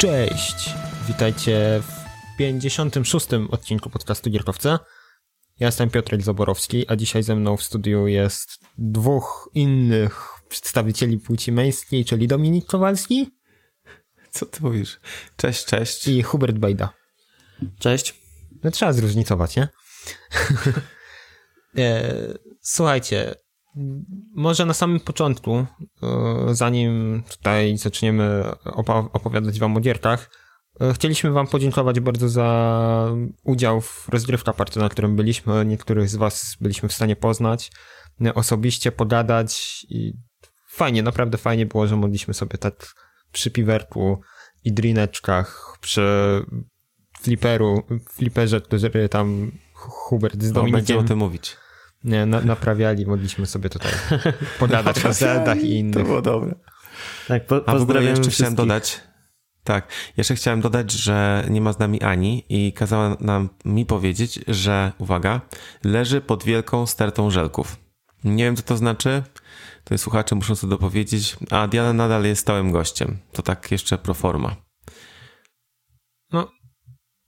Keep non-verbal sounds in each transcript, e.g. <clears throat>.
Cześć! Witajcie w 56. odcinku podcastu Gierkowca. Ja jestem Piotr Zaborowski, a dzisiaj ze mną w studiu jest dwóch innych przedstawicieli płci męskiej, czyli Dominik Kowalski Co ty mówisz? Cześć, cześć. i Hubert Bejda. Cześć. No trzeba zróżnicować, nie? <laughs> E, Słuchajcie, może na samym początku, e, zanim tutaj zaczniemy opowiadać wam o gierkach, e, chcieliśmy wam podziękować bardzo za udział w rozgrywka party, na którym byliśmy. Niektórych z was byliśmy w stanie poznać, e, osobiście pogadać i fajnie, naprawdę fajnie było, że mogliśmy sobie tak przy piwerku i drineczkach, przy fliperu, fliperze, który tam Hubert z No, będziemy Dominikiem o tym mówić. Nie, na, naprawiali, mogliśmy sobie tutaj <laughs> pogadać o Zeldach i To innych. było dobre. Tak, po, A w ogóle jeszcze wszystkich. chciałem dodać, tak, jeszcze chciałem dodać, że nie ma z nami Ani i kazała nam mi powiedzieć, że, uwaga, leży pod wielką stertą żelków. Nie wiem, co to znaczy, to jest słuchacze muszą sobie dopowiedzieć, a Diana nadal jest stałym gościem. To tak jeszcze pro forma. No,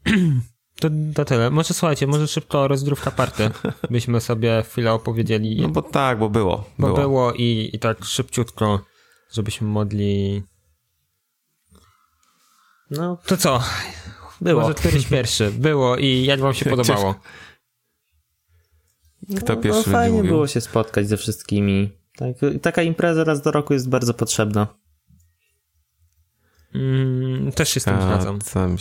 <clears throat> to, to tyle. Może słuchajcie, może szybko rozgrywka party, <laughs> byśmy sobie chwilę opowiedzieli, No bo tak, bo było. bo było. było, i, i tak szybciutko, żebyśmy mogli... No, To co? było. Może któryś pierwszy. Było i jak wam się <laughs> podobało? Kto no, pierwszy no, fajnie mówił? było się spotkać ze wszystkimi. Tak, taka impreza raz do roku jest bardzo potrzebna. Mm, też się z tym zgadzam. Zgadzam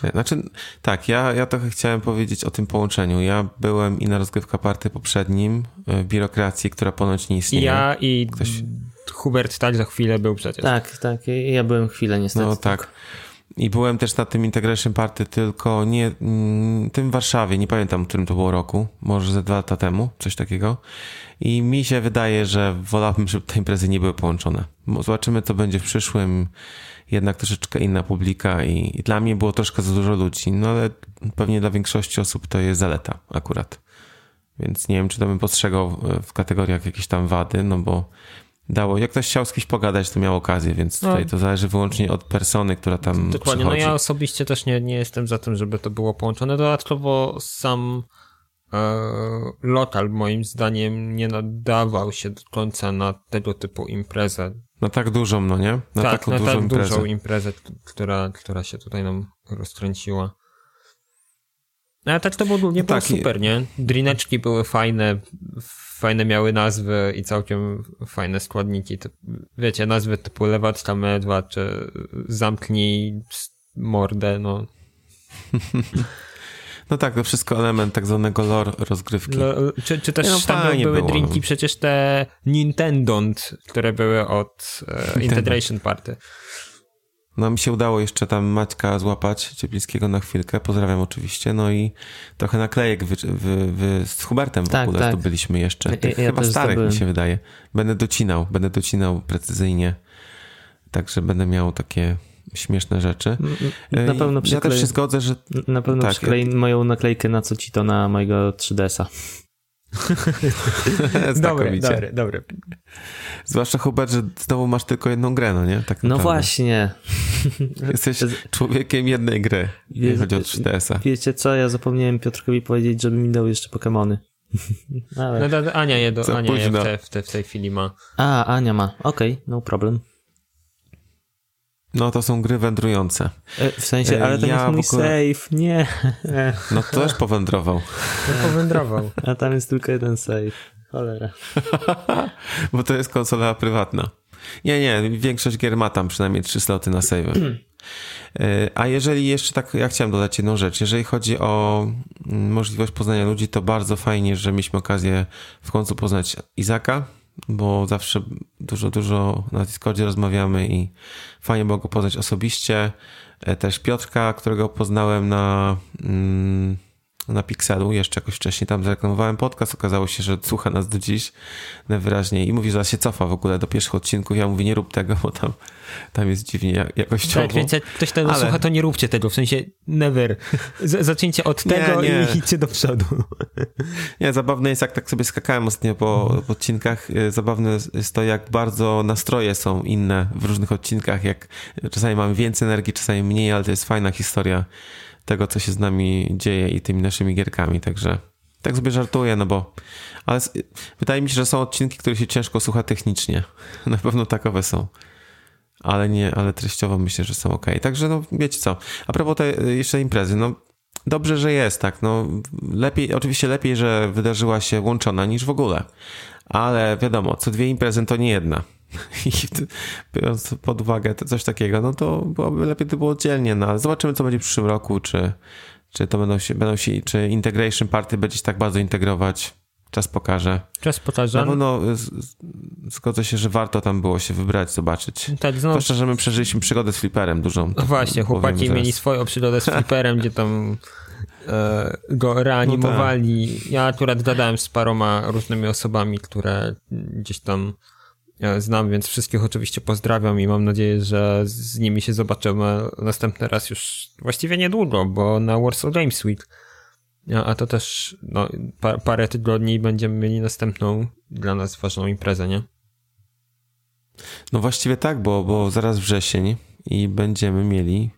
się. Znaczy, tak, ja, ja trochę chciałem powiedzieć o tym połączeniu. Ja byłem i na rozgrywka party poprzednim, y, biurokracji, która ponoć nie I istnieje. ja i Ktoś- Hubert tak za chwilę był przecież. Tak, tak. Ja byłem chwilę niestety. No tak. I byłem też na tym Integration Party, tylko nie mm, tym w Warszawie, nie pamiętam, w którym to było roku, może ze dwa lata temu, coś takiego. I mi się wydaje, że wolałbym, żeby te imprezy nie były połączone. Zobaczymy, co będzie w przyszłym. Jednak troszeczkę inna publika i, i dla mnie było troszkę za dużo ludzi, no ale pewnie dla większości osób to jest zaleta akurat. Więc nie wiem, czy to bym postrzegał w- w kategoriach jakieś tam wady, no bo dało, jak ktoś chciał z kimś pogadać, to miał okazję, więc No. tutaj to zależy wyłącznie od persony, która tam Dokładnie, no przychodzi. ja osobiście też nie, nie jestem za tym, żeby to było połączone. Dodatkowo sam e, lokal moim zdaniem nie nadawał się do końca na tego typu imprezę. Na tak dużą, no nie? Na tak, taką na dużą tak imprezę. dużą imprezę, która, która się tutaj nam rozkręciła. No, Ale tak to było, nie No było tak, super, nie? Drineczki były fajne, fajne miały nazwy i całkiem fajne składniki. To, wiecie, nazwy typu lewaczka medwa, czy zamknij mordę, no. <laughs> No tak, to wszystko element tak zwanego lore rozgrywki. Czy, czy też Nie, no tam były było, drinki, no. przecież te Nintendont, które były od e, <laughs> Integration Party. No mi się udało jeszcze tam Maćka złapać, Cieplińskiego na chwilkę, pozdrawiam oczywiście, no i trochę naklejek wy, wy, wy z Hubertem w Tak, ogóle tak. zdobyliśmy jeszcze. Ja- ja chyba starych mi się wydaje. Będę docinał, będę docinał precyzyjnie, także będę miał takie śmieszne rzeczy. Na I pewno Ja też się zgodzę, że Na pewno Tak, przyklej moją naklejkę na co ci to na mojego 3DS-a. Dobry, <laughs> znakomicie. dobry, dobry. Zwłaszcza Hubert, że znowu masz tylko jedną grę, no nie? Tak No właśnie. <laughs> Jesteś człowiekiem jednej gry, jeżeli Jest- chodzi o 3DS-a. Wiecie co? Ja zapomniałem Piotrkowi powiedzieć, żeby mi dał jeszcze Pokemony. <laughs> Ale... No, Ania je, do, Ania je w, te, w, te, w tej chwili ma. A, Ania ma. Okej, no problem. No to są gry wędrujące. E, W sensie, E, ale to ja jest mój ogóle- save. Nie. No to też powędrował. No, powędrował. <laughs> A tam jest tylko jeden save. Cholera. <laughs> Bo to jest konsola prywatna. Nie, nie, większość gier ma tam przynajmniej trzy sloty na save. <clears throat> A jeżeli jeszcze tak, ja chciałem dodać jedną rzecz. Jeżeli chodzi o mm, możliwość poznania ludzi, to bardzo fajnie, że mieliśmy okazję w końcu poznać Izaka, bo zawsze dużo, dużo na Discordzie rozmawiamy i fajnie było go poznać osobiście. E, Też Piotrka, którego poznałem na, mm, na Pixelu, jeszcze jakoś wcześniej tam zareklamowałem podcast, okazało się, że słucha nas do dziś najwyraźniej i mówi, że się cofa w ogóle do pierwszych odcinków. Ja mówię, nie rób tego, bo tam, tam jest dziwnie jakościowo. Tak, więc jak ktoś tego Ale... słucha, to nie róbcie tego, w sensie never. Z zacznijcie od tego nie, nie. i idźcie do przodu. Nie, zabawne jest, jak tak sobie skakałem ostatnio po, po odcinkach, y, zabawne jest to, jak bardzo nastroje są inne w różnych odcinkach, jak czasami mamy więcej energii, czasami mniej, ale to jest fajna historia tego, co się z nami dzieje i tymi naszymi gierkami, także tak sobie żartuję, no bo ale wydaje mi się, że są odcinki, które się ciężko słucha technicznie. <laughs> Na pewno takowe są. Ale nie, ale treściowo myślę, że są ok. Także no wiecie co. A propos tej jeszcze imprezy, no dobrze, że jest, tak. No lepiej, oczywiście lepiej, że wydarzyła się łączona niż w ogóle. Ale wiadomo, co dwie imprezy to nie jedna. I biorąc pod uwagę coś takiego, no to byłoby lepiej to było oddzielnie, no ale zobaczymy, co będzie w przyszłym roku, czy, czy to będą się, będą się, czy Integration Party będzie się tak bardzo integrować. Czas pokaże. Czas pokaże. Na pewno zgodzę się, że warto tam było się wybrać, zobaczyć. Tak, znowu... Zwłaszcza, że my przeżyliśmy przygodę z fliperem dużą. No właśnie, chłopaki mieli swoją przygodę z fliperem, gdzie tam e, go reanimowali. No tak. Ja akurat gadałem z paroma różnymi osobami, które gdzieś tam znam, więc wszystkich oczywiście pozdrawiam i mam nadzieję, że z nimi się zobaczymy następny raz już właściwie niedługo, bo na Warsaw Games Week. A to też no, pa, parę tygodni będziemy mieli następną dla nas ważną imprezę, nie? No właściwie tak, bo, bo zaraz wrzesień i będziemy mieli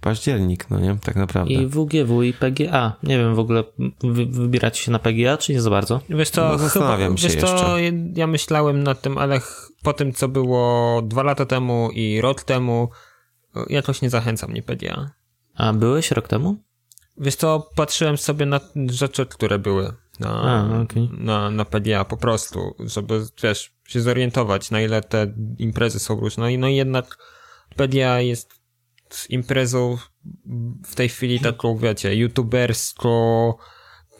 październik, no nie? Tak naprawdę. I WGW i PGA. Nie wiem, w ogóle wy, wybieracie się na PGA, czy nie za bardzo? Wiesz co, no, zastanawiam chyba, się wiesz jeszcze. ja myślałem nad tym, ale po tym, co było dwa lata temu i rok temu, jakoś nie zachęca mnie PGA. A byłeś rok temu? Wiesz co, patrzyłem sobie na rzeczy, które były na, A, okay. na, na PGA po prostu, żeby, wiesz, się zorientować, na ile te imprezy są różne. I, no i jednak PGA jest imprezą w tej chwili taką, wiecie, youtubersko,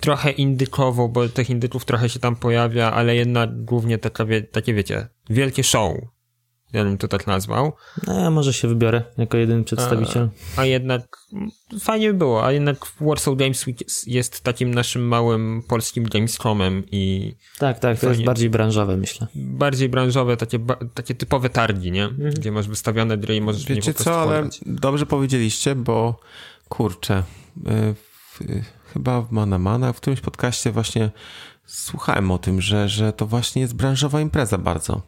trochę indykową, bo tych indyków trochę się tam pojawia, ale jednak głównie takie, takie wiecie, wielkie show. Ja bym to tak nazwał. No, ja może się wybiorę jako jeden przedstawiciel. A, a jednak fajnie by było, a jednak Warsaw Games Week jest takim naszym małym polskim Gamescomem i... Tak, tak, to jest bardziej branżowe, myślę. Bardziej branżowe, takie, takie typowe targi, nie? Mhm. Gdzie masz wystawione gry i możesz Wiecie co, ale dobrze powiedzieliście, bo kurczę, y, chyba w Mana Mana, w którymś podcaście właśnie słuchałem o tym, że, że to właśnie jest branżowa impreza bardzo.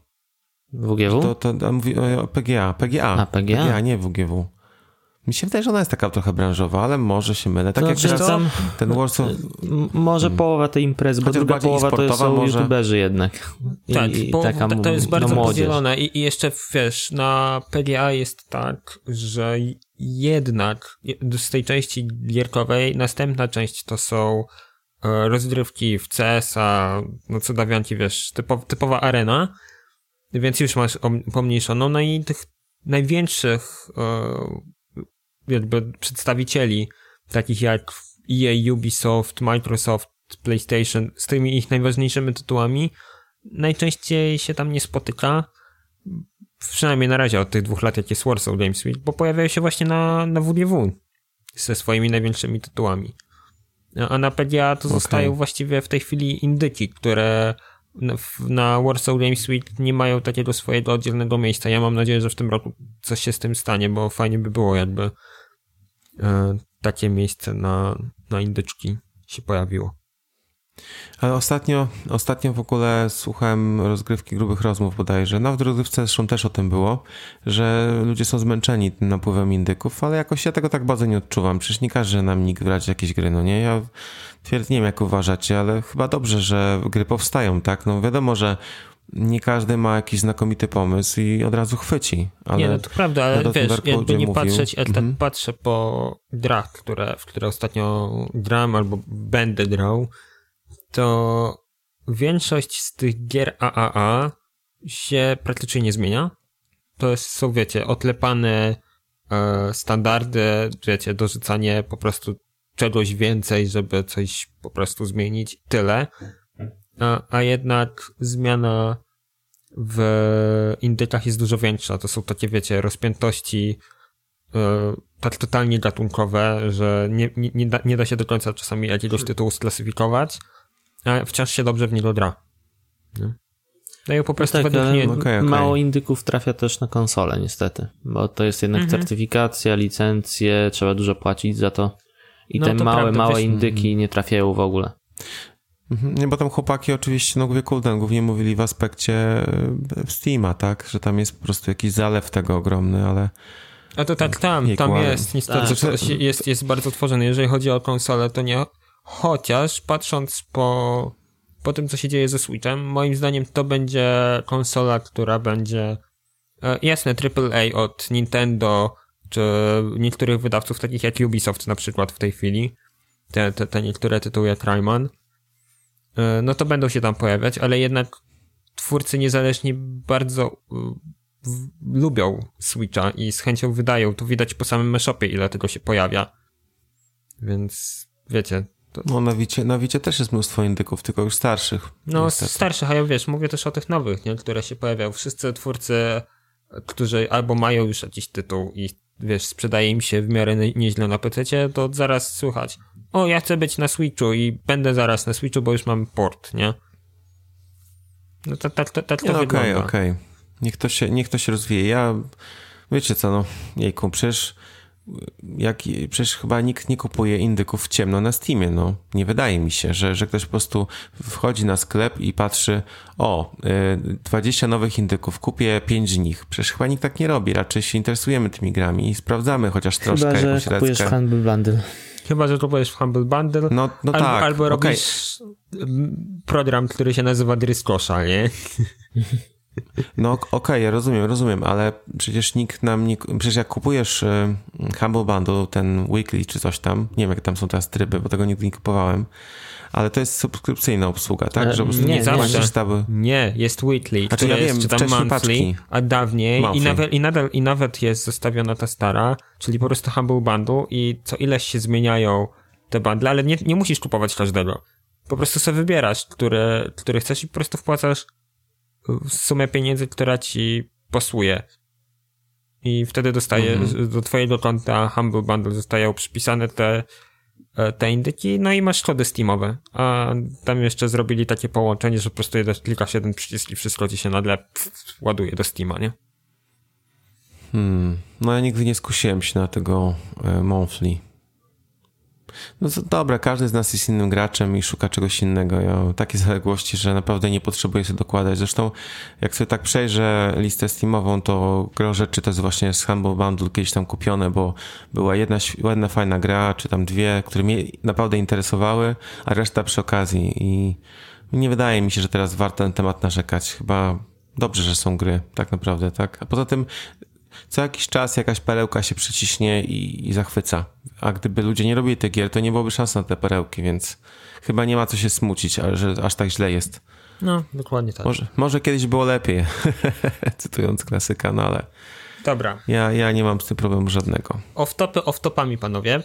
WGW? To, to, to mówi o PGA. PGA. A, PGA? PGA, nie WGW. Mi się wydaje, że ona jest taka trochę branżowa, ale może się mylę. Tak to jak znaczy, teraz tam, ten Warsaw... Może hmm. połowa tej imprezy, bo druga połowa to są może... youtuberzy jednak. I, tak, i taka, to jest bardzo no, podzielone I, i jeszcze, wiesz, na PGA jest tak, że jednak z tej części gierkowej następna część to są e, rozgrywki w CS-a, no co dawianki, wiesz, typowa, typowa arena, więc już masz pomniejszoną, no i tych największych e, jakby przedstawicieli, takich jak EA, Ubisoft, Microsoft, PlayStation, z tymi ich najważniejszymi tytułami, najczęściej się tam nie spotyka, przynajmniej na razie od tych dwóch lat, jak jest Warsaw Games Week, bo pojawiają się właśnie na, na WDW ze swoimi największymi tytułami. A na PGA to okay. zostają właściwie w tej chwili indyki, które na Warsaw Games Week nie mają takiego swojego oddzielnego miejsca. Ja mam nadzieję, że w tym roku coś się z tym stanie, bo fajnie by było, jakby e, takie miejsce na, na indyczki się pojawiło. Ale ostatnio, ostatnio w ogóle słuchałem rozgrywki grubych rozmów bodajże. Nawet w rozgrywce zresztą też o tym było, że ludzie są zmęczeni tym napływem indyków, ale jakoś ja tego tak bardzo nie odczuwam. Przecież nie każe nam nikt grać jakieś gry, no nie? Ja twierd, nie wiem jak uważacie, ale chyba dobrze, że gry powstają, tak? No wiadomo, że nie każdy ma jakiś znakomity pomysł i od razu chwyci. Ale nie, no to prawda, ale wiesz, jakby nie mówił, patrzeć, ja tak mm -hmm. patrzę po grach, które, w które ostatnio gram albo będę grał, to większość z tych gier AAA się praktycznie nie zmienia. To jest, są, wiecie, otlepane e, standardy, wiecie, dorzucanie po prostu czegoś więcej, żeby coś po prostu zmienić. Tyle. A, a jednak zmiana w indykach jest dużo większa. To są takie, wiecie, rozpiętości tak totalnie gatunkowe, że nie, nie, nie, da, nie da się do końca czasami jakiegoś tytułu sklasyfikować, a wciąż się dobrze w niego gra. No i po prostu tak, według mnie... Okay, okay. Mało indyków trafia też na konsolę niestety, bo to jest jednak Mhm. certyfikacja, licencje, trzeba dużo płacić za to. I No te to małe, prawda, małe wiesz- indyki nie trafiają w ogóle. Mhm. Nie, bo tam chłopaki oczywiście, no mówię, Kulden głównie mówili w aspekcie e, Steama, tak? Że tam jest po prostu jakiś zalew tego ogromny, ale A to tak tam, tam jest, niestety Tak. jest, jest bardzo tworzone. Jeżeli chodzi o konsolę, to nie. Chociaż patrząc po, po tym, co się dzieje ze Switchem, moim zdaniem to będzie konsola, która będzie e, jasne AAA od Nintendo, czy niektórych wydawców, takich jak Ubisoft na przykład w tej chwili, te, te, te niektóre tytuły jak Rayman, e, no to będą się tam pojawiać, ale jednak twórcy niezależni bardzo y, w, lubią Switcha i z chęcią wydają. To widać po samym meshopie, ile tego się pojawia. Więc wiecie, to, no na Wicie, na Wicie też jest mnóstwo indyków, tylko już starszych. no niestety. starszych, a ja wiesz, mówię też o tych nowych, nie, które się pojawiają. Wszyscy twórcy, którzy albo mają już jakiś tytuł i wiesz, sprzedaje im się w miarę nie- nieźle na PC, to zaraz słychać. O, ja chcę być na Switchu i będę zaraz na Switchu, bo już mam port, nie? No tak, tak, tak, tak Nie, to no wygląda. okej, okej. Niech to się, niech to się rozwije. Ja, wiecie co, no, jejku, przecież jak, przecież chyba nikt nie kupuje indyków w ciemno na Steamie, no. Nie wydaje mi się, że, że ktoś po prostu wchodzi na sklep i patrzy, o, y, 20 nowych indyków, kupię 5 z nich. Przecież chyba nikt tak nie robi, raczej się interesujemy tymi grami i sprawdzamy chociaż troszkę Chyba, że jakąś kupujesz reckę. Humble Bundle. Chyba, że kupujesz w Humble Bundle, No, no albo, tak, albo robisz mm, program, który się nazywa Dryskosza, nie? <laughs> No ok- okej, ja rozumiem, rozumiem, ale przecież nikt nam nie... Przecież jak kupujesz y, Humble Bundle, ten weekly czy coś tam, nie wiem jak tam są teraz tryby, bo tego nigdy nie kupowałem, ale to jest subskrypcyjna obsługa, tak? E, Że nie, nie nie. zawsze stały... Nie, jest weekly, Znaczy, które ja jest wiem, czy tam monthly, paczki. a dawniej i nawet, i, nadal, i nawet jest zostawiona ta stara, czyli po prostu Humble Bundle i co ileś się zmieniają te bundle, ale nie, nie musisz kupować każdego. Po prostu sobie wybierasz, który, który chcesz i po prostu wpłacasz sumę pieniędzy, która ci pasuje. I wtedy dostaje, Mhm. do twojego konta Humble Bundle zostają przypisane te, e, te indyki, no i masz kody Steamowe. A tam jeszcze zrobili takie połączenie, że po prostu jeden, klikasz jeden przycisk i wszystko ci się nagle pff, ładuje do Steama, nie? Hmm, no ja nigdy nie skusiłem się na tego e, monthly. No to dobra, każdy z nas jest innym graczem i szuka czegoś innego. Ja takie zaległości, że naprawdę nie potrzebuję sobie dokładać. Zresztą, jak sobie tak przejrzę listę Steamową, to gro rzeczy to jest właśnie z Humble Bundle kiedyś tam kupione, bo była jedna ładna, fajna gra, czy tam dwie, które mnie naprawdę interesowały, a reszta przy okazji. I nie wydaje mi się, że teraz warto ten temat narzekać. Chyba dobrze, że są gry, tak naprawdę, tak? A poza tym co jakiś czas jakaś perełka się przyciśnie i, i zachwyca. A gdyby ludzie nie robili tych gier, to nie byłoby szans na te perełki, więc chyba nie ma co się smucić, ale że aż tak źle jest. No, dokładnie tak. Może, może kiedyś było lepiej, <laughs> cytując klasyka, no ale Dobra, ja, ja nie mam z tym problemu żadnego. off-topy off-topami, panowie.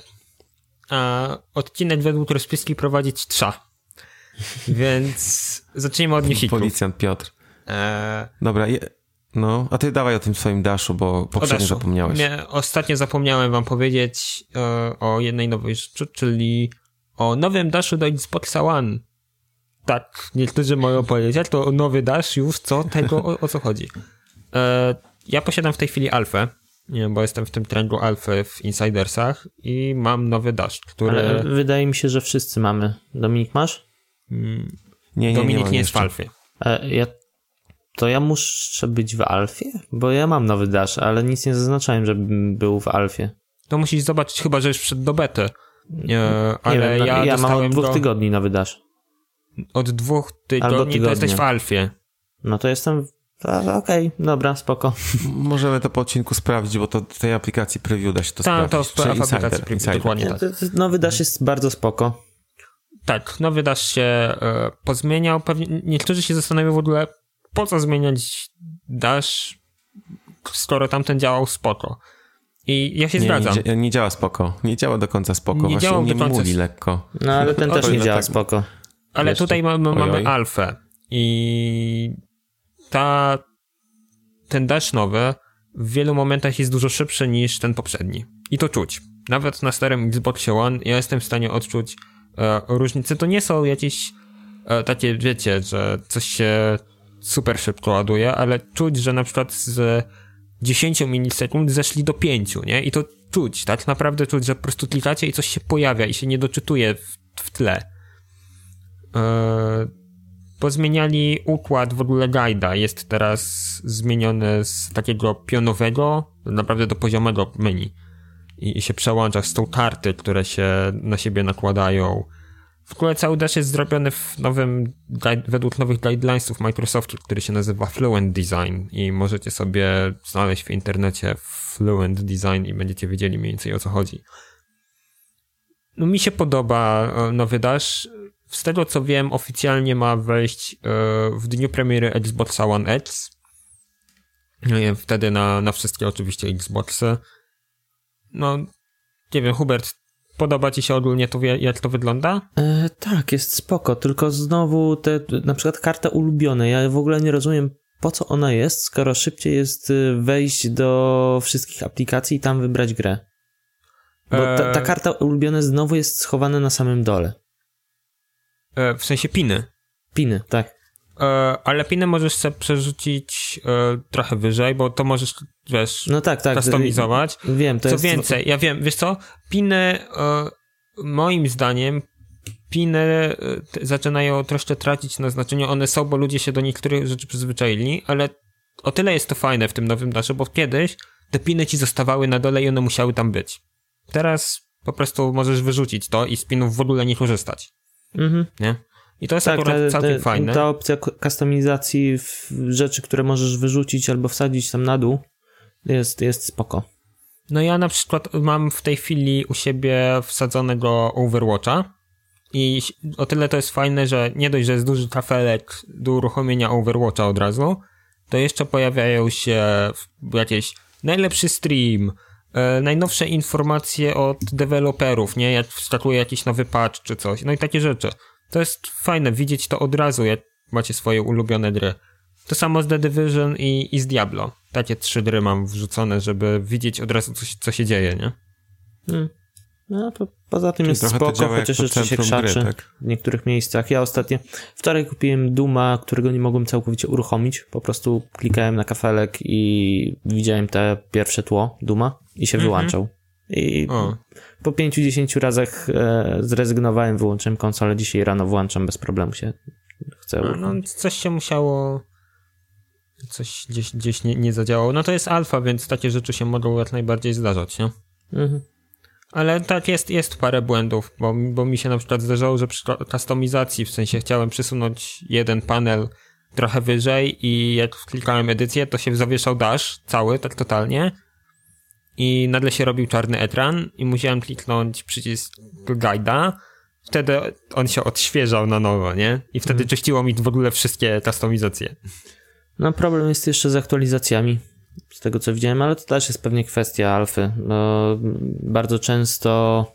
A odcinek według rozpiski prowadzić trza. <laughs> Więc zacznijmy od newsików. Policjant Piotr. Eee, Dobra, je, no, a ty dawaj o tym swoim daszu, bo poprzednio Odeszło. zapomniałeś. Nie, ostatnio zapomniałem wam powiedzieć e, o jednej nowej rzeczy, czyli o nowym daszu do Xboxa One. Tak, niektórzy mogą powiedzieć, to nowy dash już, co tego, o, o co chodzi. E, ja posiadam w tej chwili alfę, nie, bo jestem w tym trendu alfy w Insidersach i mam nowy dash, który Ale wydaje mi się, że wszyscy mamy. Dominik masz? Nie, nie, Dominik mam nie jest w jeszcze. alfie. E, ja, to ja muszę być w Alfie? Bo ja mam nowy Dash, ale nic nie zaznaczałem, żebym był w Alfie. To musisz zobaczyć, chyba że już wszedł do bety. E, ale nie wiem, no, ja, ja mam od dwóch go tygodni nowy Dash. od dwóch tygodni, Albo to tygodnia. jesteś w alfie. No to jestem... w- Okej, dobra, spoko. Możemy to po odcinku sprawdzić, bo to w tej aplikacji preview da się to Tak, to sprawdzić. w, aplikacji Preview, Insider. dokładnie tak. To- to- Nowy Dash jest bardzo spoko. Tak, nowy dash się e, pozmieniał. Pewnie niektórzy się zastanawiają w ogóle, po co zmieniać dash, skoro tamten działał spoko. I ja się Nie, zgadzam. nie, nie działa spoko. Nie działa do końca spoko. Nie Właśnie działał mnie do końca muli lekko. No ale ten <laughs> też nie ile działa tak- spoko. Ale jeszcze. tutaj mamy, mamy alfę i ta ten dash nowy w wielu momentach jest dużo szybszy niż ten poprzedni. I to czuć. Nawet na starym Xboxie One ja jestem w stanie odczuć e, różnice. To nie są jakieś e, takie, wiecie, że coś się super szybko ładuje, ale czuć, że na przykład z 10 milisekund zeszli do 5, nie? I to czuć, tak naprawdę czuć, że po prostu klikacie i coś się pojawia i się nie doczytuje w, w tle. E, pozmieniali układ w ogóle guida. Jest teraz zmieniony z takiego pionowego naprawdę do poziomego menu. I, i się przełącza z tą karty, które się na siebie nakładają. W ogóle cały dash jest zrobiony w nowym, według nowych guidelinesów Microsoftu, który się nazywa Fluent Design i możecie sobie znaleźć w internecie Fluent Design i będziecie wiedzieli mniej więcej o co chodzi. No mi się podoba e, nowy dash. Z tego co wiem, oficjalnie ma wejść e, w dniu premiery Xbox One X. No wtedy na, na wszystkie oczywiście Xboxy. No, nie wiem, Hubert, podoba ci się ogólnie to, jak to wygląda? E, tak, jest spoko, tylko znowu te, na przykład karta ulubione, ja w ogóle nie rozumiem po co ona jest, skoro szybciej jest y, wejść do wszystkich aplikacji i tam wybrać grę. Bo ta, ta e, karta ulubione znowu jest schowana na samym dole. E, w sensie piny. Piny, tak. E, ale piny możesz sobie przerzucić trochę wyżej, bo to możesz, wiesz, no tak, tak. customizować. Wiem, to co jest... więcej, ja wiem, wiesz co, piny moim zdaniem piny zaczynają troszkę tracić na znaczeniu. One są, bo ludzie się do niektórych rzeczy przyzwyczaili, ale o tyle jest to fajne w tym nowym daszu, bo kiedyś te piny ci zostawały na dole i one musiały tam być. Teraz po prostu możesz wyrzucić to i z pinów w ogóle nie korzystać. Mhm. Nie? I to jest tak, akurat całkiem fajne. Ta opcja kustomizacji rzeczy, które możesz wyrzucić albo wsadzić tam na dół jest, jest spoko. No ja na przykład mam w tej chwili u siebie wsadzonego Overwatcha i o tyle to jest fajne, że nie dość, że jest duży kafelek do uruchomienia Overwatcha od razu, to jeszcze pojawiają się jakieś najlepszy stream, e, najnowsze informacje od deweloperów, nie? Jak wskakuje jakiś nowy patch czy coś. No i takie rzeczy. To jest fajne, widzieć to od razu, jak macie swoje ulubione gry. To samo z The Division i, i z Diablo. Takie trzy gry mam wrzucone, żeby widzieć od razu, co, co się dzieje, nie? Hmm. No to poza tym Czyli jest spoko, chociaż jeszcze się krzaczy gry, tak? w niektórych miejscach. Ja ostatnio, wczoraj kupiłem Duma, którego nie mogłem całkowicie uruchomić. Po prostu klikałem na kafelek i widziałem te pierwsze tło Duma i się mm -hmm. wyłączał. I o. po 5-10 razach e, zrezygnowałem, wyłączyłem konsolę. Dzisiaj rano włączam bez problemu się. Chcę no, no, coś się musiało coś gdzieś, gdzieś nie, nie zadziałało. No to jest alfa, więc takie rzeczy się mogą jak najbardziej zdarzać, nie? Mhm. Ale tak, jest, jest parę błędów, bo, bo mi się na przykład zdarzało, że przy customizacji, w sensie chciałem przesunąć jeden panel trochę wyżej i jak klikałem edycję, to się zawieszał dash cały, tak totalnie i nagle się robił czarny ekran i musiałem kliknąć przycisk guide'a, wtedy on się odświeżał na nowo, nie? I wtedy hmm. czyściło mi w ogóle wszystkie customizacje. No problem jest jeszcze z aktualizacjami z tego co widziałem, ale to też jest pewnie kwestia alfy. No, bardzo często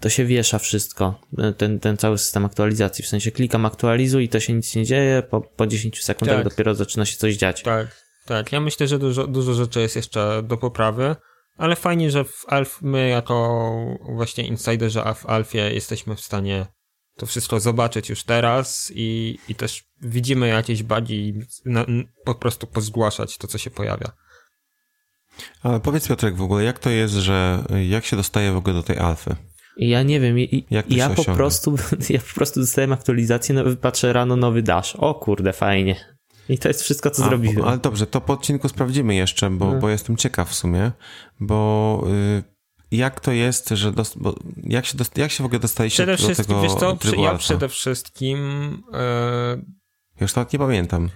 to się wiesza wszystko, ten, ten cały system aktualizacji. W sensie klikam aktualizuj i to się nic nie dzieje, po, po 10 sekundach tak. dopiero zaczyna się coś dziać. Tak, tak. Ja myślę, że dużo, dużo rzeczy jest jeszcze do poprawy, ale fajnie, że w Alf, my jako właśnie insiderzy w Alfie jesteśmy w stanie to wszystko zobaczyć już teraz i, i też widzimy jakieś bugi i po prostu pozgłaszać to, co się pojawia. Ale powiedz Piotrek w ogóle, jak to jest, że jak się dostaje w ogóle do tej alfy? Ja nie wiem, i, ja po prostu <laughs> ja po prostu dostałem aktualizację, no, patrzę rano nowy dash. O kurde, fajnie. I to jest wszystko, co A, zrobiłem. Ale dobrze, to po odcinku sprawdzimy jeszcze, bo, no. bo jestem ciekaw w sumie, bo y, jak to jest, że jak, się dost, jak się w ogóle dostaliście do tego wiesz co, ja przede wszystkim... Yy... Już tak nie pamiętam.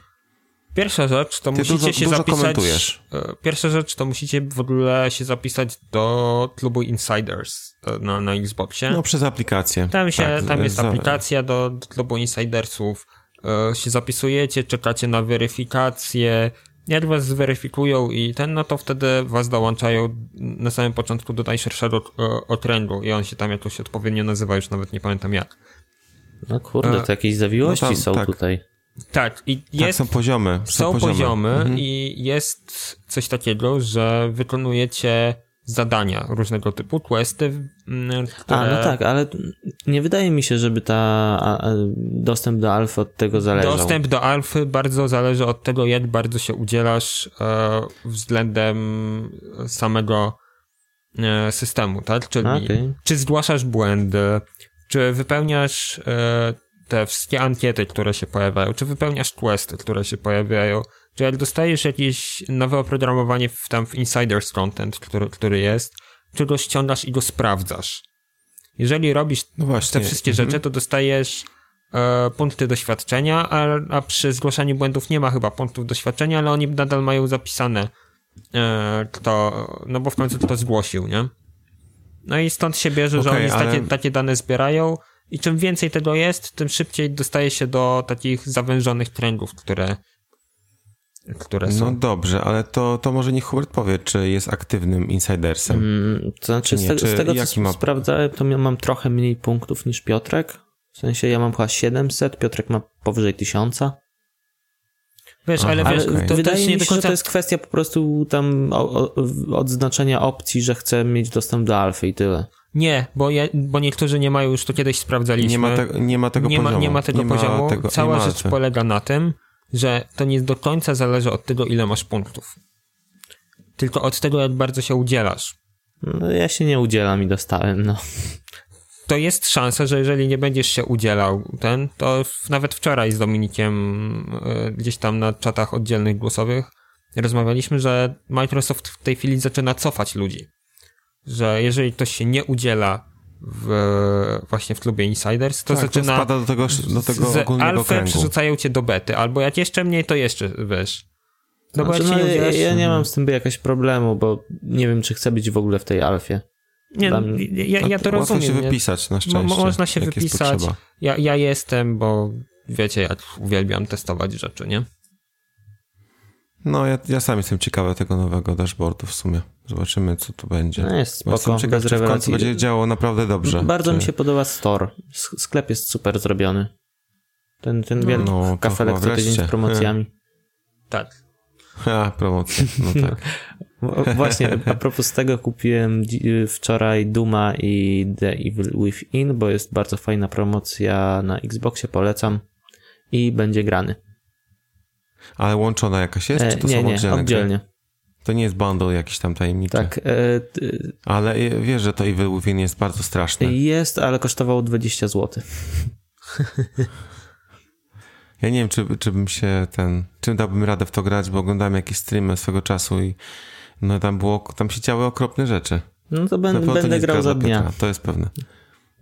Pierwsza rzecz to Ty musicie dużo, się dużo zapisać. Komentujesz. E, pierwsza rzecz to musicie w ogóle się zapisać do klubu Insiders e, na, na Xboxie. No przez aplikację. Tam, się, tak, tam jest za... aplikacja do, do klubu Insidersów. E, się zapisujecie, czekacie na weryfikację. Jak was zweryfikują i ten, no to wtedy was dołączają na samym początku do najszerszego okręgu i on się tam jakoś odpowiednio nazywa, już nawet nie pamiętam jak. No kurde, to jakieś zawiłości no tam, są tak. tutaj. Tak, i tak, jest, tak, są poziomy. Są, są poziomy, poziomy mhm. i jest coś takiego, że wykonujecie zadania różnego typu, questy, mm, które... A, no tak, ale nie wydaje mi się, żeby ta a, dostęp do alfy od tego zależał. Dostęp do alfy bardzo zależy od tego, jak bardzo się udzielasz e, względem samego e, systemu, tak? Czyli okay. czy zgłaszasz błędy, czy wypełniasz e, te wszystkie ankiety, które się pojawiają, czy wypełniasz questy, które się pojawiają, że jak dostajesz jakieś nowe oprogramowanie w, tam w Insiders Content, który, który jest, czy go ściągasz i go sprawdzasz. Jeżeli robisz no te wszystkie mhm. rzeczy, to dostajesz e, punkty doświadczenia, a, a przy zgłaszaniu błędów nie ma chyba punktów doświadczenia, ale oni nadal mają zapisane e, kto, no bo w końcu kto zgłosił, nie? No i stąd się bierze, okay, że oni ale... takie, takie dane zbierają i czym więcej tego jest, tym szybciej dostaje się do takich zawężonych trendów, które które są. No dobrze, ale to, to może niech Hubert powie, czy jest aktywnym insidersem. Mm, to znaczy, z, te, z, tego co ma... sprawdzałem, to mam trochę mniej punktów niż Piotrek. W sensie ja mam chyba 700, Piotrek ma powyżej 1000. Wiesz, Aha, ale wiesz, ale to wydaje mi się, końca... że to jest kwestia po prostu tam odznaczenia opcji, że chcę mieć dostęp do alfy i tyle. Nie, bo, ja, bo niektórzy nie mają, już to kiedyś sprawdzaliśmy. Nie ma, te, nie ma tego nie poziomu. Ma, nie ma tego nie poziomu. Ma tego, Cała rzecz polega na tym, że to nie do końca zależy od tego, ile masz punktów. Tylko od tego, jak bardzo się udzielasz. No, ja się nie udzielam i dostałem, no. To jest szansa, że jeżeli nie będziesz się udzielał ten, to nawet wczoraj z Dominikiem y, gdzieś tam na czatach oddzielnych głosowych rozmawialiśmy, że Microsoft w tej chwili zaczyna cofać ludzi. Że jeżeli ktoś się nie udziela w, właśnie w klubie Insiders, to tak, zaczyna... To spada do tego, do tego z alfę przerzucają cię do bety, albo jak jeszcze mniej, to jeszcze, wiesz... No, znaczy, no, ja, ja, nie mam z tym jakiegoś problemu, bo nie wiem, czy chcę być w ogóle w tej alfie. Nie, Tam... ja, ja to rozumiem. Można się wypisać na szczęście. Mo można się wypisać. Ja, ja jestem, bo wiecie, ja uwielbiam testować rzeczy, nie? No, ja, ja sam jestem ciekawy tego nowego dashboardu w sumie. Zobaczymy, co tu będzie. No jest spoko, jestem ciekaw, bez końcu będzie działało naprawdę dobrze. Bardzo czy... mi się podoba store. Sklep jest super zrobiony. Ten, ten no, wielki no, kafelek co tydzień z promocjami. tak. A, promocje, no <laughs> tak. Właśnie, a propos tego kupiłem wczoraj Duma i The Evil Within, bo jest bardzo fajna promocja na Xboxie, polecam i będzie grany. Ale łączona jakaś jest, czy to e, nie, są nie, oddzielne oddzielnie. Gry? To nie jest bundle jakiś tam tajemniczy. Tak. E, ale wiesz, że to Evil Within jest bardzo straszne. Jest, ale kosztowało 20 zł. <laughs> ja nie wiem, czy, czy bym się ten, czym dałbym radę w to grać, bo oglądałem jakieś streamy swego czasu i no tam było, tam się działy okropne rzeczy. No to ben, będę grał za dnia. To jest pewne.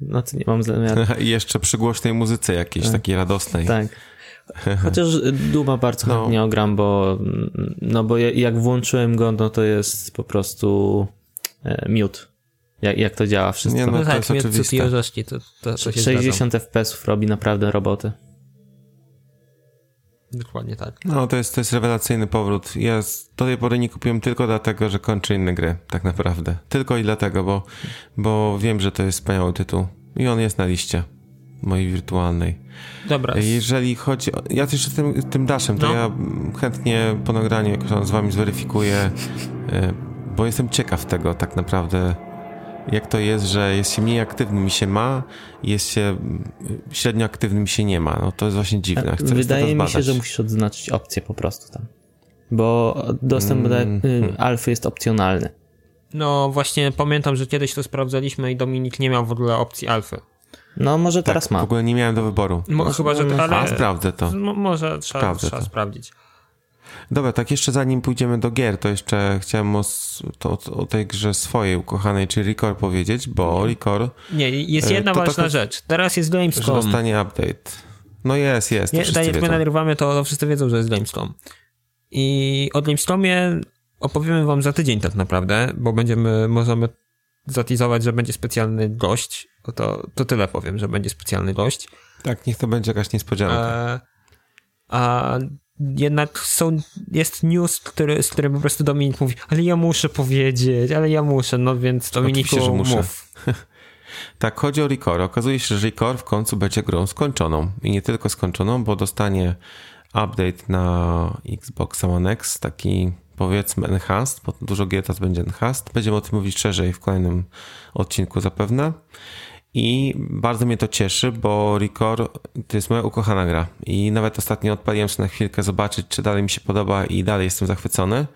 No to nie mam zamiaru. <laughs> I jeszcze przy głośnej muzyce jakiejś, tak. takiej radosnej. Tak. <laughs> Chociaż Duma bardzo no. chętnie ogram, bo, no bo jak włączyłem go, no to jest po prostu e, miód. Jak, jak to działa wszystko. Nie, no, to tak, jest oczywiste. i orzeszki, to, to, to 60 fps robi naprawdę robotę. Dokładnie tak. No, to jest, to jest rewelacyjny powrót. Ja do tej pory nie kupiłem tylko dlatego, że kończę inne gry, tak naprawdę. Tylko i dlatego, bo, bo wiem, że to jest wspaniały tytuł. I on jest na liście mojej wirtualnej. Dobra. Jeżeli chodzi o... Ja też tym, tym daszem, to no. ja chętnie po nagraniu jakoś on z wami zweryfikuję, e, bo jestem ciekaw tego tak naprawdę, jak to jest, że jest się mniej aktywnym i się ma, jest się średnio aktywnym i się nie ma. No to jest właśnie dziwne. Chcę Wydaje mi się, że musisz odznaczyć opcję po prostu tam. Bo dostęp mm, do hmm. alfy jest opcjonalny. No właśnie pamiętam, że kiedyś to sprawdzaliśmy i Dominik nie miał w ogóle opcji alfy. No może tak, teraz ma. w ogóle nie miałem do wyboru. Mo, chyba, że... Ale, A, sprawdzę to. może trzeba, trzeba sprawdzić. Dobra, tak jeszcze zanim pójdziemy do gier, to jeszcze chciałem o, to, o tej grze swojej ukochanej, czyli Record powiedzieć, bo Record... Nie, jest e, jedna ważna rzecz. Teraz jest Gamescom. Że dostanie update. No jest, jest. Nie, tak jak my nagrywamy, to wszyscy wiedzą, że jest Gamescom. I o Gamescomie opowiemy wam za tydzień tak naprawdę, bo będziemy, możemy zatizować, że będzie specjalny gość, to, to tyle powiem, że będzie specjalny gość. Tak, niech to będzie jakaś niespodzianka. A, e, a jednak są, jest news, który, z którym po prostu Dominik mówi, ale ja muszę powiedzieć, ale ja muszę, no więc Dominiku, Oczywiście, że muszę. mów. <laughs> Tak, chodzi o Recore. Okazuje się, że Recore w końcu będzie grą skończoną. I nie tylko skończoną, bo dostanie update na Xbox One X, taki powiedzmy enhanced, bo dużo gier teraz będzie enhanced. Będziemy o tym mówić szerzej w kolejnym odcinku zapewne. I bardzo mnie to cieszy, bo Record to jest moja ukochana gra. I nawet ostatnio odpaliłem się na chwilkę zobaczyć, czy dalej mi się podoba i dalej jestem zachwycony.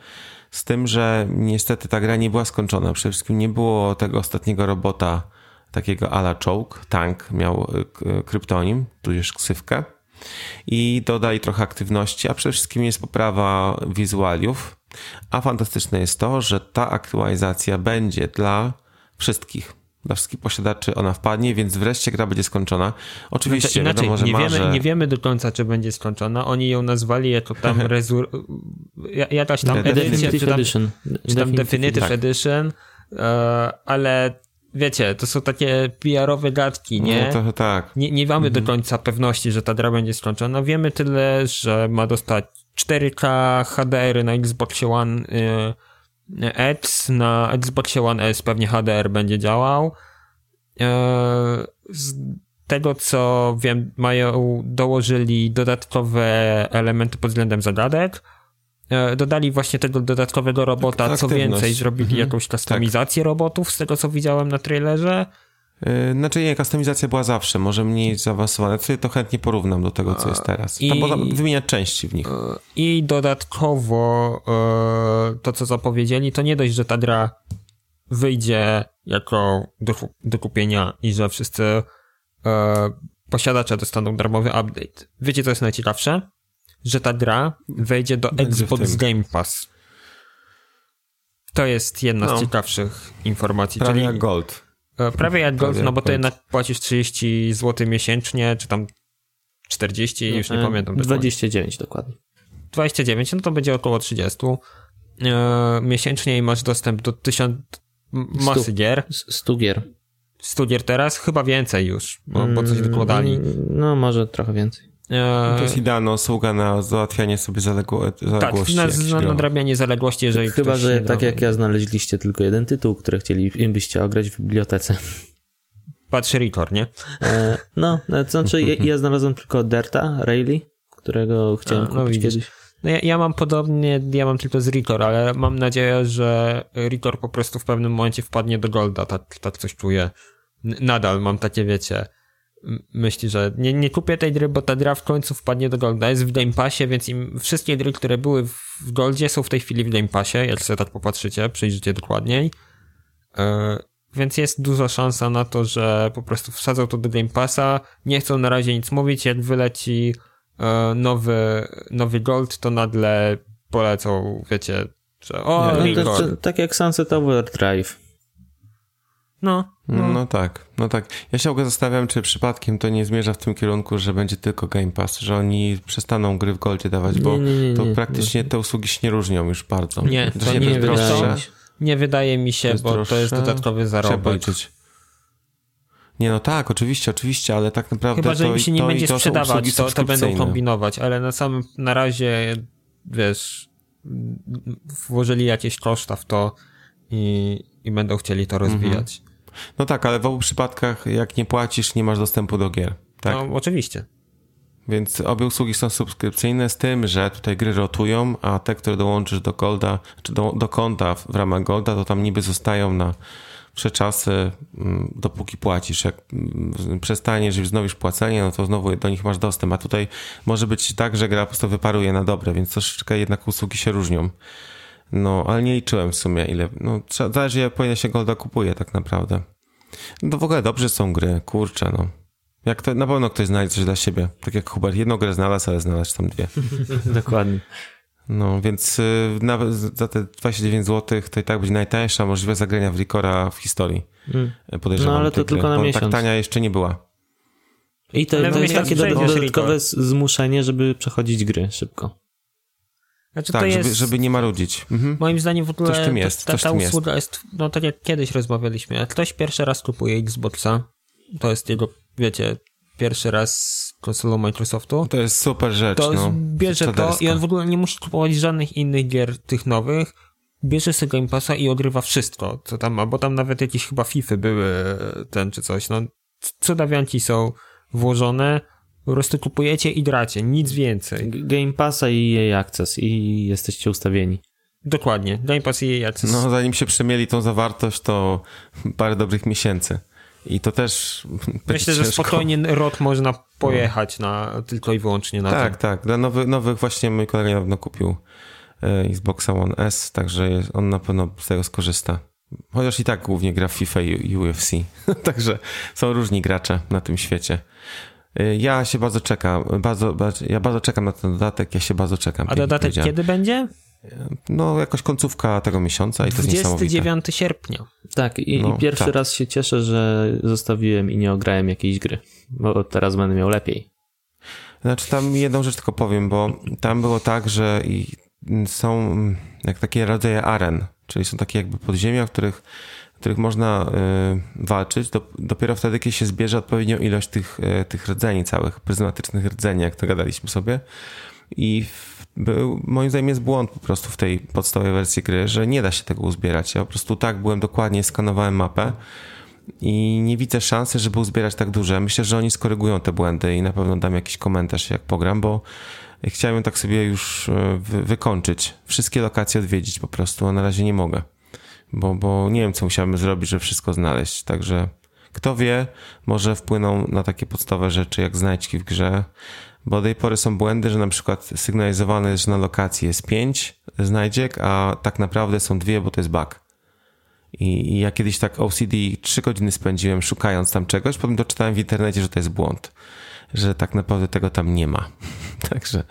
Z tym, że niestety ta gra nie była skończona. Przede wszystkim nie było tego ostatniego robota, takiego ala czołg, tank, miał y, kryptonim, tudzież ksywkę. I dodali trochę aktywności, a przede wszystkim jest poprawa wizualiów. A fantastyczne jest to, że ta aktualizacja będzie dla wszystkich dla wszystkich posiadaczy ona wpadnie, więc wreszcie gra będzie skończona. Oczywiście, znaczy, inaczej, wiadomo, że nie, wiemy, że... nie wiemy do końca, czy będzie skończona. Oni ją nazwali jako tam rezur... jakaś tam edycja, czy tam, Edition. Czy tam Definitive tak. Edition, e, ale wiecie, to są takie PR-owe gadki, nie? No, to, tak. Nie, nie mamy mhm. do końca pewności, że ta gra będzie skończona. Wiemy tyle, że ma dostać 4K HDR na Xbox One y, X na Xboxie One S pewnie HDR będzie działał. E, z tego co wiem, mają, dołożyli dodatkowe elementy pod względem zagadek. E, dodali właśnie tego dodatkowego robota, tak, co więcej, zrobili mhm. jakąś kustomizację tak. robotów, z tego co widziałem na trailerze. Yy, znaczy nie, kustomizacja była zawsze, może mniej zaawansowana. Tutaj to chętnie porównam do tego, co jest teraz. I, Tam można wymieniać części w nich. I dodatkowo yy, to, co zapowiedzieli, to nie dość, że ta gra wyjdzie jako do, do kupienia i że wszyscy posiadacze dostaną darmowy update. Wiecie, co jest najciekawsze? Że ta gra wejdzie do Będzie Xbox Game Pass. To jest jedna no. z ciekawszych informacji. Prawie czyli Gold. E, prawie jak Gold, no bo to jednak płacisz 30 zł miesięcznie, czy tam 40, no, już nie e, pamiętam. 29 dokładnie. 29, no to będzie około 30. E, miesięcznie i masz dostęp do 1000 masy Stu, gier. 100 gier. 100 gier teraz? Chyba więcej już, bo, bo coś dokładali. Mm, no może trochę więcej. No to jest idealna usługa na załatwianie sobie zaległo, zaległości. Tak, na, na nadrabianie zaległości, jeżeli Chyba, że tak jak ja znaleźliście tylko jeden tytuł, który chcielibyście ograć w bibliotece. Patrz Record, nie? E, no, e, to znaczy ja, ja, znalazłem tylko Derta, Rayleigh, którego chciałem A, no kupić kiedyś. No ja, ja, mam podobnie, ja mam tylko z Ritor, ale mam nadzieję, że Ritor po prostu w pewnym momencie wpadnie do Golda, tak, tak coś czuję. Nadal mam takie, wiecie, myśli, że nie, nie kupię tej gry, bo ta gra w końcu wpadnie do Golda. Jest w Game Passie, więc im wszystkie gry, które były w Goldzie są w tej chwili w Game Passie, jak sobie tak popatrzycie, przyjrzycie dokładniej. Yy, więc jest duża szansa na to, że po prostu wsadzą to do Game Passa. Nie chcą na razie nic mówić, jak wyleci yy, nowy, nowy Gold, to nagle polecą, wiecie, że o, no, to, to, tak jak Sunset Overdrive. No, no. no. tak, no tak. Ja się zastanawiam, czy przypadkiem to nie zmierza w tym kierunku, że będzie tylko Game Pass, że oni przestaną gry w Goldzie dawać, bo nie, nie, nie, to praktycznie te usługi się nie różnią już bardzo. Nie, to, nie, nie, wydaje, nie wydaje mi się, to bo droższe. to jest dodatkowy zarobek. Nie, no tak, oczywiście, oczywiście, ale tak naprawdę Chyba, że to, im się nie będzie sprzedawać, to, to będą kombinować, ale na samym, na razie, wiesz, włożyli jakieś koszta w to i, i będą chcieli to rozwijać. Mhm. No tak, ale w obu przypadkach, jak nie płacisz, nie masz dostępu do gier. Tak? No, oczywiście. Więc obie usługi są subskrypcyjne z tym, że tutaj gry rotują, a te, które dołączysz do Golda, czy do, do konta w, w ramach Golda, to tam niby zostają na przeczasy, mm, dopóki płacisz. Jak mm, przestaniesz i wznowisz płacenie, no to znowu do nich masz dostęp. A tutaj może być tak, że gra po prostu wyparuje na dobre, więc troszeczkę jednak usługi się różnią. No, ale nie liczyłem w sumie ile. No, zależy po ile się Golda kupuje tak naprawdę. No w ogóle dobrze są gry, kurczę no. Jak to, na pewno ktoś znajdzie coś dla siebie. Tak jak Hubert, jedną grę znalazł, ale znalazł tam dwie. <laughs> Dokładnie. No, więc y, nawet za te 29 zł to i tak będzie najtańsza możliwe zagrania w Ricora w historii. Mm. Podejrzewam. No, ale to tylko na miesiąc. tak tania jeszcze nie była. I to, to jest takie dodatkowe zmuszenie, żeby przechodzić gry szybko. Znaczy, tak, żeby, jest, żeby nie marudzić. Mhm. Moim zdaniem w ogóle coś tym jest, ta, ta, ta usługa jest. jest, no tak jak kiedyś rozmawialiśmy, jak ktoś pierwszy raz kupuje Xboxa, to jest jego, wiecie, pierwszy raz konsolą Microsoftu. To jest super rzecz, to no. bierze to i on w ogóle nie musi kupować żadnych innych gier tych nowych, bierze sobie Game Passa i odrywa wszystko, co tam ma, bo tam nawet jakieś chyba FIFA były ten czy coś, no cudawianci są włożone, po prostu kupujecie i dracie, nic więcej. Game Passa i jej Access i jesteście ustawieni. Dokładnie, Game Pass i jej Access. No zanim się przemieli tą zawartość, to parę dobrych miesięcy. I to też. Myślę, że spokojnie rok można pojechać na, tylko i wyłącznie na Tak, tym. tak. Dla nowych, nowych właśnie mój kolega niedawno kupił e, Xboxa One S, także on na pewno z tego skorzysta. Chociaż i tak głównie gra w FIFA i UFC. <laughs> także są różni gracze na tym świecie. E, ja się bardzo czekam, bardzo, ja bardzo czekam na ten dodatek, ja się bardzo czekam. A dodatek kiedy będzie? No, jakoś końcówka tego miesiąca i to 29 sierpnia. Tak, i, no, i pierwszy tak. raz się cieszę, że zostawiłem i nie ograłem jakiejś gry, bo teraz będę miał lepiej. Znaczy tam jedną rzecz tylko powiem, bo tam było tak, że są jak takie rodzaje aren, czyli są takie jakby podziemia, w których, których można y, walczyć do, dopiero wtedy, kiedy się zbierze odpowiednią ilość tych, y, tych rdzeni całych, pryzmatycznych rdzeni, jak to gadaliśmy sobie. I był, moim zdaniem jest błąd po prostu w tej podstawowej wersji gry, że nie da się tego uzbierać. Ja po prostu tak byłem dokładnie, skanowałem mapę i nie widzę szansy, żeby uzbierać tak duże. Myślę, że oni skorygują te błędy i na pewno dam jakiś komentarz, jak pogram, bo chciałem tak sobie już wy wykończyć. Wszystkie lokacje odwiedzić po prostu, a na razie nie mogę. Bo, bo nie wiem, co musiałem zrobić, żeby wszystko znaleźć. Także kto wie, może wpłyną na takie podstawowe rzeczy, jak znajdźki w grze, bo do tej pory są błędy, że na przykład sygnalizowane jest, że na lokacji jest pięć znajdziek, a tak naprawdę są dwie, bo to jest bug. I, ja kiedyś tak OCD trzy godziny spędziłem szukając tam czegoś, potem doczytałem w internecie, że to jest błąd. Że tak naprawdę tego tam nie ma. <laughs> Także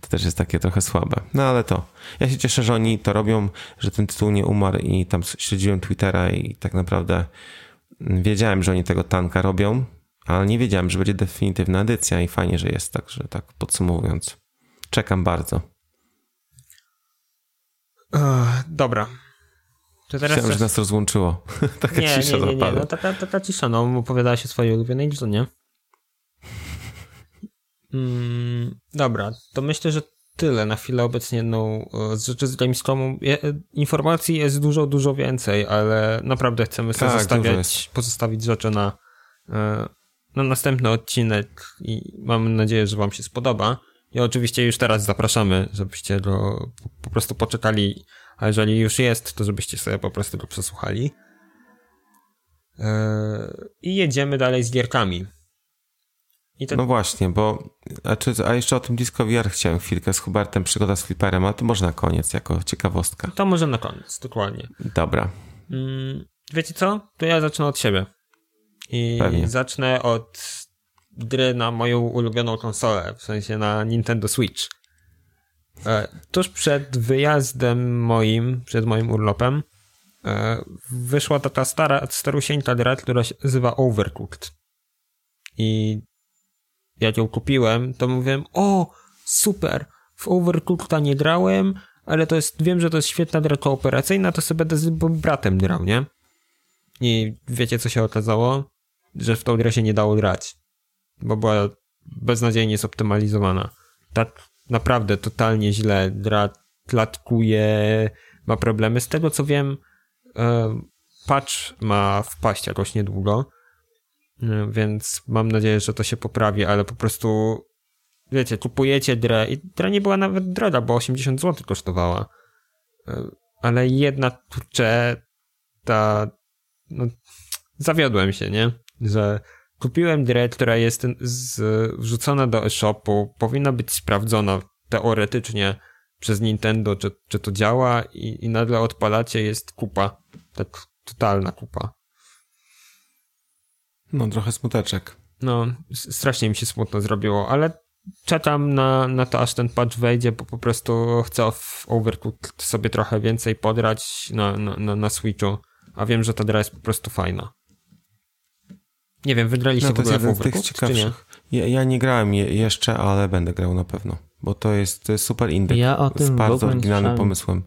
to też jest takie trochę słabe. No ale to. Ja się cieszę, że oni to robią, że ten tytuł nie umarł i tam śledziłem Twittera i tak naprawdę wiedziałem, że oni tego tanka robią, ale nie wiedziałem, że będzie definitywna edycja i fajnie, że jest, także tak podsumowując. Czekam bardzo. Uh, dobra. To teraz Myślałem, że nas rozłączyło. <laughs> taka nie, cisza nie, nie, nie. No, taka, taka cisza, no opowiadałaś o swojej ulubionej grze, nie? Mm, dobra, to myślę, że tyle na chwilę obecnie no, z rzeczy z Gamescomu. Informacji jest dużo, dużo więcej, ale naprawdę chcemy sobie tak, zostawiać, pozostawić rzeczy na, e, na następny odcinek i mam nadzieję, że wam się spodoba. I oczywiście już teraz zapraszamy, żebyście go po prostu poczekali, a jeżeli już jest, to żebyście sobie po prostu go przesłuchali. E, I jedziemy dalej z gierkami. No właśnie, bo a, czy, a jeszcze o tym Disco VR chciałem chwilkę z Hubertem, przygoda z Flipperem, ale to może na koniec, jako ciekawostka. To może na koniec, dokładnie. Dobra. Mm, wiecie co? To ja zacznę od siebie. I Pewnie. zacznę od gry na moją ulubioną konsolę, w sensie na Nintendo Switch. E, tuż przed wyjazdem moim, przed moim urlopem, e, wyszła taka stara, starusieńka gra, która się nazywa Overcooked. I jak ją kupiłem, to mówiłem, o, super, w Overcooked nie grałem, ale to jest, wiem, że to jest świetna gra kooperacyjna, to sobie będę z bratem grał, nie? I wiecie, co się okazało? Że w tą grę się nie dało grać, bo była beznadziejnie zoptymalizowana. Tak naprawdę totalnie źle gra klatkuje, ma problemy. Z tego, co wiem, e, patch ma wpaść jakoś niedługo, więc mam nadzieję, że to się poprawi, ale po prostu wiecie, kupujecie drę i dra nie była nawet droga, bo 80 zł kosztowała. E, ale jedna kurczę ta no, zawiodłem się, nie? Że kupiłem drę, która jest z, wrzucona do e-shopu, powinna być sprawdzona teoretycznie przez Nintendo, czy, czy to działa i, i nagle odpalacie, jest kupa. Tak totalna kupa. No, trochę smuteczek. No, strasznie mi się smutno zrobiło, ale czekam na, na to, aż ten patch wejdzie, bo po prostu chcę w Overcooked sobie trochę więcej podrać na, na, na, na Switchu, a wiem, że ta gra jest po prostu fajna. Nie wiem, wygraliście no, to w ogóle w Overcooked, czy nie? Ja, ja, nie grałem je, jeszcze, ale będę grał na pewno, bo to jest, super indyk ja z bardzo oryginalnym pomysłem.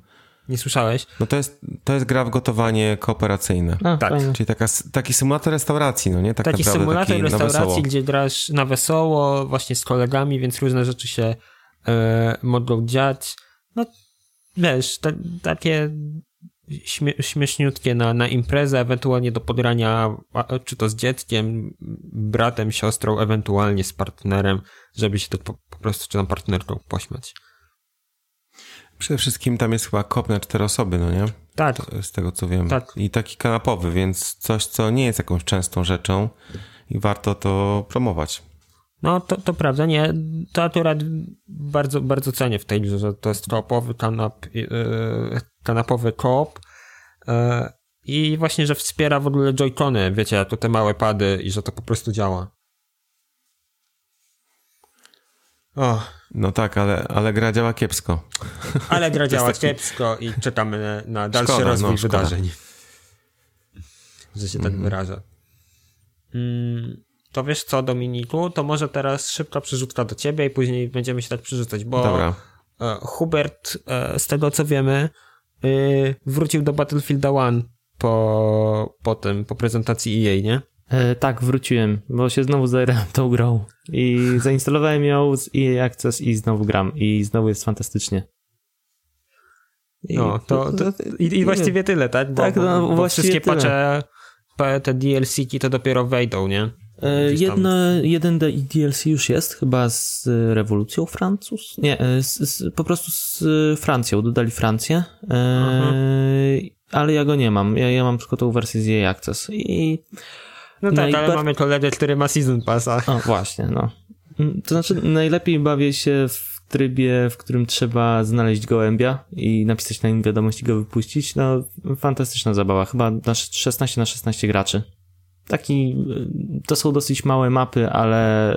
Nie słyszałeś? No to jest, to jest gra w gotowanie kooperacyjne. A, tak. Fajnie. Czyli taka, taki symulator restauracji, no nie? Tak taki naprawdę, symulator taki restauracji, gdzie grasz na wesoło, właśnie z kolegami, więc różne rzeczy się e, mogą dziać. No wiesz, te, takie śmie śmieszniutkie na, na imprezę, ewentualnie do podrania, czy to z dzieckiem, bratem, siostrą, ewentualnie z partnerem, żeby się to po, po prostu, czy tam partnerką pośmiać. Przede wszystkim tam jest chyba kop na cztery osoby, no nie? Tak. Z tego co wiem. Tak. I taki kanapowy, więc coś, co nie jest jakąś częstą rzeczą i warto to promować. No, to, to prawda, nie. To akurat bardzo, bardzo cenię w tej grze, że to jest koopowy kanap, yy, kanapowy koop yy, i właśnie, że wspiera w ogóle joycony, wiecie, to te małe pady i że to po prostu działa. O. No tak, ale, ale gra działa kiepsko. Ale gra działa taki... kiepsko i czekamy na dalszy szkoda, rozwój no, wydarzeń. Że się tak mm. wyraża. Mm, to wiesz co, Dominiku, to może teraz szybka przerzutka do ciebie i później będziemy się tak przerzucać, bo Dobra. E, Hubert, e, z tego co wiemy, e, wrócił do Battlefield 1 po, po tym, po prezentacji EA, nie? E, tak, wróciłem, bo się znowu zajerałem tą grą i zainstalowałem ją z EA Access i znowu gram i znowu jest fantastycznie. I, no, to, to, to i, i, właściwie tyle, tak? Bo, tak, no, bo, bo wszystkie tyle. patche, te DLC-ki to dopiero wejdą, nie? E, jedno, jeden DLC już jest, chyba z rewolucją Francuz? Nie, e, z, z, po prostu z Francją, dodali Francję, e, ale ja go nie mam. Ja, ja mam tylko tą wersję z EA Access i no tak, ale mamy kolegę, który ma Season Passa. O, właśnie, no. Mm, to znaczy, najlepiej bawię się w trybie, w którym trzeba znaleźć gołębia i napisać na nim wiadomość i go wypuścić. No, fantastyczna zabawa. Chyba na 16 na 16 graczy. Taki, y, to są dosyć małe mapy, ale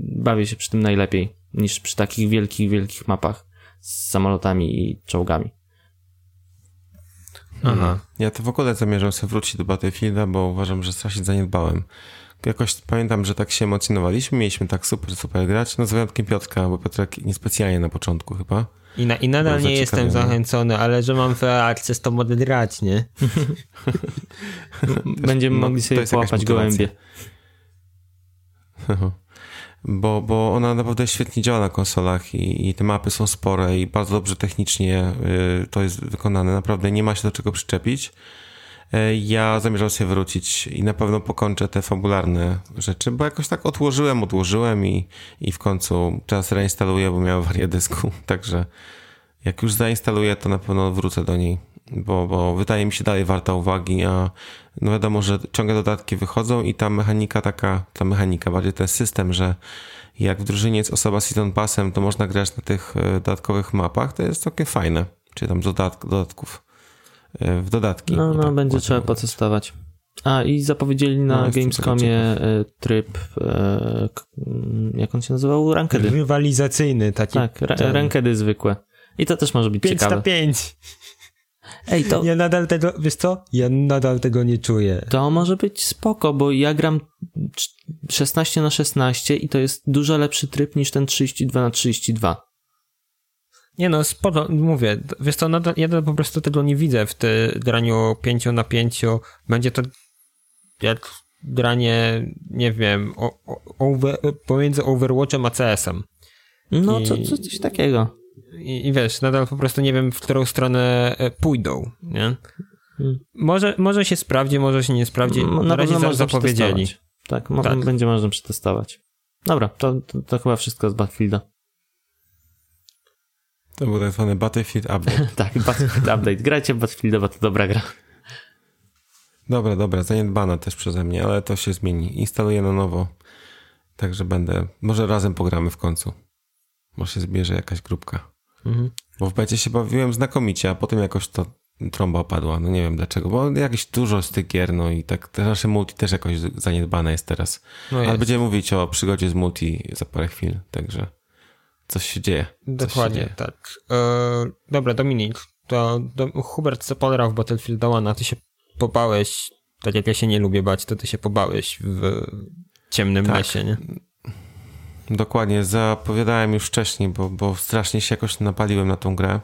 bawię się przy tym najlepiej niż przy takich wielkich, wielkich mapach z samolotami i czołgami. Aha. Ja to w ogóle zamierzam sobie wrócić do Battlefielda, bo uważam, że strasznie zaniedbałem. Jakoś pamiętam, że tak się emocjonowaliśmy, mieliśmy tak super, super grać, no z wyjątkiem Piotrka, bo Piotrek niespecjalnie na początku chyba. I, na, i nadal nie jestem zachęcony, ale że mam w Access <laughs> to mogę grać, nie? Będziemy no, mogli sobie połapać gołębie. <laughs> bo, bo ona naprawdę świetnie działa na konsolach i, i te mapy są spore i bardzo dobrze technicznie y, to jest wykonane. Naprawdę nie ma się do czego przyczepić. Y, ja zamierzam się wrócić i na pewno pokończę te fabularne rzeczy, bo jakoś tak odłożyłem, odłożyłem i, i w końcu teraz reinstaluję, bo miałem warię dysku, <laughs> także jak już zainstaluję, to na pewno wrócę do niej, bo, bo wydaje mi się dalej warta uwagi, a no wiadomo, że ciągle dodatki wychodzą i ta mechanika taka, ta mechanika, bardziej ten system, że jak w drużynie jest osoba z Season Passem, to można grać na tych e, dodatkowych mapach, to jest całkiem fajne, czyli tam dodatk, dodatków, e, w dodatki. No, no tak, będzie trzeba mówić. potestować. A i zapowiedzieli na no, Gamescomie e, tryb, jak on się nazywał? Rankedy. Rywalizacyjny taki. Tak, ra rankedy zwykłe. I to też może być 5 ciekawe. 5 Ej, to... Ja nadal tego, wiesz co? Ja nadal tego nie czuję. To może być spoko, bo ja gram 16 na 16 i to jest dużo lepszy tryb niż ten 32 na 32. Nie no, sporo, mówię, wiesz co, nadal, ja po prostu tego nie widzę w tym graniu 5 na 5. Będzie to jak granie, nie wiem, o, o, over, pomiędzy Overwatchem a CS-em. No, I... co, co, coś takiego i, i wiesz, nadal po prostu nie wiem, w którą stronę e, pójdą, nie? Hmm. Może, może się sprawdzi, może się nie sprawdzi. Na, na razie za, zapowiedzieli. Tak, mo tak, będzie można przetestować. Dobra, to, to, to, chyba wszystko z Battlefielda. To był tak zwany Battlefield Update. <laughs> tak, Battlefield Update. Grajcie w Battlefielda, bo to dobra gra. Dobra, dobra, zaniedbana też przeze mnie, ale to się zmieni. Instaluję na nowo, także będę, może razem pogramy w końcu. Może się zbierze jakaś grupka. Mhm. Bo w becie się bawiłem znakomicie, a potem jakoś to trąba opadła. No nie wiem dlaczego, bo jakieś dużo z tych gier, no i tak te nasze multi też jakoś zaniedbane jest teraz. No jest. Ale będziemy mówić o przygodzie z multi za parę chwil, także coś się dzieje. Dokładnie, dzieje. tak. E, dobra, Dominik, to do, Hubert co pograł w Battlefield One, a ty się pobałeś, tak jak ja się nie lubię bać, to ty się pobałeś w ciemnym tak. lesie, nie? Dokładnie, zapowiadałem już wcześniej, bo, bo strasznie się jakoś napaliłem na tą grę,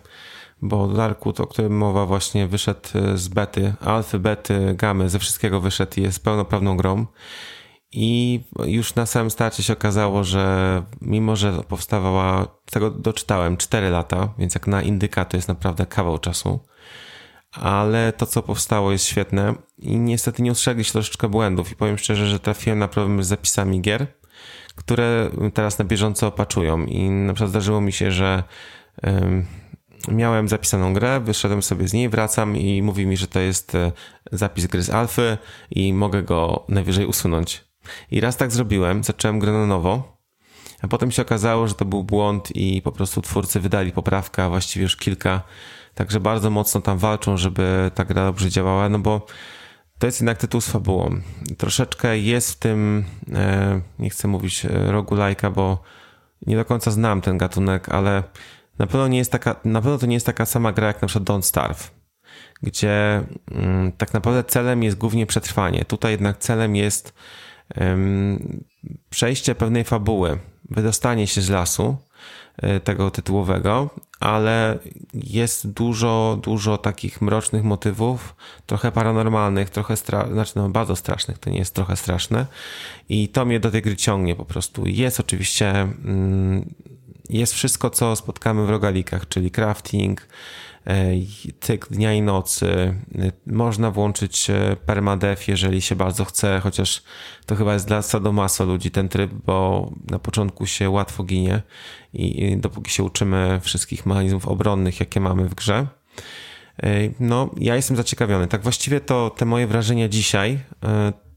bo Darkwood, o którym mowa właśnie wyszedł e, z bety, alfy, bety, gamy, ze wszystkiego wyszedł i jest pełnoprawną grą. I już na samym starcie się okazało, że mimo, że powstawała, tego doczytałem 4 lata, więc jak na indyka to jest naprawdę kawał czasu, ale to, co powstało, jest świetne i niestety nie ustrzegli się troszeczkę błędów i powiem szczerze, że trafiłem na problem z zapisami gier, które teraz na bieżąco opaczują i na przykład zdarzyło mi się, że miałem zapisaną grę, wyszedłem sobie z niej, wracam i mówi mi, że to jest e, zapis gry z alfy i mogę go najwyżej usunąć. I raz tak zrobiłem, zacząłem grę na nowo, a potem się okazało, że to był błąd i po prostu twórcy wydali poprawkę, a właściwie już kilka, także bardzo mocno tam walczą, żeby ta gra dobrze działała, no bo to jest jednak tytuł z fabułą. Troszeczkę jest w tym, e, nie chcę mówić e, rogu lajka, bo nie do końca znam ten gatunek, ale na pewno nie jest taka, na pewno to nie jest taka sama gra jak na przykład Don't Starve, gdzie mm, tak naprawdę celem jest głównie przetrwanie. Tutaj jednak celem jest przejście pewnej fabuły, wydostanie się z lasu tego tytułowego, ale jest dużo, dużo takich mrocznych motywów, trochę paranormalnych, trochę stra- znaczy no bardzo strasznych, to nie jest trochę straszne i to mnie do tej gry ciągnie po prostu. Jest oczywiście mm, jest wszystko, co spotkamy w rogalikach, czyli crafting, e, cykl dnia i nocy. Można włączyć e, permadev, jeżeli się bardzo chce, chociaż to chyba jest dla sadomaso ludzi ten tryb, bo na początku się łatwo ginie i dopóki się uczymy wszystkich mechanizmów obronnych, jakie mamy w grze. E, no, ja jestem zaciekawiony. Tak właściwie to te moje wrażenia dzisiaj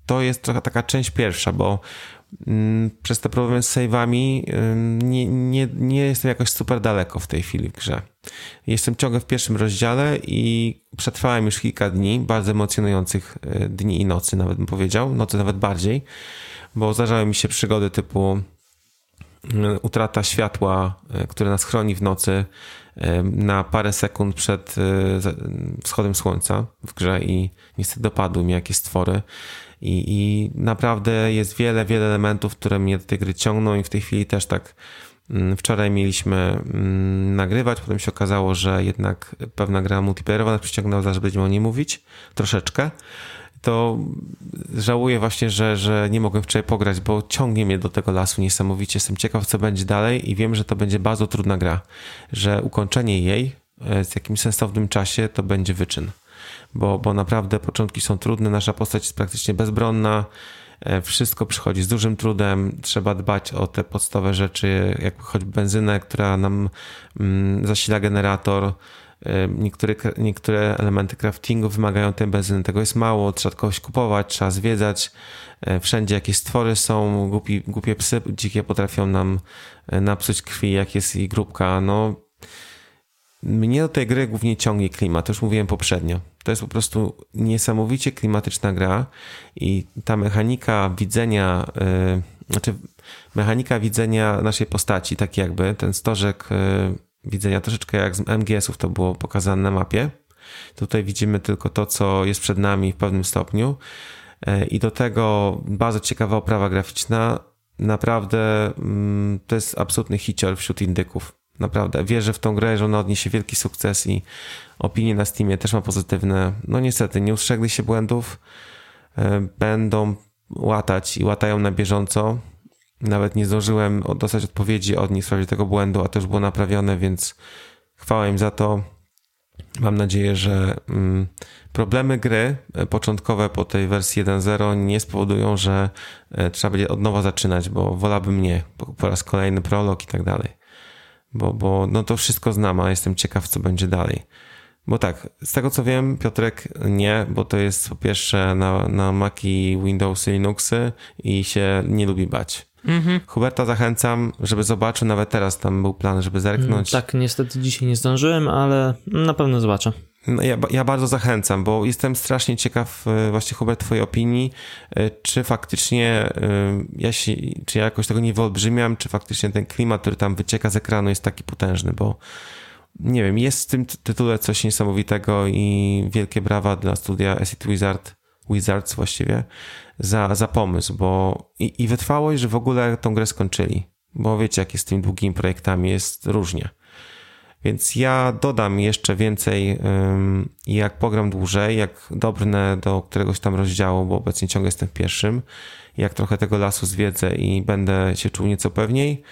to jest trochę taka część pierwsza, bo przez te problemy z save'ami nie, nie, nie jestem jakoś super daleko w tej chwili w grze. Jestem ciągle w pierwszym rozdziale i przetrwałem już kilka dni, bardzo emocjonujących e, dni i nocy nawet bym powiedział, nocy nawet bardziej, bo zdarzały mi się przygody typu mm, utrata światła, e, które nas chroni w nocy na parę sekund przed wschodem słońca w grze i niestety dopadły mi jakieś stwory i, I naprawdę jest wiele, wiele elementów, które mnie do tej gry ciągną i w tej chwili też tak mm, Wczoraj mieliśmy mm, nagrywać, potem się okazało, że jednak pewna gra multiplayerowa nas przyciągnęła, że będziemy o niej mówić troszeczkę. To żałuję właśnie, że, że nie mogłem wczoraj pograć, bo ciągnie mnie do tego lasu niesamowicie. Jestem ciekaw, co będzie dalej i wiem, że to będzie bardzo trudna gra, że ukończenie jej e, w jakimś sensownym czasie to będzie wyczyn bo, bo naprawdę początki są trudne, nasza postać jest praktycznie bezbronna, e, wszystko przychodzi z dużym trudem, trzeba dbać o te podstawowe rzeczy, jak choćby benzynę, która nam mm, zasila generator, e, Niektóre, niektóre elementy craftingu wymagają tej benzyny, tego jest mało, trzeba kogoś kupować, trzeba zwiedzać. E, wszędzie jakieś stwory są, głupi, głupie psy dzikie potrafią nam napsuć krwi, jak jest i grupka. No, mnie do tej gry głównie ciągnie klimat, to już mówiłem poprzednio. To jest po prostu niesamowicie klimatyczna gra i ta mechanika widzenia, yy, znaczy mechanika widzenia naszej postaci, tak jakby ten stożek yy, widzenia troszeczkę jak z MGS-ów to było pokazane na mapie. Tutaj widzimy tylko to, co jest przed nami w pewnym stopniu. Yy, I do tego bardzo ciekawa oprawa graficzna. Naprawdę mm, to jest absolutny hicior wśród indyków. Naprawdę wierzę w tą grę, że ona odniesie wielki sukces i opinie na Steamie też ma pozytywne. No niestety, nie ustrzegli się błędów. E, będą łatać i łatają na bieżąco. Nawet nie zdążyłem dostać odpowiedzi od nich w sprawie tego błędu, a to już było naprawione, więc chwała im za to. Mam nadzieję, że mm, problemy gry e, początkowe po tej wersji 1.0 nie spowodują, że e, trzeba będzie od nowa zaczynać, bo wolałbym nie, po raz kolejny prolog i tak dalej bo, bo no to wszystko znam, a jestem ciekaw, co będzie dalej. Bo tak, z tego co wiem, Piotrek nie, bo to jest po pierwsze na, na Maci, Windowsy, Linuxy i się nie lubi bać. Mhm. Huberta zachęcam, żeby zobaczył, nawet teraz tam był plan, żeby zerknąć. Mm, tak, niestety dzisiaj nie zdążyłem, ale na pewno zobaczę. No ja, ja bardzo zachęcam, bo jestem strasznie ciekaw e, właśnie Hubert twojej opinii, e, czy faktycznie e, ja się, czy ja jakoś tego nie wyolbrzymiam, czy faktycznie ten klimat, który tam wycieka z ekranu jest taki potężny, bo nie wiem, jest w tym tytule coś niesamowitego i wielkie brawa dla studia Acid Wizard, Wizards właściwie, za, za pomysł, bo i, i wytrwałość, że w ogóle tą grę skończyli, bo wiecie, jak jest z tymi długimi projektami, jest różnie. Więc ja dodam jeszcze więcej jak pogram dłużej, jak dobrnę do któregoś tam rozdziału, bo obecnie ciągle jestem w pierwszym, jak trochę tego lasu zwiedzę i będę się czuł nieco pewniej,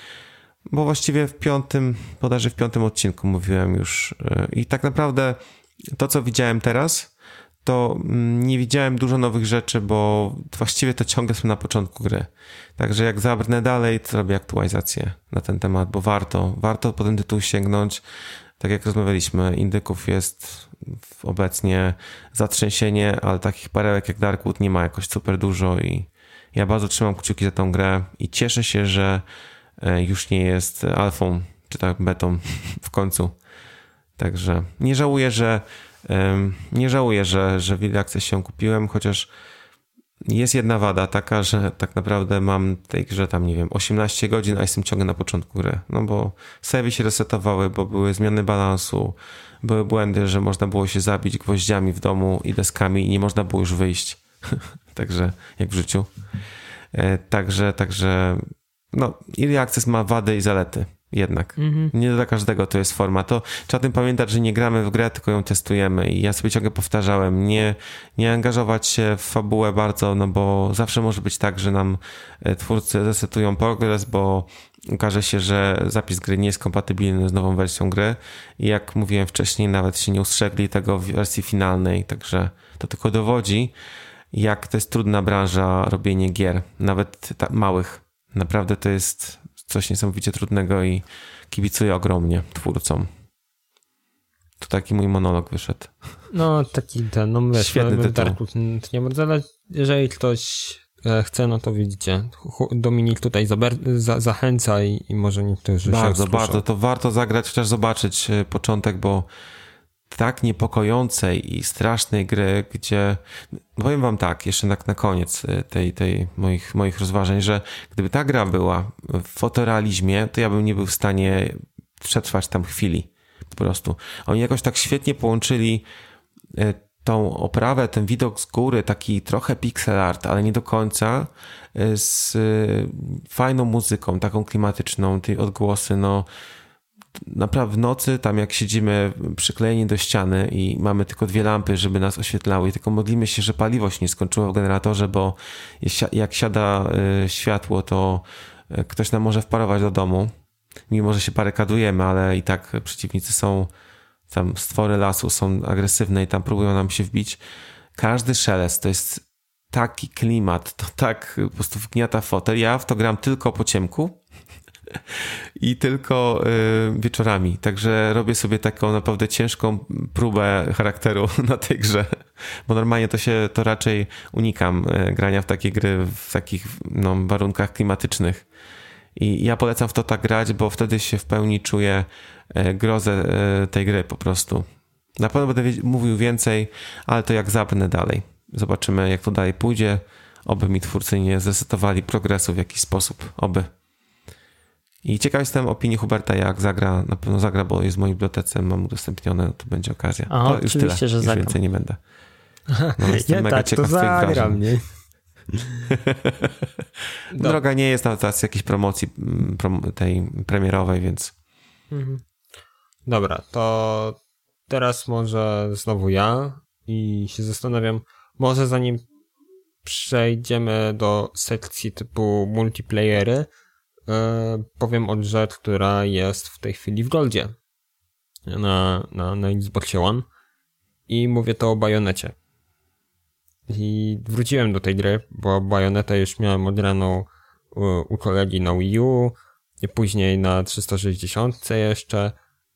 bo właściwie w piątym, bodajże w piątym odcinku mówiłem już y, i tak naprawdę to, co widziałem teraz, to mm, nie widziałem dużo nowych rzeczy, bo właściwie to ciągle są na początku gry. Także jak zabrnę dalej, to robię aktualizację na ten temat, bo warto, warto po ten tytuł sięgnąć. Tak jak rozmawialiśmy, indyków jest obecnie zatrzęsienie, ale takich perełek jak Darkwood nie ma jakoś super dużo i ja bardzo trzymam kciuki za tą grę i cieszę się, że e, już nie jest alfą, czy tak betą <laughs> w końcu. Także nie żałuję, że nie żałuję, że, że w Access się kupiłem, chociaż jest jedna wada taka, że tak naprawdę mam tej grze tam, nie wiem, 18 godzin, a jestem ciągle na początku gry. No bo savey się resetowały, bo były zmiany balansu, były błędy, że można było się zabić gwoździami w domu i deskami i nie można było już wyjść. <laughs> także, jak w życiu. E, także, także, no, Early Access ma wady i zalety jednak. Mhm. Nie dla każdego to jest forma. To trzeba o tym pamiętać, że nie gramy w grę, tylko ją testujemy. I ja sobie ciągle powtarzałem, nie, nie angażować się w fabułę bardzo, no bo zawsze może być tak, że nam e, twórcy resetują progres, bo okaże się, że zapis gry nie jest kompatybilny z nową wersją gry. I jak mówiłem wcześniej, nawet się nie ustrzegli tego w wersji finalnej, także to tylko dowodzi, jak to jest trudna branża robienie gier, nawet małych. Naprawdę to jest coś niesamowicie trudnego i kibicuję ogromnie twórcom. To taki mój monolog wyszedł. No, taki ten, no wiesz, Świetny no, Darku, nie bardzo, ale jeżeli ktoś e, chce, no to widzicie. Dominik tutaj za zachęca i, i może niektórzy Bardzo, się bardzo. To warto zagrać, chociaż zobaczyć e, początek, bo tak niepokojącej i strasznej gry, gdzie powiem wam tak, jeszcze tak na koniec y, tej, tej moich, moich rozważań, że gdyby ta gra była w fotorealizmie, to ja bym nie był w stanie przetrwać tam chwili. Po prostu. Oni jakoś tak świetnie połączyli y, tą oprawę, ten widok z góry, taki trochę pixel art, ale nie do końca, y, z fajną muzyką, taką klimatyczną, te odgłosy, no naprawdę w nocy, tam jak siedzimy przyklejeni do ściany i mamy tylko dwie lampy, żeby nas oświetlały i tylko modlimy się, że paliwo się nie skończyło w generatorze, bo jak siada y, światło, to y, ktoś nam może wparować do domu. Mimo, że się barykadujemy, ale i tak przeciwnicy są, tam stwory lasu są agresywne i tam próbują nam się wbić. Każdy szelest to jest taki klimat, to tak po prostu wgniata fotel. Ja w to gram tylko po ciemku, i tylko y, wieczorami. Także robię sobie taką naprawdę ciężką próbę charakteru <laughs> na tej grze, bo normalnie to się, to raczej unikam y, grania w takie gry w takich no, warunkach klimatycznych. I ja polecam w to tak grać, bo wtedy się w pełni czuję y, grozę tej gry po prostu. Na pewno będę mówił więcej, ale to jak zapnę dalej. Zobaczymy, jak to dalej pójdzie. Oby mi twórcy nie zresetowali progresu w jakiś sposób. Oby. I ciekaw jestem opinii Huberta, jak zagra, na pewno zagra, bo jest w mojej bibliotece, mam udostępnione, no to będzie okazja. A, to już tyle, że już zagram. więcej nie będę. <laughs> No, jestem ja mega tak, ciekaw to zagram, nie? Droga nie jest na teraz jakiejś promocji mm, prom tej premierowej, więc... Mhm. Dobra, to teraz może znowu ja i się zastanawiam, może zanim przejdziemy do sekcji typu multiplayery, powiem o rzecz, która jest w tej chwili w Goldzie na, na, na Xbox One i mówię to o Bajonecie. I wróciłem do tej gry, bo Bajonetę już miałem odraną u, u kolegi na Wii U, i później na 360 jeszcze,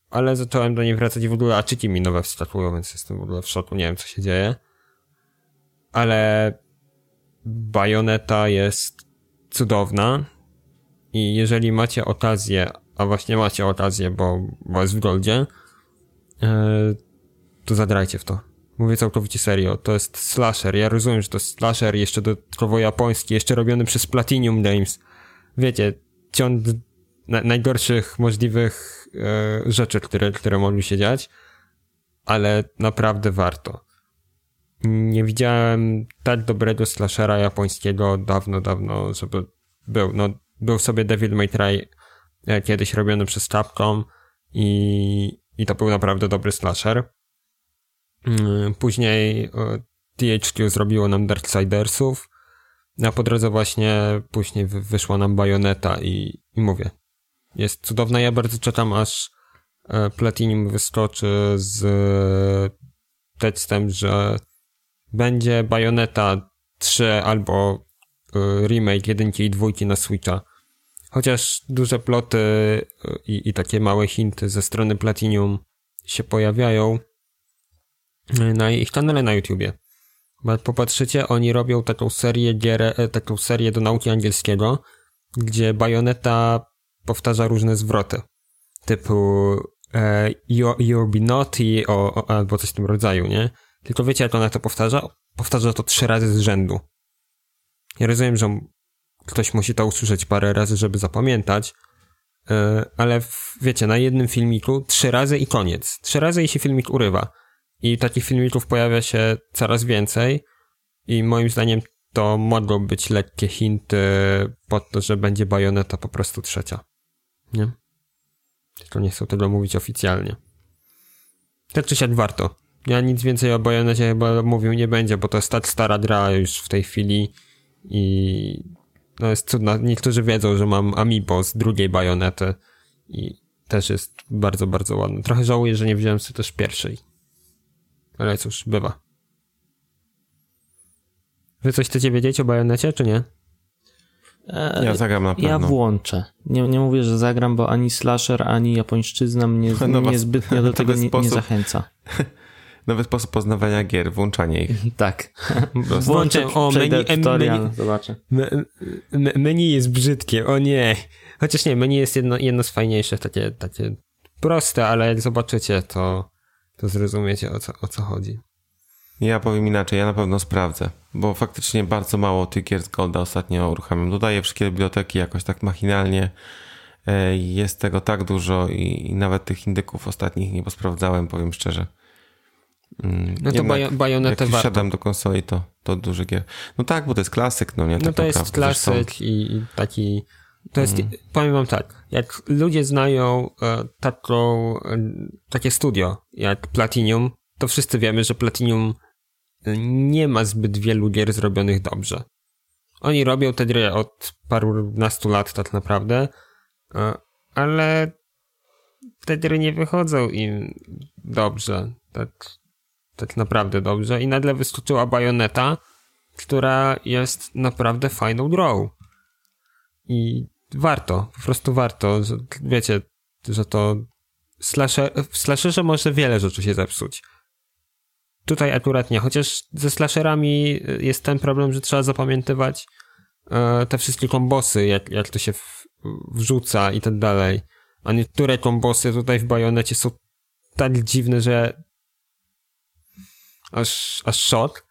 ale zacząłem do niej wracać i w ogóle aczyki mi nowe wskakują, więc jestem w ogóle w szoku, nie wiem co się dzieje. Ale Bajoneta jest cudowna, i jeżeli macie okazję, a właśnie macie okazję, bo, bo jest w Goldzie, e, to zadrajcie w to. Mówię całkowicie serio. To jest slasher. Ja rozumiem, że to jest slasher jeszcze dodatkowo japoński, jeszcze robiony przez Platinum Games. Wiecie, ciąg na, najgorszych możliwych e, rzeczy, które, które mogły się dziać, ale naprawdę warto. Nie widziałem tak dobrego slashera japońskiego dawno, dawno, żeby był. No, był sobie Devil May Cry e, kiedyś robiony przez Capcom i i to był naprawdę dobry slasher. Mm, później THQ zrobiło nam Darksidersów, a po drodze właśnie później wyszła nam Bajoneta i, i mówię, jest cudowna. Ja bardzo czekam, aż e, Platinum wyskoczy z tekstem, że będzie Bajoneta 3 albo e, remake jedynki i dwójki na Switcha. Chociaż duże ploty e, i, i takie małe hinty ze strony Platinum się pojawiają na ich kanale na YouTubie. Bo jak popatrzycie, oni robią taką serię gier, taką serię do nauki angielskiego, gdzie Bajoneta powtarza różne zwroty. Typu e, you're, you're be naughty o, o, albo coś w tym rodzaju, nie? Tylko wiecie, jak ona to powtarza? Powtarza to trzy razy z rzędu. Ja rozumiem, że ktoś musi to usłyszeć parę razy, żeby zapamiętać, e, ale wiecie, na jednym filmiku trzy razy i koniec. Trzy razy i się filmik urywa. I takich filmików pojawia się coraz więcej i moim zdaniem to mogą być lekkie hinty pod to, że będzie bajoneta po prostu trzecia. Nie? Tylko nie chcę tego mówić oficjalnie. Tak czy siak warto. Ja nic więcej o bajonecie chyba mówił nie będzie, bo to jest tak stara gra już w tej chwili i no jest cudna. Niektórzy wiedzą, że mam Amiibo z drugiej bajonety i też jest bardzo, bardzo ładny. Trochę żałuję, że nie wziąłem sobie też pierwszej. Ale cóż, bywa. Wy coś chcecie wiedzieć o bajonecie, czy nie? E, ja zagram na pewno. Ja włączę. Nie, nie mówię, że zagram, bo ani slasher, ani japońszczyzna mnie <laughs> nowa, niezbytnio do tego <laughs> nie, nie zachęca. <laughs> Nowy sposób poznawania gier, włączanie ich. <laughs> tak. Włączę, o, menu, tutorial, menu, zobaczę. Menu jest brzydkie, o nie. Chociaż nie, menu jest jedno, jedno z fajniejszych, takie, takie proste, ale jak zobaczycie, to, to zrozumiecie o co, o co chodzi. Ja powiem inaczej, ja na pewno sprawdzę, bo faktycznie bardzo mało tych gier z Golda ostatnio uruchamiam. Dodaję wszystkie biblioteki jakoś tak machinalnie. E, jest tego tak dużo i, i nawet tych indyków ostatnich nie posprawdzałem, powiem szczerze. Mm, no to bajo, bajonetę Jak wsiadam do konsoli, to, to duży gier. No tak, bo to jest klasyk, no nie? Tak no to jest klasyk i taki... To jest, mm. powiem wam tak, jak ludzie znają e, taką, e, takie studio jak Platinum, to wszyscy wiemy, że Platinum nie ma zbyt wielu gier zrobionych dobrze. Oni robią te gry od parunastu lat tak naprawdę, e, ale te gry nie wychodzą im dobrze, tak, tak naprawdę dobrze i nagle wyskoczyła Bayonetta, która jest naprawdę fajną grą. I warto, po prostu warto, że, wiecie, że to slasher, w slasherze może wiele rzeczy się zepsuć Tutaj akurat nie, chociaż ze slasherami jest ten problem, że trzeba zapamiętywać e, te wszystkie kombosy, jak, jak to się w, wrzuca i tak dalej. A niektóre kombosy tutaj w bajonecie są tak dziwne, że aż, aż szok.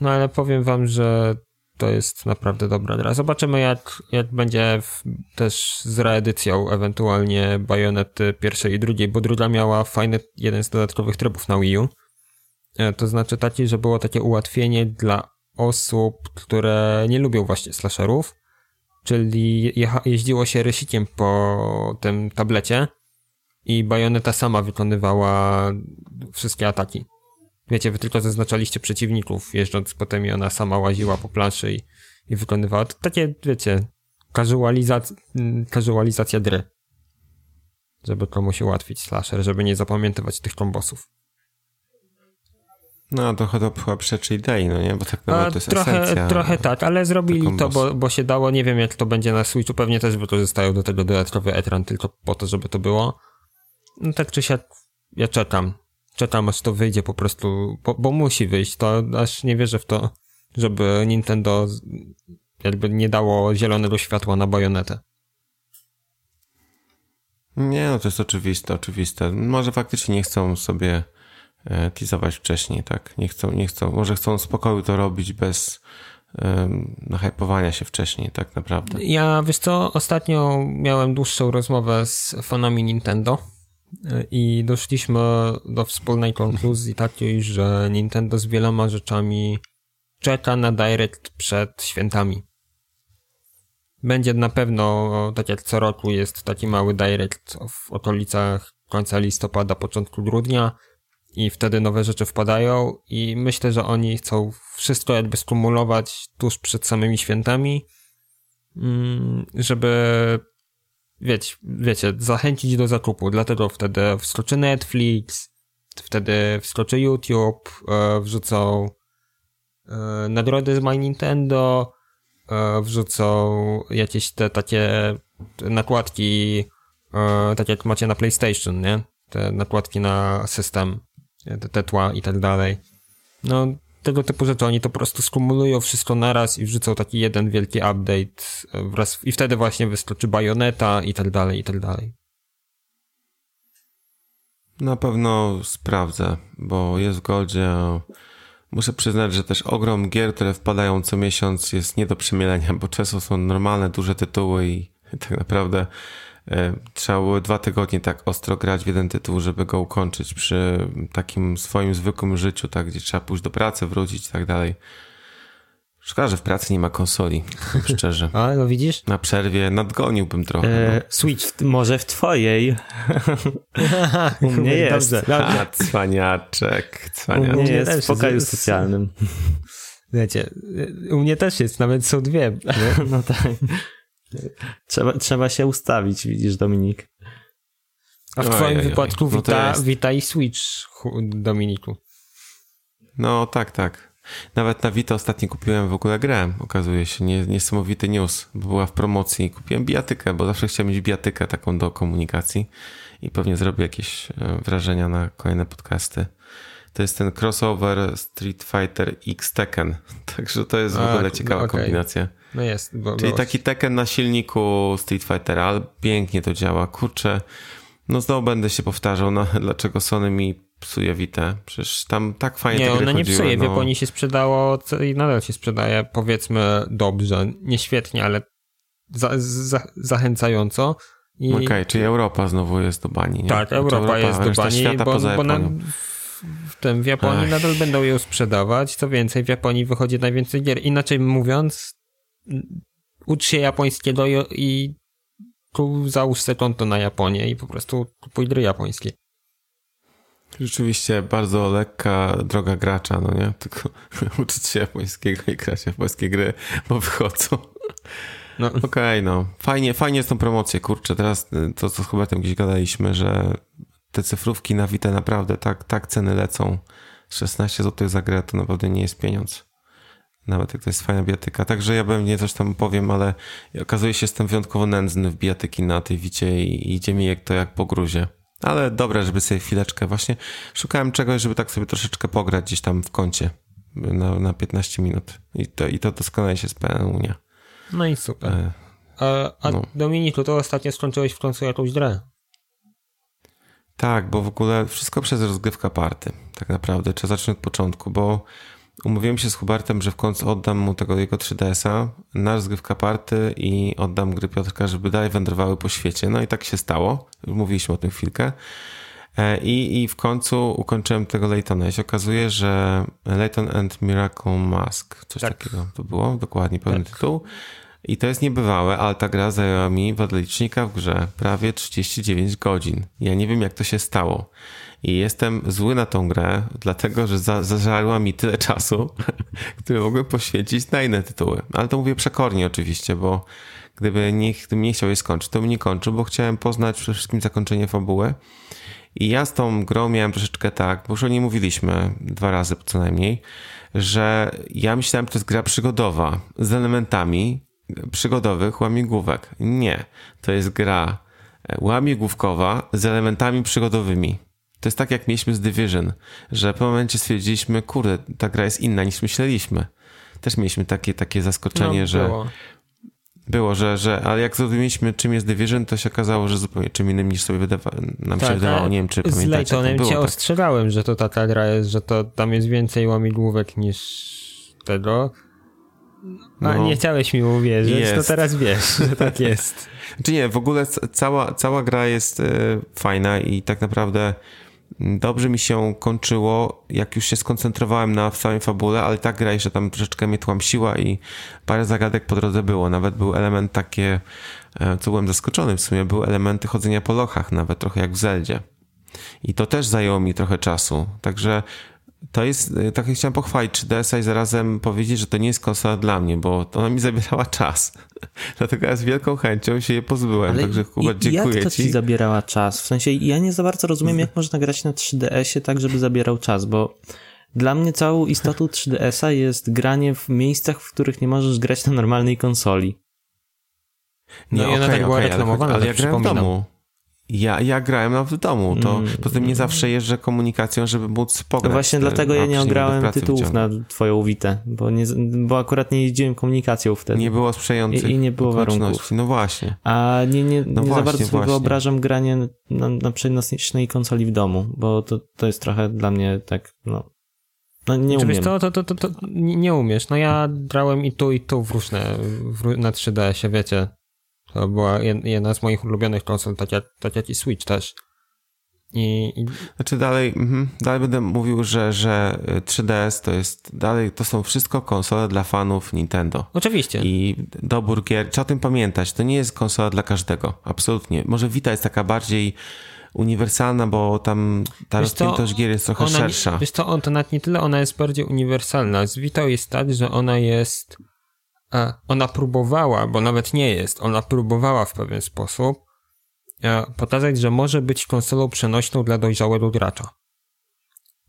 No ale powiem wam, że to jest naprawdę dobra gra. Zobaczymy jak, jak będzie w, też z reedycją ewentualnie Bajonety pierwszej i drugiej, bo druga miała fajny jeden z dodatkowych trybów na Wii U. E, to znaczy taki, że było takie ułatwienie dla osób, które nie lubią właśnie slasherów, czyli jeździło się rysikiem po tym tablecie i Bajoneta sama wykonywała wszystkie ataki. Wiecie, wy tylko zaznaczaliście przeciwników, jeżdżąc potem i ona sama łaziła po planszy i, i wykonywała. To takie, wiecie, casualizac casualizacja gry. Żeby komuś ułatwić slasher, żeby nie zapamiętywać tych kombosów. No, trochę to chyba przeczy idei, no nie? Bo tak naprawdę to jest trochę, esencja. Trochę tak, ale zrobili to, bo, bo się dało. Nie wiem, jak to będzie na Switchu. Pewnie też wykorzystają do tego dodatkowy ekran tylko po to, żeby to było. No tak czy siak, ja czekam czekam aż to wyjdzie po prostu, bo, bo musi wyjść, to aż nie wierzę w to, żeby Nintendo jakby nie dało zielonego światła na bajonetę. Nie, no to jest oczywiste, oczywiste. Może faktycznie nie chcą sobie e, teasować wcześniej, tak? Nie chcą, nie chcą, może chcą spokoju to robić bez nahypowania się wcześniej, tak naprawdę. Ja, wiesz co, ostatnio miałem dłuższą rozmowę z fanami Nintendo i doszliśmy do wspólnej konkluzji takiej, że Nintendo z wieloma rzeczami czeka na Direct przed świętami. Będzie na pewno, tak jak co roku, jest taki mały Direct w okolicach końca listopada, początku grudnia i wtedy nowe rzeczy wpadają i myślę, że oni chcą wszystko jakby skumulować tuż przed samymi świętami, mm, żeby wiecie, wiecie, zachęcić do zakupu, dlatego wtedy wskoczy Netflix, wtedy wskoczy YouTube, e, wrzucą e, nagrody z My Nintendo, e, wrzucą jakieś te takie nakładki, tak jak macie na PlayStation, nie? Te nakładki na system, te, te tła i tak dalej. No, tego typu rzeczy. Oni to po prostu skumulują wszystko naraz i wrzucą taki jeden wielki update wraz, i wtedy właśnie wyskoczy bajoneta i tak dalej, i tak dalej. Na pewno sprawdzę, bo jest w Goldzie. Muszę przyznać, że też ogrom gier, które wpadają co miesiąc jest nie do przemielenia, bo często są normalne, duże tytuły i <laughs> tak naprawdę e, trzeba było dwa tygodnie tak ostro grać w jeden tytuł, żeby go ukończyć przy takim swoim zwykłym życiu, tak, gdzie trzeba pójść do pracy, wrócić i tak dalej. Szkoda, że w pracy nie ma konsoli, <laughs> szczerze. A, no widzisz? Na przerwie nadgoniłbym trochę. E, no. Switch może w twojej. <laughs> U mnie jest. Dobrze, A, cwaniaczek, cwaniaczek. U mnie jest w pokoju socjalnym. <laughs> Wiecie, u mnie też jest, nawet są dwie. no tak. Trzeba, trzeba się ustawić, widzisz, Dominik. A w twoim wypadku no wita, jest... wita i Switch, Dominiku. No tak, tak. Nawet na Vita ostatnio kupiłem w ogóle grę, okazuje się, nie, niesamowity news, bo była w promocji. Kupiłem bijatykę, bo zawsze chciałem mieć bijatykę taką do komunikacji i pewnie zrobię jakieś e, wrażenia na kolejne podcasty. To jest ten crossover Street Fighter X Tekken, <laughs> także to jest w ogóle ciekawa okay. kombinacja. No jest. Czyli taki Tekken na silniku Street Fightera, ale pięknie to działa. Kurczę, no znowu będę się powtarzał, no, <laughs> dlaczego Sony mi psuje Vita. Przecież tam tak fajnie Nie, ona nie psuje. No. W Japonii się sprzedało i nadal się sprzedaje, powiedzmy, dobrze. Nie świetnie, ale za, za, zachęcająco. I... Okej, okay, czyli Europa znowu jest do bani, nie? Tak, Europa, Europa jest do bani, bo, bo na, w, tym, w Japonii Ach. nadal będą ją sprzedawać. Co więcej, w Japonii wychodzi najwięcej gier. Inaczej mówiąc, ucz się japońskiego i tu załóż se konto na Japonię i po prostu kupuj gry japońskie. Rzeczywiście bardzo lekka droga gracza, no nie? Tylko <laughs> uczyć się japońskiego i grać japońskie gry, bo wychodzą. No. Okej, okay, no. Fajnie, fajnie jest tą promocję, kurczę. Teraz y, to, co z Hubertem gdzieś gadaliśmy, że te cyfrówki na Vita naprawdę tak, tak ceny lecą. 16 zł za grę to naprawdę nie jest pieniądz. Nawet jak to jest fajna bijatyka. Także ja pewnie coś tam powiem, ale okazuje się, że jestem wyjątkowo nędzny w bijatyki na tej Wicie i idzie mi jak to jak po gruzie. Ale dobre, żeby sobie chwileczkę właśnie szukałem czegoś, żeby tak sobie troszeczkę pograć gdzieś tam w kącie na, na 15 minut. I to, i to doskonale się spełnia. No i super. E, a, a no. Dominiku, to ostatnio skończyłeś w końcu jakąś grę. Tak, bo w ogóle wszystko przez rozgrywka party. Tak naprawdę. Trzeba zacząć od początku, bo Umówiłem się z Hubertem, że w końcu oddam mu tego jego 3DS-a na rozgrywka party i oddam gry Piotrka, żeby dalej wędrowały po świecie. No i tak się stało. Mówiliśmy o tym chwilkę. E, I, I w końcu ukończyłem tego Laytona. I się okazuje, że Layton and Miracle Mask, coś tak. takiego to było, dokładnie pełny tak. tytuł. I to jest niebywałe, ale ta gra zajęła mi wedle licznika w grze prawie 39 godzin. Ja nie wiem, jak to się stało. I jestem zły na tą grę, dlatego że za, zażarła mi tyle czasu, <laughs> które mogłem poświęcić na inne tytuły. Ale to mówię przekornie oczywiście, bo gdyby nie, gdybym nie chciał jej skończyć, to bym nie kończył, bo chciałem poznać przede wszystkim zakończenie fabuły. I ja z tą grą miałem troszeczkę tak, bo już o niej mówiliśmy dwa razy co najmniej, że ja myślałem, że to jest gra przygodowa z elementami przygodowych łamigłówek. Nie, to jest gra łamigłówkowa z elementami przygodowymi. To jest tak, jak mieliśmy z Division, że po momencie stwierdziliśmy, kurde, ta gra jest inna niż myśleliśmy. Też mieliśmy takie, takie zaskoczenie, no, że było, że, że, ale jak zrozumieliśmy, czym jest Division, to się okazało, że zupełnie czym innym niż sobie wydawa, nam tak, się wydawało. Nie wiem, czy pamiętacie. Z Laytonem cię tak. ostrzegałem, że to taka gra jest, że to tam jest więcej łamigłówek niż tego. No, no nie chciałeś mi uwierzyć, jest. to teraz wiesz, że tak jest. <laughs> Czy nie, w ogóle cała, cała gra jest e, fajna i tak naprawdę dobrze mi się kończyło, jak już się skoncentrowałem na całej fabule, ale tak gra jeszcze tam troszeczkę mnie tłamsiła i parę zagadek po drodze było. Nawet był element takie, e, co byłem zaskoczony w sumie, były elementy chodzenia po lochach, nawet trochę jak w Zeldzie. I to też zajęło mi trochę czasu. Także to jest, tak chciałem pochwalić 3DS-a i zarazem powiedzieć, że to nie jest konsola dla mnie, bo ona mi zabierała <laughs> czas. Dlatego ja z wielką chęcią się je pozbyłem. Ale Także Hubert, dziękuję jak to ci. ci zabierała czas? W sensie ja nie za bardzo rozumiem, <laughs> jak można grać na 3DS-ie tak, żeby zabierał czas, bo dla mnie całą istotą 3DS-a jest granie w miejscach, w których nie możesz grać na normalnej konsoli. No, no i ona okay, tak była okay, reklamowana, ale, ale ja grałem w domu. Ja, ja grałem w domu, to mm. poza tym nie zawsze jeżdżę komunikacją, żeby móc pograć. No właśnie dlatego ja nie ograłem tytułów na twoją Witę, bo, nie, bo akurat nie jeździłem komunikacją wtedy. Nie było sprzyjających I, i nie było warunków. No właśnie. A nie, nie, no nie właśnie, za bardzo sobie wyobrażam granie na, na przenosnej konsoli w domu, bo to, to jest trochę dla mnie tak, no, no nie umiem. To, to, to, to, to nie umiesz. No ja grałem i tu, i tu w różne, w, na 3DS-ie, wiecie. To była jedna z moich ulubionych konsol, tak jak, tak jak i Switch też. I, i... Znaczy dalej, mm, dalej będę mówił, że, że 3DS to jest dalej, to są wszystko konsole dla fanów Nintendo. Oczywiście. I dobór gier, trzeba o tym pamiętać, to nie jest konsola dla każdego, absolutnie. Może Vita jest taka bardziej uniwersalna, bo tam ta rozpiętość gier jest trochę szersza. Nie, wiesz to, on, to nawet nie tyle ona jest bardziej uniwersalna. Z Vita jest tak, że ona jest E, ona próbowała, bo nawet nie jest, ona próbowała w pewien sposób e, pokazać, że może być konsolą przenośną dla dojrzałego gracza.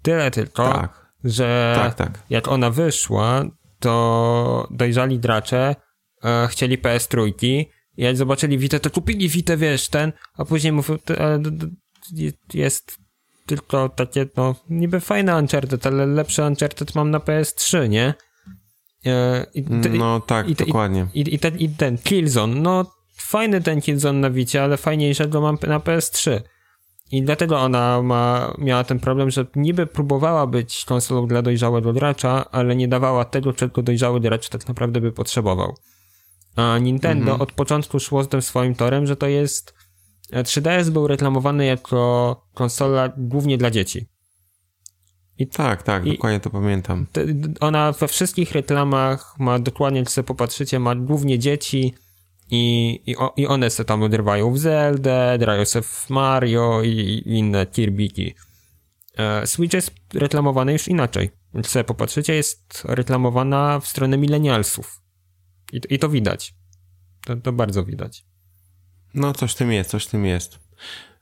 Tyle tylko, tak. że tak, tak. jak ona wyszła, to dojrzali gracze e, chcieli PS3 i jak zobaczyli Vita, to kupili Vita, wiesz, ten, a później mówią, jest tylko takie, no, niby fajne Uncharted, ale lepsze Uncharted mam na PS3, nie? E, I te, no tak, i te, dokładnie. I, i, ten, I ten Killzone, no fajny ten Killzone na Wicie, ale fajniejszego mam na PS3. I dlatego ona ma, miała ten problem, że niby próbowała być konsolą dla dojrzałego gracza, ale nie dawała tego, czego dojrzały gracz tak naprawdę by potrzebował. A Nintendo mhm. od początku szło z tym swoim torem, że to jest 3DS był reklamowany jako konsola głównie dla dzieci. I, tak, tak, i dokładnie to pamiętam. Ona we wszystkich reklamach ma dokładnie, jak sobie popatrzycie, ma głównie dzieci i, i, i one se tam odrywają w Zelda, grają se w Mario i, i inne Kirbyki. E, Switch jest reklamowany już inaczej. Jak sobie popatrzycie, jest reklamowana w stronę milenialsów. I, I to widać. To, to bardzo widać. No, coś w tym jest, coś w tym jest.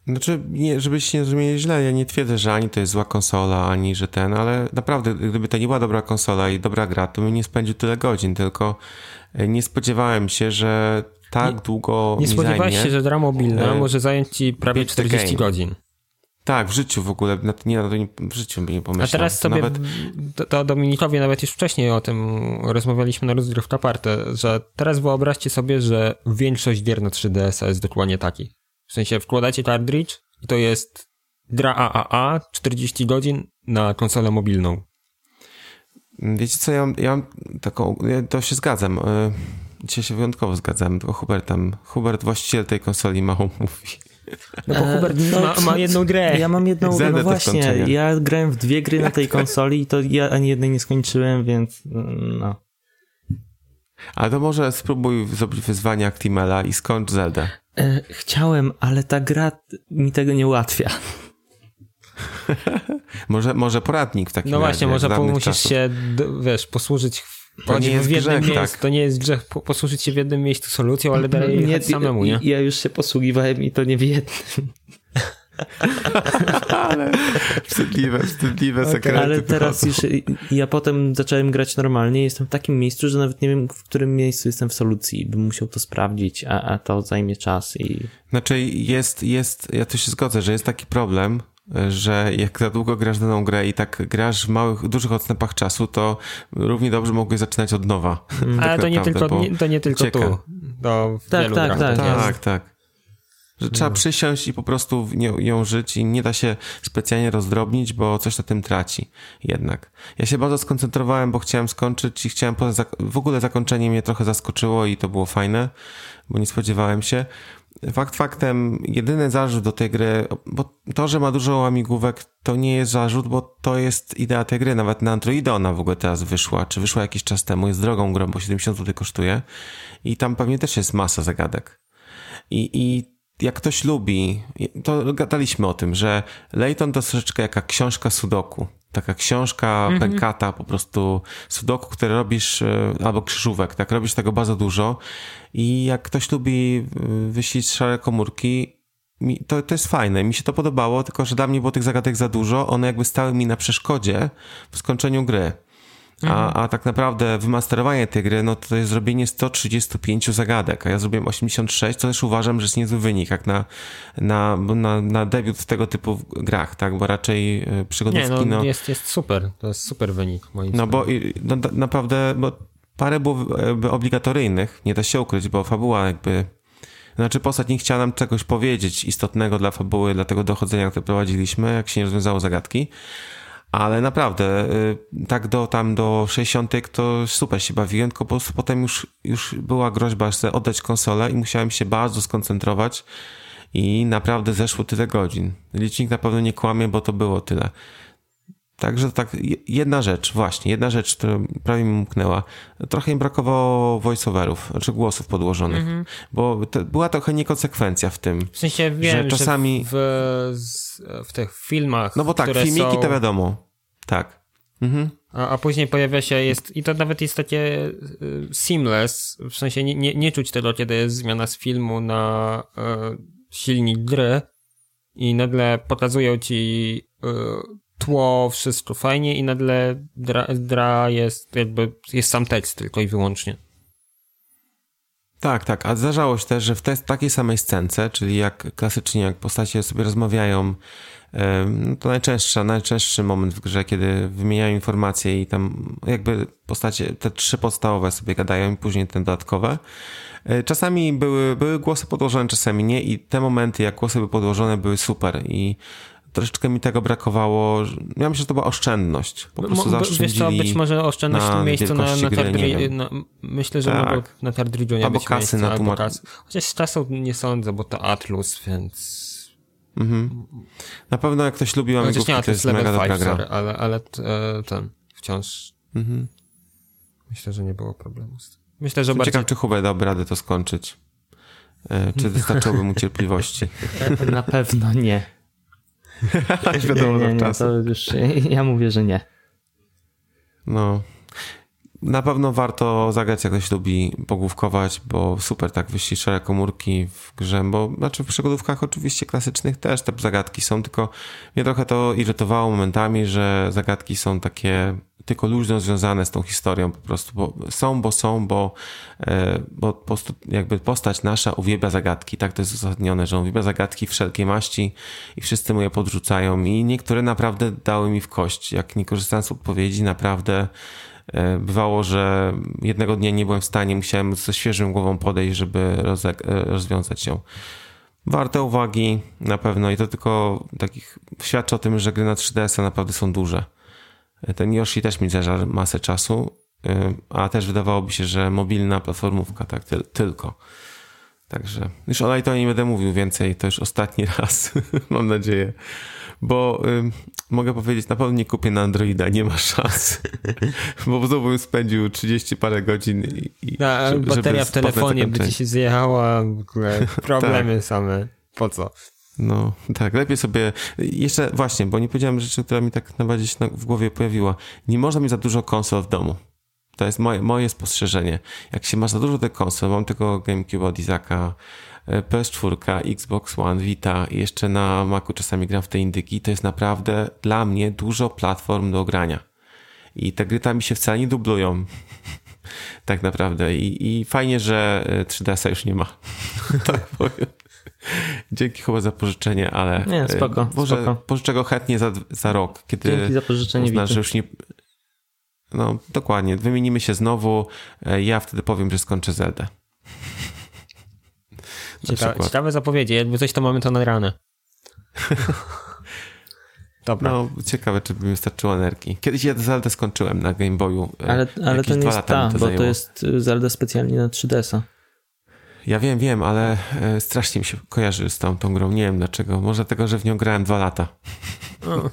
Znaczy, nie, żebyście nie zrozumieli źle, ja nie twierdzę, że ani to jest zła konsola, ani że ten, ale naprawdę, gdyby to nie była dobra konsola i dobra gra, to bym nie spędził tyle godzin, tylko e, nie spodziewałem się, że tak nie, długo Nie spodziewałeś się, że gra mobilna e, może zająć ci prawie 40 godzin. Tak, w życiu w ogóle, nie, to nie, w życiu bym nie pomyślał. A teraz sobie, nawet... to Dominikowi nawet już wcześniej o tym rozmawialiśmy na rozgrywka parte, że teraz wyobraźcie sobie, że większość gier na 3DS jest dokładnie taki. W sensie wkładacie cartridge i to jest dra AAA 40 godzin na konsolę mobilną. Wiecie co, ja, ja mam taką, ja to się zgadzam. E, dzisiaj się wyjątkowo zgadzam, tylko Hubert tam, Hubert właściciel tej konsoli mało <laughs> mówi. No bo Hubert e, no, ma, ma, jedną grę. Ja mam jedną grę, no właśnie, ja grałem w dwie gry na tej konsoli i to ja ani jednej nie skończyłem, więc no. Ale to może spróbuj zrobić wyzwanie Actimela i skończ Zelda. E, chciałem, ale ta gra mi tego nie ułatwia. <laughs> może, może poradnik w takim No właśnie, razie, może musisz czasów. się, wiesz, posłużyć to nie jest w jednym grzech, miejscu, tak. To nie jest grzech posłużyć się w jednym miejscu solucją, ale dalej nie, samemu, nie? Ja już się posługiwałem i to nie w jednym. Ale wstydliwe, wstydliwe sekrety. Ale teraz już ja potem zacząłem grać normalnie. Jestem w takim miejscu, że nawet nie wiem, w którym miejscu jestem w solucji. Bym musiał to sprawdzić, a, a to zajmie czas i... Znaczy jest, jest, ja to się zgodzę, że jest taki problem, że jak za długo grasz daną grę i tak grasz w małych, dużych odstępach czasu, to równie dobrze mogłeś zaczynać od nowa. <laughs> Ale tak to, nie tylko, nie, to nie tylko tu. To tak, tak, tak, tak, tak. Że trzeba no. przysiąść i po prostu ją żyć i nie da się specjalnie rozdrobnić, bo coś na tym traci jednak. Ja się bardzo skoncentrowałem, bo chciałem skończyć i chciałem, w ogóle zakończenie mnie trochę zaskoczyło i to było fajne, bo nie spodziewałem się. Fakt faktem, jedyny zarzut do tej gry, bo to, że ma dużo łamigłówek, to nie jest zarzut, bo to jest idea tej gry. Nawet na Androida ona w ogóle teraz wyszła, czy wyszła jakiś czas temu, jest drogą grą, bo 70 zł kosztuje i tam pewnie też jest masa zagadek. I, i jak ktoś lubi, to gadaliśmy o tym, że Layton to troszeczkę jaka książka sudoku. Taka książka mm -hmm. pękata, po prostu sudoku, które robisz, e, albo krzyżówek, tak, robisz tego bardzo dużo i jak ktoś lubi e, wyścić szare komórki, to, to jest fajne, mi się to podobało, tylko że dla mnie było tych zagadek za dużo, one jakby stały mi na przeszkodzie w skończeniu gry. A, mhm. a tak naprawdę wymasterowanie tej gry, no to jest zrobienie 135 zagadek, a ja zrobiłem 86, to też uważam, że jest niezły wynik, jak na, na, na, na debiut w tego typu grach, tak, bo raczej e, przygodówki, Nie, no, no... Jest, jest super, to jest super wynik, moim No bo no, naprawdę, bo parę było obligatoryjnych, nie da się ukryć, bo fabuła jakby znaczy postać nie chciała nam czegoś powiedzieć istotnego dla fabuły, dla tego dochodzenia, które prowadziliśmy, jak się nie rozwiązało zagadki. Ale naprawdę, y, tak do tam do 60 to super się bawiłem, tylko po prostu potem już, już była groźba, że oddać konsolę i musiałem się bardzo skoncentrować i naprawdę zeszło tyle godzin. Licznik na pewno nie kłamie, bo to było tyle. Także tak, jedna rzecz, właśnie, jedna rzecz, która prawie mi umknęła. Trochę im brakowało voiceoverów, znaczy głosów podłożonych, mm -hmm. bo to, była trochę niekonsekwencja w tym. W sensie wiem, że czasami że w, w, tych filmach. No bo tak, filmiki są... to wiadomo. Tak. Mhm. A, a, później pojawia się, jest, i to nawet jest takie y, seamless, w sensie nie, nie, nie czuć tego, kiedy jest zmiana z filmu na y, silnik gry i nagle pokazują ci y, tło, wszystko fajnie i nagle dra, dra jest jakby, jest sam tekst tylko i wyłącznie. Tak, tak, a zdarzało się też, że w te, takiej samej scence, czyli jak klasycznie, jak postacie sobie rozmawiają, no to najczęstsza, najczęstszy moment w grze, kiedy wymieniają informacje i tam jakby postacie, te trzy podstawowe sobie gadają i później te dodatkowe. E, czasami były, były głosy podłożone, czasami nie i te momenty, jak głosy były podłożone, były super i troszeczkę mi tego brakowało. Ja myślę, że to była oszczędność. Po prostu Wiesz co, być może oszczędność w tym miejscu na, na Tardri... No, myślę, że tak. na Tardridżu nie albo być kasy miejsca, na tłumacz... kasy. Chociaż z czasu nie sądzę, bo to Atlus, więc... Mhm. Na pewno jak ktoś lubi amigówki, nie, to, to jest mega dobra gra. Sorry, ale, ale e, ten wciąż mhm. myślę, że nie było problemu z tym. Myślę, że bardziej... Ciekaw, czy Hubert dałby radę to skończyć. E, czy wystarczyłoby mu <laughs> cierpliwości? Na pewno nie. <laughs> wiadomo, nie, nie, nie, to już ja mówię, że nie. No. Na pewno warto zagrać, jak ktoś lubi pogłówkować, bo super tak wyścig szare komórki w grze, bo znaczy w przygodówkach oczywiście klasycznych też te zagadki są, tylko mnie trochę to irytowało momentami, że zagadki są takie tylko luźno związane z tą historią po prostu, bo są, bo są, bo, e, bo po prostu jakby postać nasza uwielbia zagadki, tak to jest uzasadnione, że uwielbia zagadki wszelkiej maści i wszyscy mu je podrzucają i niektóre naprawdę dały mi w kość, jak nie korzystałem z odpowiedzi, naprawdę bywało, że jednego dnia nie byłem w stanie, musiałem ze świeżą głową podejść, żeby e, rozwiązać ją. Warte uwagi na pewno i to tylko takich świadczy o tym, że gry na 3DS naprawdę są duże ten Yoshi też mi zażar masę czasu, a też wydawałoby się, że mobilna platformówka, tak, ty tylko. Także już o Lightonie nie będę mówił więcej, to już ostatni <laughs> raz, mam nadzieję. Bo mogę powiedzieć, na pewno nie kupię na Androida, nie ma szans. <laughs> bo znowu bym spędził 30 parę godzin i, i no, żeby, bateria w telefonie by ci się zjechała, w ogóle <laughs> problemy tak. same. Po co? No, tak, lepiej sobie. Jeszcze właśnie, bo nie powiedziałem rzeczy, która mi tak najbardziej się w głowie pojawiła. Nie można mieć za dużo konsol w domu. To jest moje, moje spostrzeżenie. Jak się ma za dużo tych konsol, mam tego GameCube od Izaka, PS4, Xbox One, Vita i jeszcze na Macu czasami gram w te indyki, to jest naprawdę dla mnie dużo platform do grania. I te gry tam mi się wcale nie dublują. <laughs> tak naprawdę. I, I fajnie, że 3DS-a już nie ma. <laughs> tak powiem. Dzięki chyba za pożyczenie, ale. Nie, spoko. E, może spoko. pożyczę go chętnie za, za rok, kiedy. Dzięki za pożyczenie. Uznasz, że już nie. No, dokładnie. Wymienimy się znowu. E, ja wtedy powiem, że skończę Zeldę. Ciekawe, ciekawe zapowiedzi. Jakby coś, to mamy to na ranę. <laughs> Dobra. No, ciekawe, czy by mi wystarczyło energii. Kiedyś ja Zeldę skończyłem na Game Boyu. E, ale, ale to nie jest ta, to bo zajęło. to jest Zelda specjalnie na 3DS-a. Ja wiem, wiem, ale e, strasznie mi się kojarzy z tą, tą grą. Nie wiem dlaczego. Może tego, że w nią grałem dwa lata. O,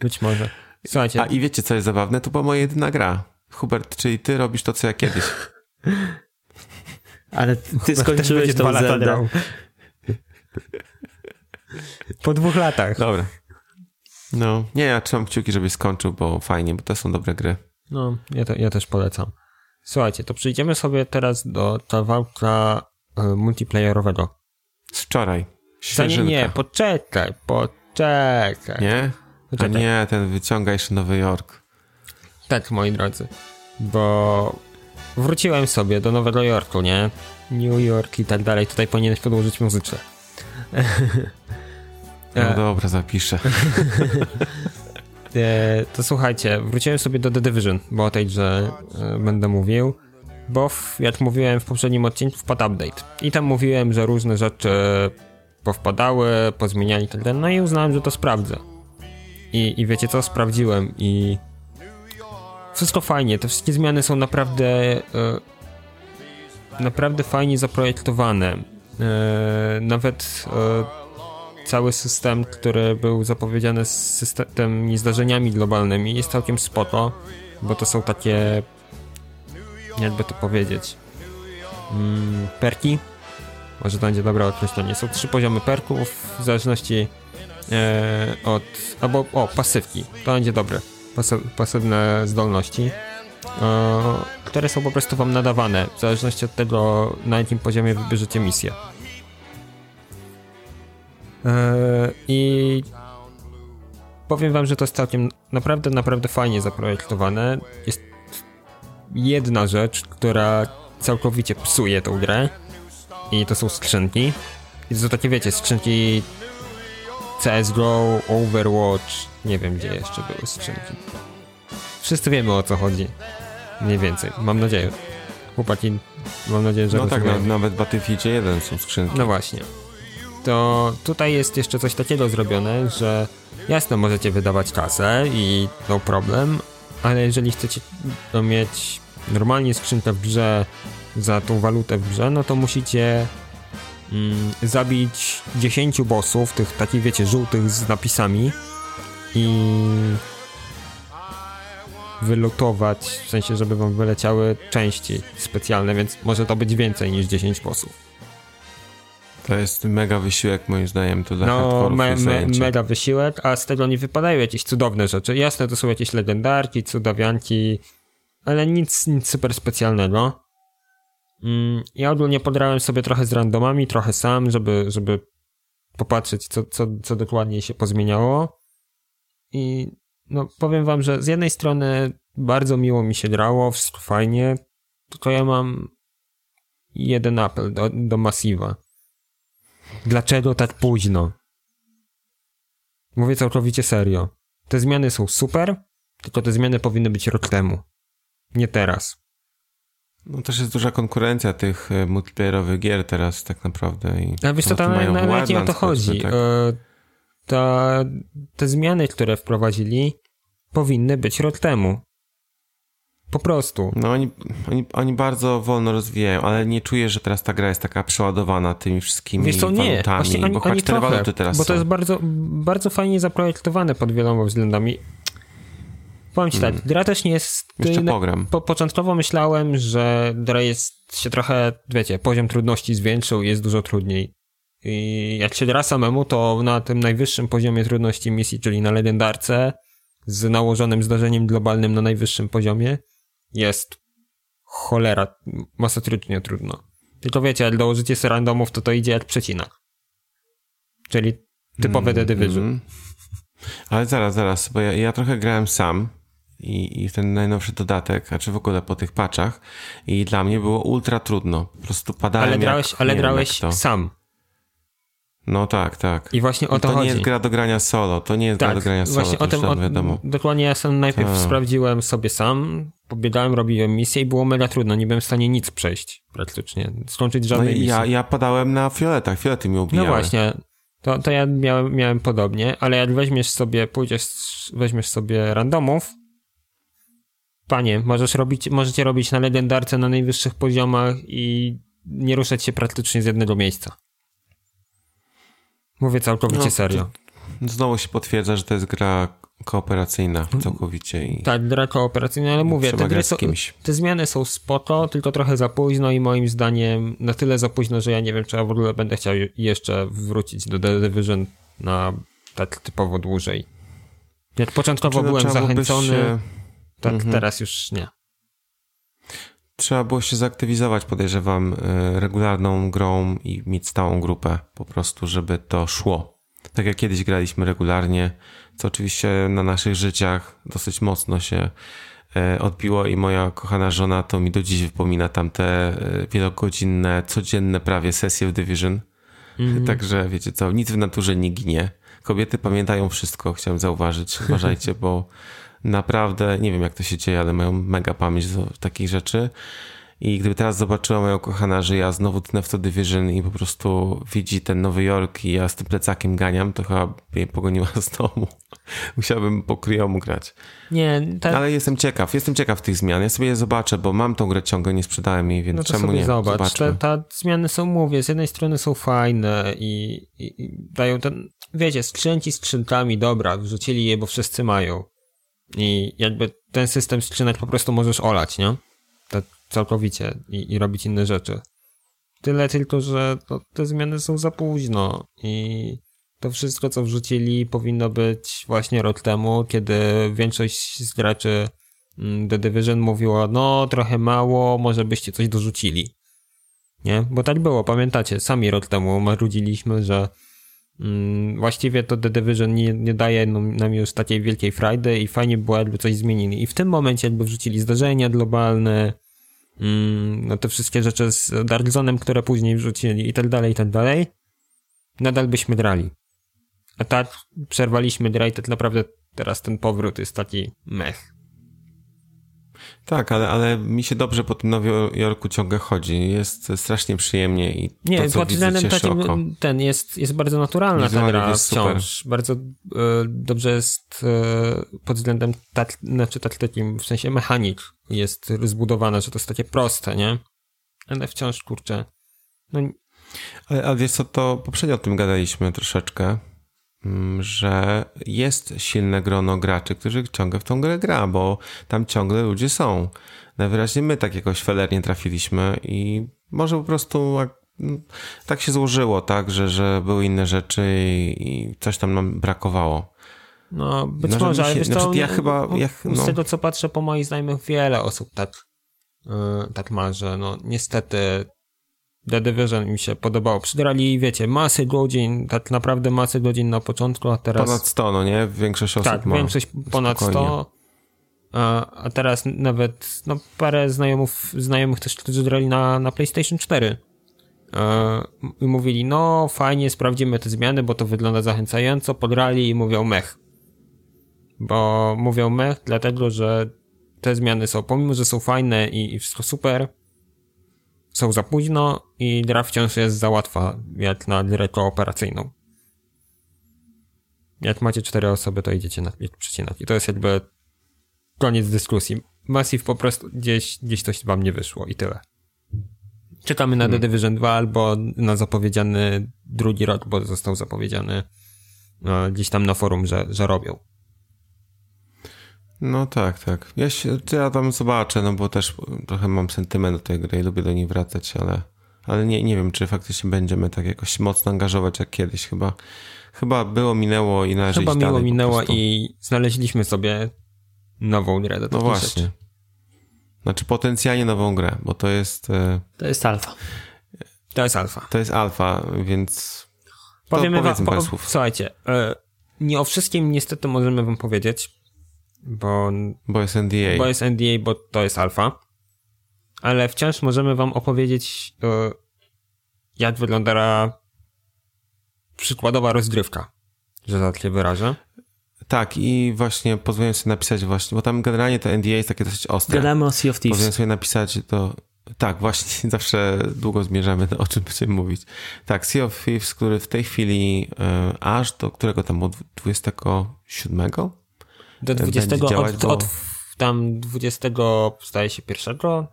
być może. Słuchajcie. A i wiecie, co jest zabawne? To była moja jedyna gra. Hubert, czyli ty robisz to, co ja kiedyś. <laughs> Ale ty <laughs> skończyłeś tą Zeldę. Po dwóch latach. Dobra. No, nie, ja trzymam kciuki, żebyś skończył, bo fajnie, bo to są dobre gry. No, ja, te, ja też polecam. Słuchajcie, to przejdziemy sobie teraz do kawałka e, multiplayerowego. Z wczoraj. Nie, nie, poczekaj, poczekaj. Nie? A nie, ten wyciąga jeszcze Nowy Jork. Tak, moi drodzy, bo wróciłem sobie do Nowego Jorku, nie? New York i tak dalej. Tutaj powinieneś podłożyć muzyczkę. <laughs> No dobra, zapiszę. <laughs> E, to słuchajcie, wróciłem sobie do The Division, bo o tej grze e, będę mówił, bo w, jak mówiłem w poprzednim odcinku wpadł update i tam mówiłem, że różne rzeczy powpadały, pozmieniali tak dalej, no i uznałem, że to sprawdzę. I, I wiecie co, sprawdziłem i wszystko fajnie, te wszystkie zmiany są naprawdę e, naprawdę fajnie zaprojektowane. Nawet cały system, który był zapowiedziany z systemem zdarzeniami globalnymi jest całkiem spoko, bo to są takie jakby to powiedzieć mm, perki może to będzie dobre określenie. Są trzy poziomy perków w zależności e, od albo o, pasywki. To będzie dobre. Pasy, pasywne zdolności e, które są po prostu wam nadawane w zależności od tego na jakim poziomie wybierzecie misję. E, I powiem wam, że to jest całkiem naprawdę, naprawdę fajnie zaprojektowane. Jest jedna rzecz, która całkowicie psuje tą grę i to są skrzynki. I to takie, wiecie, skrzynki CSGO, Overwatch, nie wiem gdzie jeszcze były skrzynki. Wszyscy wiemy o co chodzi. Mniej więcej, mam nadzieję. Chłopaki, mam nadzieję, że... No tak, nawet w Battlefield 1 są skrzynki. No właśnie to tutaj jest jeszcze coś takiego zrobione, że jasne, możecie wydawać kasę i no problem, ale jeżeli chcecie mieć normalnie skrzynkę w grze za tą walutę w grze, no to musicie mm, zabić 10 bossów, tych takich wiecie, żółtych z napisami i wylutować, w sensie, żeby wam wyleciały części specjalne, więc może to być więcej niż 10 bossów. To jest mega wysiłek moim zdaniem, to dla no, me, me, mega wysiłek, a z tego nie wypadają jakieś cudowne rzeczy. Jasne, to są jakieś legendarki, cudawianki, ale nic, nic super specjalnego. Mm, ja ogólnie podrałem sobie trochę z randomami, trochę sam, żeby, żeby popatrzeć, co, co, co dokładnie się pozmieniało. I no, powiem wam, że z jednej strony bardzo miło mi się grało, wszystko fajnie, tylko ja mam jeden apel do, do Massiva. Dlaczego tak późno? Mówię całkowicie serio. Te zmiany są super, tylko te zmiany powinny być rok temu. Nie teraz. No też jest duża konkurencja tych e, multiplayerowych gier teraz tak naprawdę. I A wiesz co, tam nawet nie o to chodzi. Tak. E, ta, te zmiany, które wprowadzili, powinny być rok temu. Po prostu. No oni, oni, oni bardzo wolno rozwijają, ale nie czuję, że teraz ta gra jest taka przeładowana tymi wszystkimi Wiesz co, nie. walutami, Właśnie ani, bo ani trochę, teraz Bo to są. jest bardzo, bardzo fajnie zaprojektowane pod wieloma względami. Powiem ci tak, gra też nie jest... Jeszcze pogram. Po, początkowo myślałem, że gra jest się trochę, wiecie, poziom trudności zwiększył i jest dużo trudniej. I jak się gra samemu, to na tym najwyższym poziomie trudności misji, czyli na legendarce, z nałożonym zdarzeniem globalnym na najwyższym poziomie, jest cholera, masakrycznie trudno. Tylko wiecie, jak dołożycie sobie randomów, to to idzie jak przecinak. Czyli typowe mm, The Division. Mm. Ale zaraz, zaraz, bo ja, ja trochę grałem sam i, i ten najnowszy dodatek, a czy w ogóle po tych patchach i dla mnie było ultra trudno. Po prostu padałem Ale grałeś, jak, ale grałeś sam. No tak, tak. I właśnie o to, to chodzi. nie jest gra do grania solo, to nie jest tak, gra do grania solo, właśnie o tym, o, wiadomo. Dokładnie ja sam najpierw tak. sprawdziłem sobie sam, pobiegałem, robiłem misję i było mega trudno, nie byłem w stanie nic przejść praktycznie, skończyć żadnej no ja, misji. Ja padałem na fioletach, fiolety mi ubijały. No właśnie, to, to ja miałem, miałem podobnie, ale jak weźmiesz sobie, pójdziesz, weźmiesz sobie randomów, panie, możesz robić, możecie robić na legendarce na najwyższych poziomach i nie ruszać się praktycznie z jednego miejsca. Mówię całkowicie no, serio. Znowu się potwierdza, że to jest gra kooperacyjna całkowicie. I tak, gra kooperacyjna, ale mówię, te, gry są, te zmiany są spoko, tylko trochę za późno i moim zdaniem na tyle za późno, że ja nie wiem, czy ja w ogóle będę chciał jeszcze wrócić do The Division na tak typowo dłużej. Jak początkowo znaczy, byłem zachęcony, się... tak mhm. teraz już nie. Trzeba było się zaktywizować, podejrzewam, e, regularną grą i mieć stałą grupę po prostu, żeby to szło. Tak jak kiedyś graliśmy regularnie, co oczywiście na naszych życiach dosyć mocno się e, odbiło i moja kochana żona to mi do dziś wypomina tamte e, wielogodzinne, codzienne prawie sesje w Division. Mm. Także wiecie co, nic w naturze nie ginie. Kobiety pamiętają wszystko, chciałem zauważyć. Uważajcie, bo <laughs> naprawdę, nie wiem jak to się dzieje, ale mają mega pamięć do takich rzeczy. I gdyby teraz zobaczyła moja kochana, że ja znowu tnę w to Division i po prostu widzi ten Nowy Jork i ja z tym plecakiem ganiam, to chyba mnie pogoniła <laughs> z domu. Musiałbym po kryjomu grać. Nie, tak. Ale jestem ciekaw, jestem ciekaw tych zmian. Ja sobie je zobaczę, bo mam tą grę ciągle, nie sprzedałem jej, więc no czemu nie? Zobacz, te, te, zmiany są, mówię, z jednej strony są fajne i, i, i dają ten, wiecie, skrzynki skrzynkami, dobra, wrzucili je, bo wszyscy mają. I jakby ten system skrzynek po prostu możesz olać, nie? To całkowicie i, i robić inne rzeczy. Tyle tylko, że to, te zmiany są za późno i to wszystko, co wrzucili, powinno być właśnie rok temu, kiedy większość z graczy mm, The Division mówiło, no trochę mało, może byście coś dorzucili. Nie? Bo tak było, pamiętacie, sami rok temu marudziliśmy, że właściwie to The Division nie, nie daje nam już takiej wielkiej frajdy i fajnie było, jakby coś zmienili. I w tym momencie jakby wrzucili zdarzenia globalne, mm, no te wszystkie rzeczy z Dark Zone'em, które później wrzucili i tak dalej, i tak dalej, nadal byśmy grali. A tak przerwaliśmy grę i tak naprawdę teraz ten powrót jest taki mech. Tak, ale, ale mi się dobrze po tym Nowym Jorku ciągle chodzi. Jest strasznie przyjemnie i Nie, to, co pod względem takim, oko. ten jest, jest bardzo naturalna ta gra jest wciąż. Super. Bardzo e, dobrze jest e, pod względem tak, znaczy tak takim, w sensie mechanik jest zbudowana, że to jest takie proste, nie? Ale wciąż, kurczę, no... Ale, ale wiesz co, to poprzednio o tym gadaliśmy troszeczkę, że jest silne grono graczy, którzy ciągle w tą grę gra, bo tam ciągle ludzie są. Najwyraźniej my tak jakoś felernie trafiliśmy i może po prostu mm, tak się złożyło, tak, że, że były inne rzeczy i, coś tam nam brakowało. No, być no, może, ale znaczy, to, ja chyba... Ja, no. Z tego, co patrzę po moich znajomych, wiele osób tak, yy, tak ma, że no niestety The Division mi się podobało. Przydrali, wiecie, masy godzin, tak naprawdę masy godzin na początku, a teraz... Ponad 100, no nie? Większość osób tak, ma. większość ponad Spokojnie. 100. A, a teraz nawet, no parę znajomych, znajomych też, którzy grali na, na PlayStation 4 i mówili, no fajnie, sprawdzimy te zmiany, bo to wygląda zachęcająco, podrali i mówią mech. Bo mówią mech, dlatego, że te zmiany są, pomimo, że są fajne i, i wszystko super, są za późno i gra wciąż jest za łatwa, jak na grę kooperacyjną. Jak macie cztery osoby, to idziecie na przecinać. I to jest jakby koniec dyskusji. Massive po prostu gdzieś, gdzieś coś wam nie wyszło i tyle. Czekamy na hmm. The Division 2 albo na zapowiedziany drugi rok, bo został zapowiedziany no, gdzieś tam na forum, że, że robią. No tak, tak. Ja, się, ja tam zobaczę, no bo też trochę mam sentyment do tej gry i lubię do niej wracać, ale, ale nie, nie wiem, czy faktycznie będziemy tak jakoś mocno angażować jak kiedyś. Chyba, chyba było, minęło i należy Chyba miło minęło i znaleźliśmy sobie nową grę do No właśnie. Rzeczy. Znaczy potencjalnie nową grę, bo to jest... E, to jest alfa. To jest alfa. To jest alfa, więc... Powiemy wam, po, słów. Słuchajcie, e, nie o wszystkim niestety możemy wam powiedzieć, bo, bo jest NDA. Bo jest NDA, bo to jest alfa. Ale wciąż możemy wam opowiedzieć, e, jak wygląda przykładowa rozgrywka, że za takie wyrażę. Tak, i właśnie pozwolę sobie napisać właśnie, bo tam generalnie to NDA jest takie dosyć ostre. Gadamy o Sea of Thieves. Pozwolę sobie napisać to... Tak, właśnie, <laughs> zawsze długo zmierzamy, o czym będziemy mówić. Tak, Sea of Thieves, który w tej chwili e, aż do którego tam, od 27? Do 20, działać, od, bo... od tam 20, staje się pierwszego,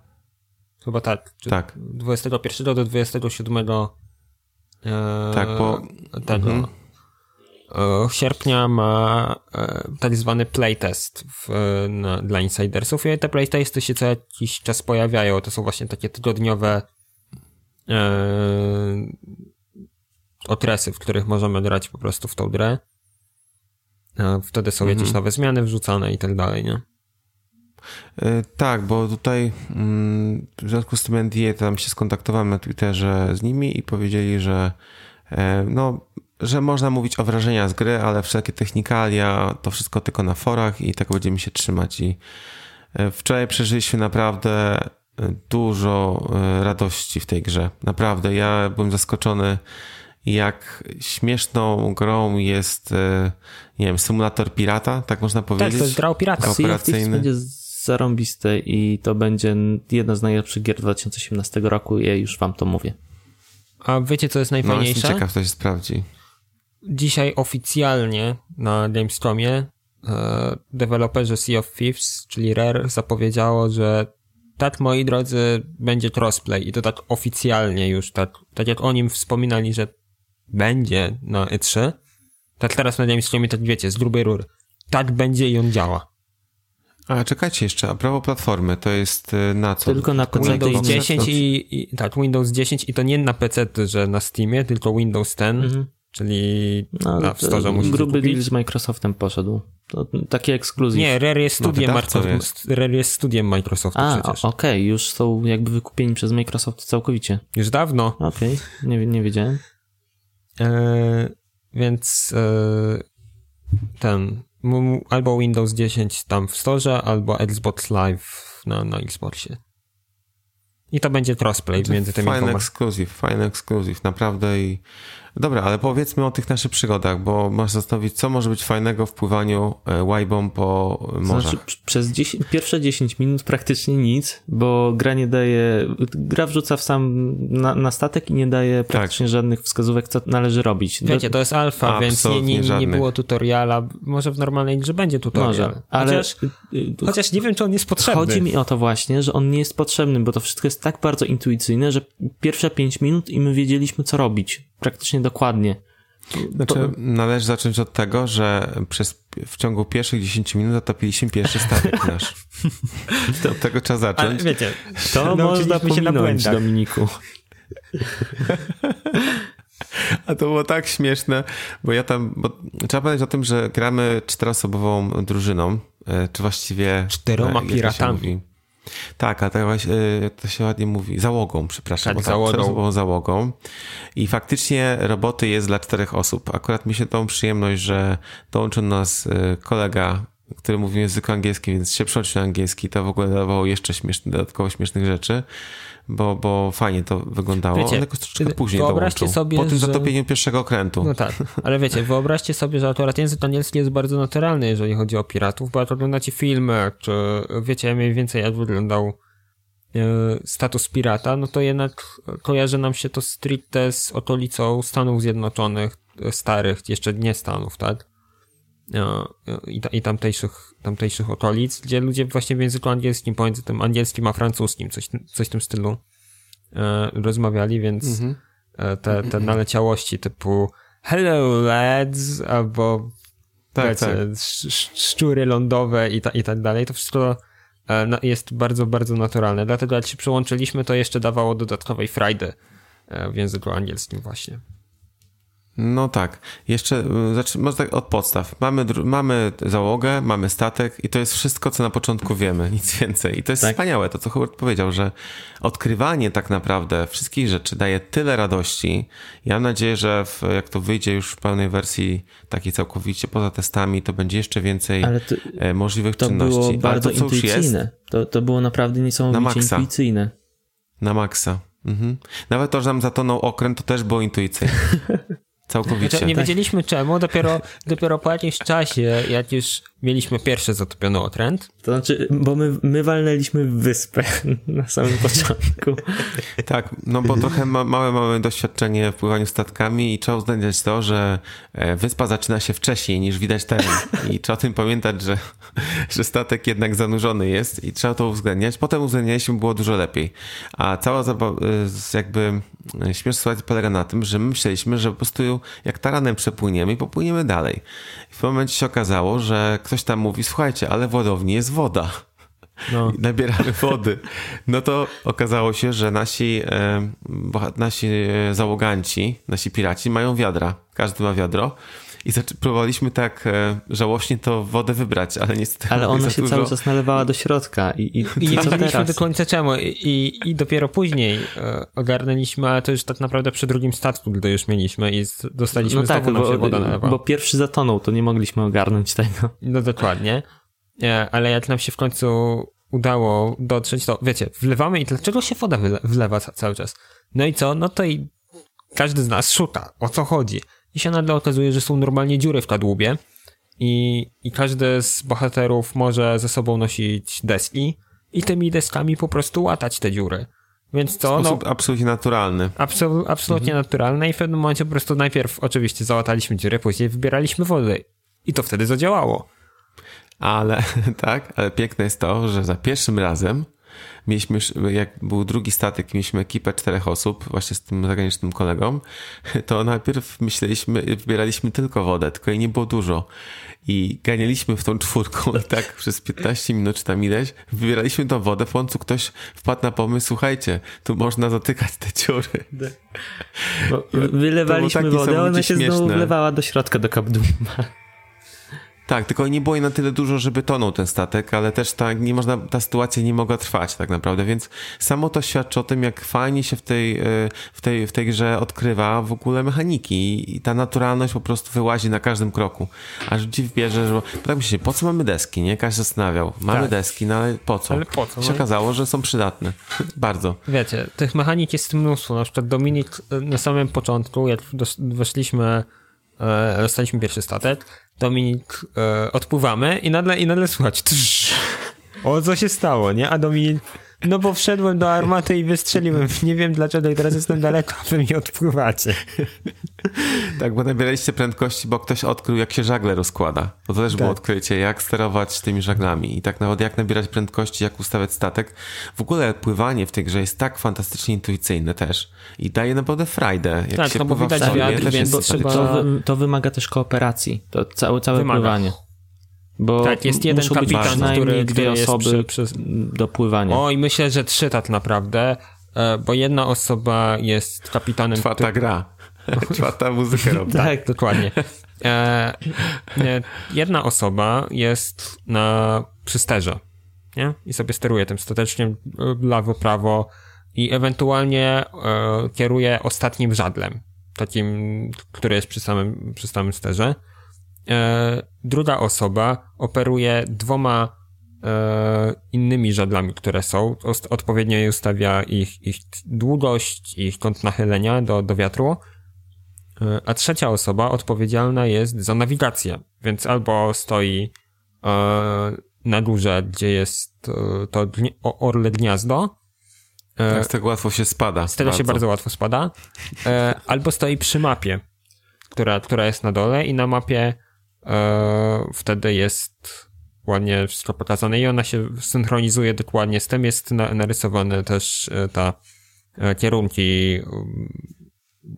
chyba tak, tak. 21 do 27 e, tak, bo tego. Mhm. sierpnia ma tak zwany playtest w, na, dla insidersów i te playtesty się co jakiś czas pojawiają. To są właśnie takie tygodniowe e, okresy, w których możemy grać po prostu w tą grę. Wtedy są jakieś mhm. nowe zmiany wrzucane i tak dalej, nie? E, tak, bo tutaj mm, w związku z tym NDA tam się skontaktowałem na Twitterze z nimi i powiedzieli, że e, no, że można mówić o wrażeniach z gry, ale wszelkie technikalia to wszystko tylko na forach i tak będziemy się trzymać. I e, wczoraj przeżyliśmy naprawdę dużo radości w tej grze. Naprawdę, ja byłem zaskoczony jak śmieszną grą jest, nie wiem, symulator pirata, tak można powiedzieć. Tak, to jest gra o pirata. Operacyjny. będzie zarąbiste i to będzie jedna z najlepszych gier 2018 roku, ja już wam to mówię. A wiecie, co jest najfajniejsze? No, jestem ciekaw, to się sprawdzi. Dzisiaj oficjalnie na Gamescomie e, deweloperzy Sea of Thieves, czyli Rare, zapowiedziało, że tak, moi drodzy, będzie crossplay i to tak oficjalnie już, tak, tak jak o nim wspominali, że będzie na E3, tak teraz na Gamescomie, tak wiecie, z grubej rury. Tak będzie i on działa. A czekajcie jeszcze, a prawo platformy to jest y, na co? Tylko na PC. Windows 10 i, i, tak, Windows 10 i to nie na PC, że na Steamie, tylko Windows 10, mhm. czyli no, na, w storze Gruby deal z Microsoftem poszedł. To taki ekskluzyw. Nie, Rare jest studiem, no, Microsoft, Rare jest studiem Microsoftu a, przecież. okej, okay. już są jakby wykupieni przez Microsoft całkowicie. Już dawno. Okej, okay. nie, nie wiedziałem. E, więc e, ten albo Windows 10 tam w storze, albo Xbox Live na, na Xboxie. I to będzie crossplay między tymi Fajny ekskluzyw, fajny ekskluzyw, naprawdę i Dobra, ale powiedzmy o tych naszych przygodach, bo masz zastanowić, co może być fajnego w pływaniu e, łajbą po morzach. Znaczy, przez 10, pierwsze 10 minut praktycznie nic, bo gra nie daje, gra wrzuca w sam na, na statek i nie daje tak. praktycznie tak. żadnych wskazówek, co należy robić. Wiecie, to jest alfa, więc nie, nie, nie było tutoriala. Może w normalnej grze będzie tutorial. Może, ale chociaż, y, y, chociaż nie wiem, czy on jest potrzebny. Chodzi mi o to właśnie, że on nie jest potrzebny, bo to wszystko jest tak bardzo intuicyjne, że pierwsze 5 minut i my wiedzieliśmy, co robić praktycznie dokładnie. Znaczy, to... należy zacząć od tego, że przez, w ciągu pierwszych 10 minut zatopiliśmy pierwszy statek <laughs> nasz. od tego trzeba zacząć. Ale wiecie, to można się na Dominiku. A to było tak śmieszne, bo ja tam, bo trzeba powiedzieć o tym, że gramy czteroosobową drużyną, e, czy właściwie... Czteroma piratami. Tak, a to, właśnie, to się ładnie mówi, załogą, przepraszam, tak, załogą. załogą. I faktycznie roboty jest dla czterech osób. Akurat mi się tą przyjemność, że dołączył nas y, kolega, który mówi w języku angielskim, więc się przełączył na angielski, to w ogóle dawało jeszcze śmieszne, dodatkowo śmiesznych rzeczy bo, bo fajnie to wyglądało. Wiecie, On jakoś troszeczkę później dołączył. Sobie, po tym że... zatopieniu pierwszego okrętu. No tak, ale wiecie, wyobraźcie sobie, że akurat język angielski jest bardzo naturalny, jeżeli chodzi o piratów, bo jak oglądacie filmy, czy wiecie mniej więcej jak wyglądał e, status pirata, no to jednak kojarzy nam się to stricte z okolicą Stanów Zjednoczonych, e, starych, jeszcze nie Stanów, tak? I, i tamtejszych, tamtejszych okolic, gdzie ludzie właśnie w języku angielskim, pomiędzy tym angielskim a francuskim, coś, coś w tym stylu e, rozmawiali, więc mhm. e, te, te naleciałości typu hello lads, albo tak, wiecie, tak. szczury lądowe i, ta, i tak dalej, to wszystko e, jest bardzo, bardzo naturalne. Dlatego jak się przyłączyliśmy, to jeszcze dawało dodatkowej frajdy e, w języku angielskim właśnie. No tak. Jeszcze y, może tak od podstaw. Mamy, mamy załogę, mamy statek i to jest wszystko, co na początku wiemy, <laughs> nic więcej. I to jest tak. wspaniałe, to co Hubert powiedział, że odkrywanie tak naprawdę wszystkich rzeczy daje tyle radości. Ja mam nadzieję, że w, jak to wyjdzie już w pełnej wersji, takiej całkowicie poza testami, to będzie jeszcze więcej to, e, możliwych to czynności. Było bardzo to, intuicyjne. To, to było naprawdę niesamowicie na intuicyjne. Na maksa. Mhm. Nawet to, że nam zatonął okręt, to też było intuicyjne. <laughs> Całkowicie. Nie wiedzieliśmy czemu, dopiero, dopiero po jakimś czasie, jak już mieliśmy pierwszy zatopiony okręt. To znaczy, bo my, my walnęliśmy wyspę <laughs> na samym <laughs> początku. tak, no bo trochę ma, małe mamy doświadczenie w pływaniu statkami i trzeba uwzględniać to, że e, wyspa zaczyna się wcześniej niż widać teren i trzeba o tym pamiętać, że, <laughs> że statek jednak zanurzony jest i trzeba to uwzględniać. Potem uwzględnialiśmy było dużo lepiej. A cała e, jakby e, śmieszna sytuacja polega na tym, że my myśleliśmy, że po prostu jak taranem przepłyniemy i popłyniemy dalej. I w momencie się okazało, że ktoś tam mówi, słuchajcie, ale w ładowni jest woda. No. nabieramy wody. No to okazało się, że nasi, e, nasi załoganci, nasi piraci mają wiadra. Każdy ma wiadro. I próbowaliśmy tak e, żałośnie to wodę wybrać, ale niestety. Ale ona się dużo. cały czas nalewała do środka. I, i, I nie wiedzieliśmy do końca czemu. I, I dopiero później e, ogarnęliśmy, ale to już tak naprawdę przy drugim statku, gdy już mieliśmy i dostaliśmy no tak, znowu bo, się woda nalewała. Bo pierwszy zatonął, to nie mogliśmy ogarnąć tego. No dokładnie. E, ale jak nam się w końcu udało dotrzeć, to wiecie, wlewamy i dlaczego się woda wlewa cały czas? No i co? No to i każdy z nas szuka, o co chodzi i się nagle okazuje, że są normalnie dziury w kadłubie i, i każdy z bohaterów może ze sobą nosić deski i tymi deskami po prostu łatać te dziury. Więc to. W sposób no, absolutnie naturalny. Absol, absolutnie mhm. naturalne i w pewnym momencie po prostu najpierw oczywiście załataliśmy dziury, później wybieraliśmy wodę. I to wtedy zadziałało. Ale <laughs> tak, ale piękne jest to, że za pierwszym razem mieliśmy, jak był drugi statek, mieliśmy ekipę czterech osób, właśnie z tym zagranicznym kolegą, to najpierw myśleliśmy, wybieraliśmy tylko wodę, tylko jej nie było dużo. I ganialiśmy w tą czwórką i tak przez 15 minut czy tam ileś, wybieraliśmy tą wodę, w końcu ktoś wpadł na pomysł, słuchajcie, tu można zatykać te dziury. Bo wylewaliśmy wodę, ona się śmieszne. znowu wlewała do środka, do kapduma. Tak, tylko nie było jej na tyle dużo, żeby tonął ten statek, ale też ta, nie można, ta sytuacja nie mogła trwać tak naprawdę, więc samo to świadczy o tym, jak fajnie się w tej, e, w tej, w tej grze odkrywa w ogóle mechaniki i ta naturalność po prostu wyłazi na każdym kroku. Aż dziw bierze, że bo tak myślę, po co mamy deski, nie? Każdy zastanawiał. Mamy tak. deski, no ale po co? Ale po co? się no? okazało, że są przydatne. <laughs> Bardzo. Wiecie, tych mechanik jest mnóstwo. Na przykład Dominik e, na samym początku, jak weszliśmy, e, dostaliśmy pierwszy statek, Dominik, e, odpływamy i nagle, i nagle słuchać. O co się stało, nie? A Dominik, no bo wszedłem do armaty i wystrzeliłem. Nie wiem dlaczego i teraz jestem daleko, a wy mi odpływacie. tak, bo nabieraliście prędkości, bo ktoś odkrył, jak się żagle rozkłada. Bo to też tak. było odkrycie, jak sterować tymi żaglami. I tak nawet jak nabierać prędkości, jak ustawiać statek. W ogóle pływanie w tej grze jest tak fantastycznie intuicyjne też. I daje naprawdę frajdę. Jak tak, się no bo widać w wiatr, więc trzeba... To, to, wymaga też kooperacji. To całe, całe pływanie. Bo tak, jest jeden kapitan, który, dwie osoby przy, przy... do pływania. O, i myślę, że trzy tak naprawdę, e, bo jedna osoba jest kapitanem. Czwarta który... gra. <laughs> Czwarta muzyka robi. tak, dokładnie. E, e, jedna osoba jest na przysterze, nie? I sobie steruje tym statecznie lewo, prawo i ewentualnie e, kieruje ostatnim żadlem, takim, który jest przy samym, przy samym sterze. E, druga osoba operuje dwoma e, innymi żadlami, które są, odpowiednio ustawia ich, ich długość, ich kąt nachylenia do, do wiatru, e, a trzecia osoba odpowiedzialna jest za nawigację, więc albo stoi na górze, gdzie jest to orle gniazdo, tak, z tego łatwo się spada. Z tego bardzo. się bardzo łatwo spada. Albo stoi przy mapie, która, która jest na dole i na mapie wtedy jest ładnie wszystko pokazane i ona się synchronizuje dokładnie z tym. Jest na, narysowane też e, ta e, kierunki um,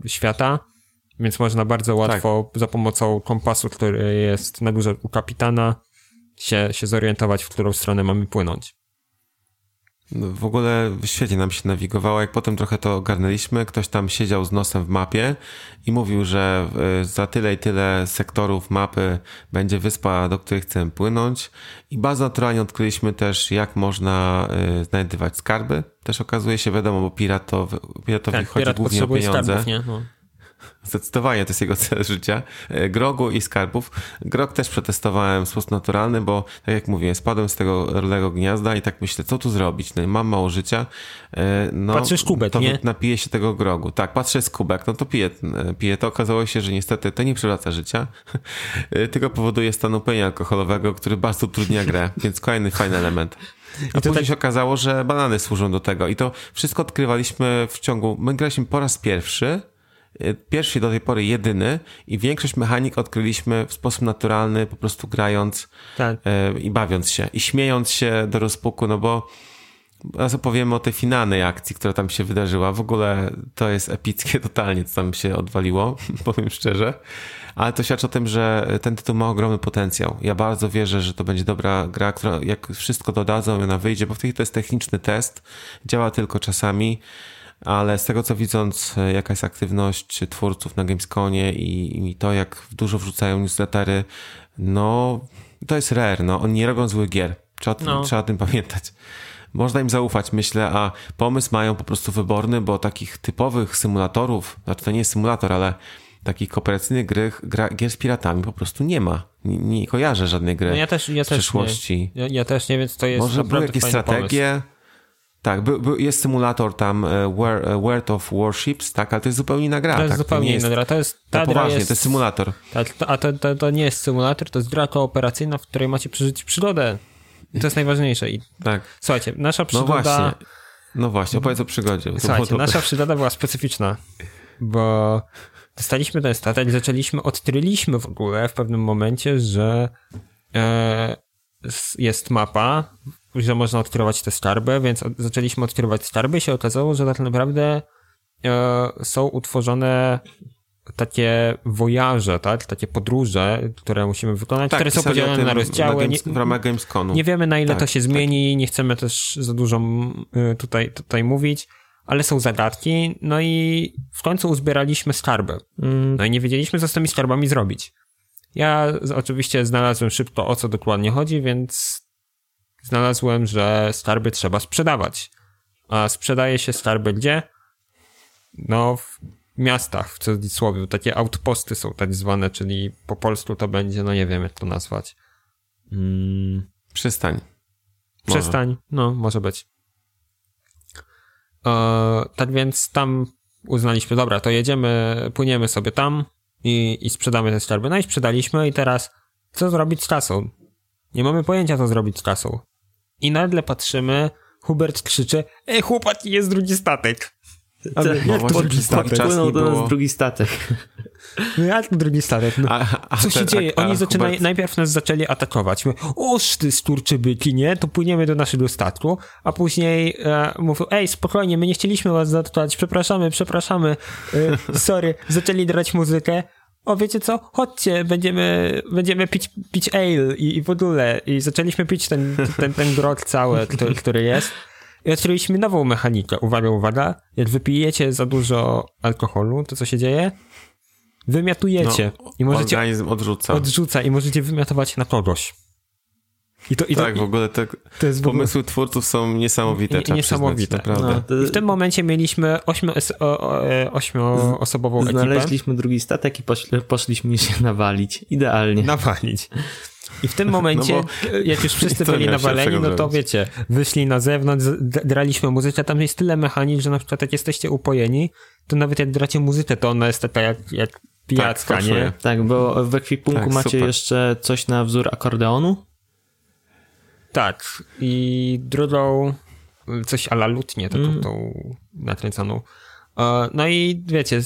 świata, więc można bardzo łatwo tak. za pomocą kompasu, który jest na górze u kapitana, się, się zorientować, w którą stronę mamy płynąć. W ogóle świetnie nam się nawigowało. Jak potem trochę to ogarnęliśmy, ktoś tam siedział z nosem w mapie i mówił, że e, za tyle i tyle sektorów mapy będzie wyspa, do której chcemy płynąć. I bardzo naturalnie odkryliśmy też, jak można e, znajdywać skarby. Też okazuje się, wiadomo, bo piratowi, piratowi tak, chodzi pirat głównie o pieniądze. Skarbów, nie? No. Zdecydowanie to jest jego <laughs> cel życia. E, grogu i skarbów. Grog też przetestowałem w sposób naturalny, bo tak jak mówię, spadłem z tego rolego gniazda i tak myślę, co tu zrobić? No, mam mało życia. E, no, Patrzysz kubek, to nie? Napiję się tego grogu. Tak, patrzę z kubek, no to piję, e, piję to. Okazało się, że niestety to nie przywraca życia, <laughs> tylko powoduje stan upojenia alkoholowego, który bardzo utrudnia grę, <laughs> więc kolejny fajny element. A I później tak... się okazało, że banany służą do tego. I to wszystko odkrywaliśmy w ciągu... My graliśmy po raz pierwszy, pierwszy do tej pory jedyny i większość mechanik odkryliśmy w sposób naturalny, po prostu grając tak. y, i bawiąc się. I śmiejąc się do rozpuku, no bo Teraz opowiemy o tej finalnej akcji, która tam się wydarzyła. W ogóle to jest epickie <laughs> totalnie, co tam się odwaliło, <laughs> powiem szczerze. Ale to świadczy o tym, że ten tytuł ma ogromny potencjał. Ja bardzo wierzę, że to będzie dobra gra, która jak wszystko dodadzą ona wyjdzie, bo w tej chwili to jest techniczny test, działa tylko czasami, ale z tego co widząc, jaka jest aktywność twórców na Gamesconie i, i to, jak dużo wrzucają newslettery, no to jest rare, no oni nie robią złych gier. Trzeba, no. trzeba o tym pamiętać można im zaufać, myślę, a pomysł mają po prostu wyborny, bo takich typowych symulatorów, znaczy to nie jest symulator, ale takich kooperacyjnych gry, gra, gier z piratami po prostu nie ma. Nie, nie kojarzę żadnej gry no ja też, ja w przyszłości. Ja, ja, też nie, więc to jest Może były jakieś strategie, pomysł. Tak, by, by, jest symulator tam uh, World of Warships, tak, ale to jest zupełnie inna gra. To jest tak? zupełnie inna gra. To jest, ta to poważnie, jest, to jest symulator. Tak, to, a to, to, to nie jest symulator, to jest gra kooperacyjna, w której macie przeżyć przygodę. I to jest najważniejsze. I tak. Słuchajcie, nasza no przygoda... No właśnie, no właśnie opowiedz o przygodzie. Słuchajcie, nasza przygoda była specyficzna, bo dostaliśmy ten statek, zaczęliśmy, odkryliśmy w ogóle w pewnym momencie, że e, jest mapa, że można odkrywać te skarby, więc od, zaczęliśmy odkrywać skarby i się okazało, że tak naprawdę e, są utworzone takie wojaże, tak? takie podróże, które musimy wykonać, tak, które są podzielone na rozdziały. Na w ramach Gamesconu. Nie wiemy na ile tak, to się zmieni, tak. nie chcemy też za dużo y, tutaj, tutaj mówić, ale są zagadki, no i w końcu uzbieraliśmy skarby. Mm. No i nie wiedzieliśmy, co z tymi skarbami zrobić. Ja oczywiście znalazłem szybko, o co dokładnie chodzi, więc znalazłem, że skarby trzeba sprzedawać. A sprzedaje się skarby gdzie? No, w miastach, w cudzysłowie, takie outposty są tak zwane, czyli po polsku to będzie, no nie wiem jak to nazwać. Mm. Przystań. Przystań, no może być. E, tak więc tam uznaliśmy, dobra, to jedziemy, płyniemy sobie tam i, i sprzedamy te skarby. No i sprzedaliśmy i teraz co zrobić z kasą? Nie mamy pojęcia, co zrobić z kasą. I nagle patrzymy, Hubert krzyczy, ej chłopaki, jest drugi statek. Ale jak no, to drugi statek? Podpłynął do nas drugi statek. No jak drugi statek? No. A, a Co się dzieje? A, Oni zaczynają, Hubert... najpierw nas zaczęli atakować. My, oż ty skurczybyki, nie? To płyniemy do naszego statku, a później e, mówią, ej, spokojnie, my nie chcieliśmy was zaatakować, przepraszamy, przepraszamy, e, sorry. Zaczęli grać muzykę. O, wiecie co? Chodźcie, będziemy, będziemy pić, pić ale i, i w ogóle. I zaczęliśmy pić ten, ten, ten grog cały, który, który jest. I odkryliśmy nową mechanikę. Uwaga, uwaga. Jak wypijecie za dużo alkoholu, to co się dzieje? Wymiatujecie. No, I możecie, organizm odrzuca. Odrzuca i możecie wymiatować na kogoś. I to, i tak, to, w ogóle te to jest pomysły ogóle... twórców są niesamowite. I, niesamowite. Przyznać, naprawdę. No, I w tym momencie mieliśmy ośmiu, e, ośmioosobową ekipę. Znaleźliśmy drugi statek i poszli, poszliśmy się <laughs> nawalić. Idealnie. Nawalić. I w tym momencie, no jak już wszyscy <laughs> byli nawaleni, no to wiecie, wyszli na zewnątrz, graliśmy muzykę, tam jest tyle mechanik, że na przykład jak jesteście upojeni, to nawet jak gracie muzykę, to ona jest taka jak, jak pijacka, tak, nie? Tak, bo w ekwipunku tak, macie super. jeszcze coś na wzór akordeonu? Tak. I drugą coś ala lutnię, taką mm. tą nakręconą. E, no i wiecie,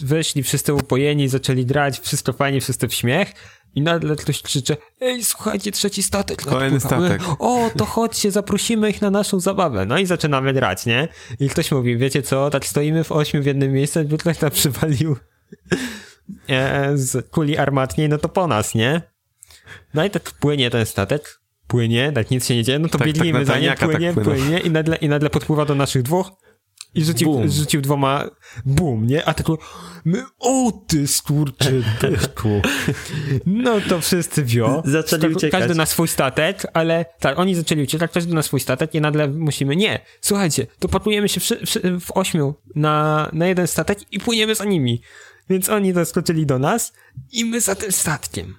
wyszli wszyscy upojeni, zaczęli grać, wszystko fajnie, wszyscy w śmiech i nagle ktoś krzycze, ej, słuchajcie, trzeci statek Kolejny statek. O, to <laughs> chodźcie, zaprosimy ich na naszą zabawę. No i zaczynamy grać, nie? I ktoś mówi, wiecie co, tak stoimy w ośmiu w jednym miejscu, jakby ktoś nam <laughs> przywalił e, z kuli armatniej, no to po nas, nie? No i tak płynie ten statek, płynie, tak nic się nie dzieje, no to tak, biegnijmy tak za nim, płynie, tak płynie i nagle, i nagle podpływa do naszych dwóch i rzucił, rzucił dwoma bum, nie? A tylko my, o ty skurczy. <laughs> No to wszyscy wio. Zaczęli uciekać. Każdy na swój statek, ale tak, oni zaczęli uciekać, każdy na swój statek i nagle musimy, nie, słuchajcie, to pakujemy się w, w, w ośmiu na, na jeden statek i płyniemy za nimi. Więc oni doskoczyli do nas i my za tym statkiem.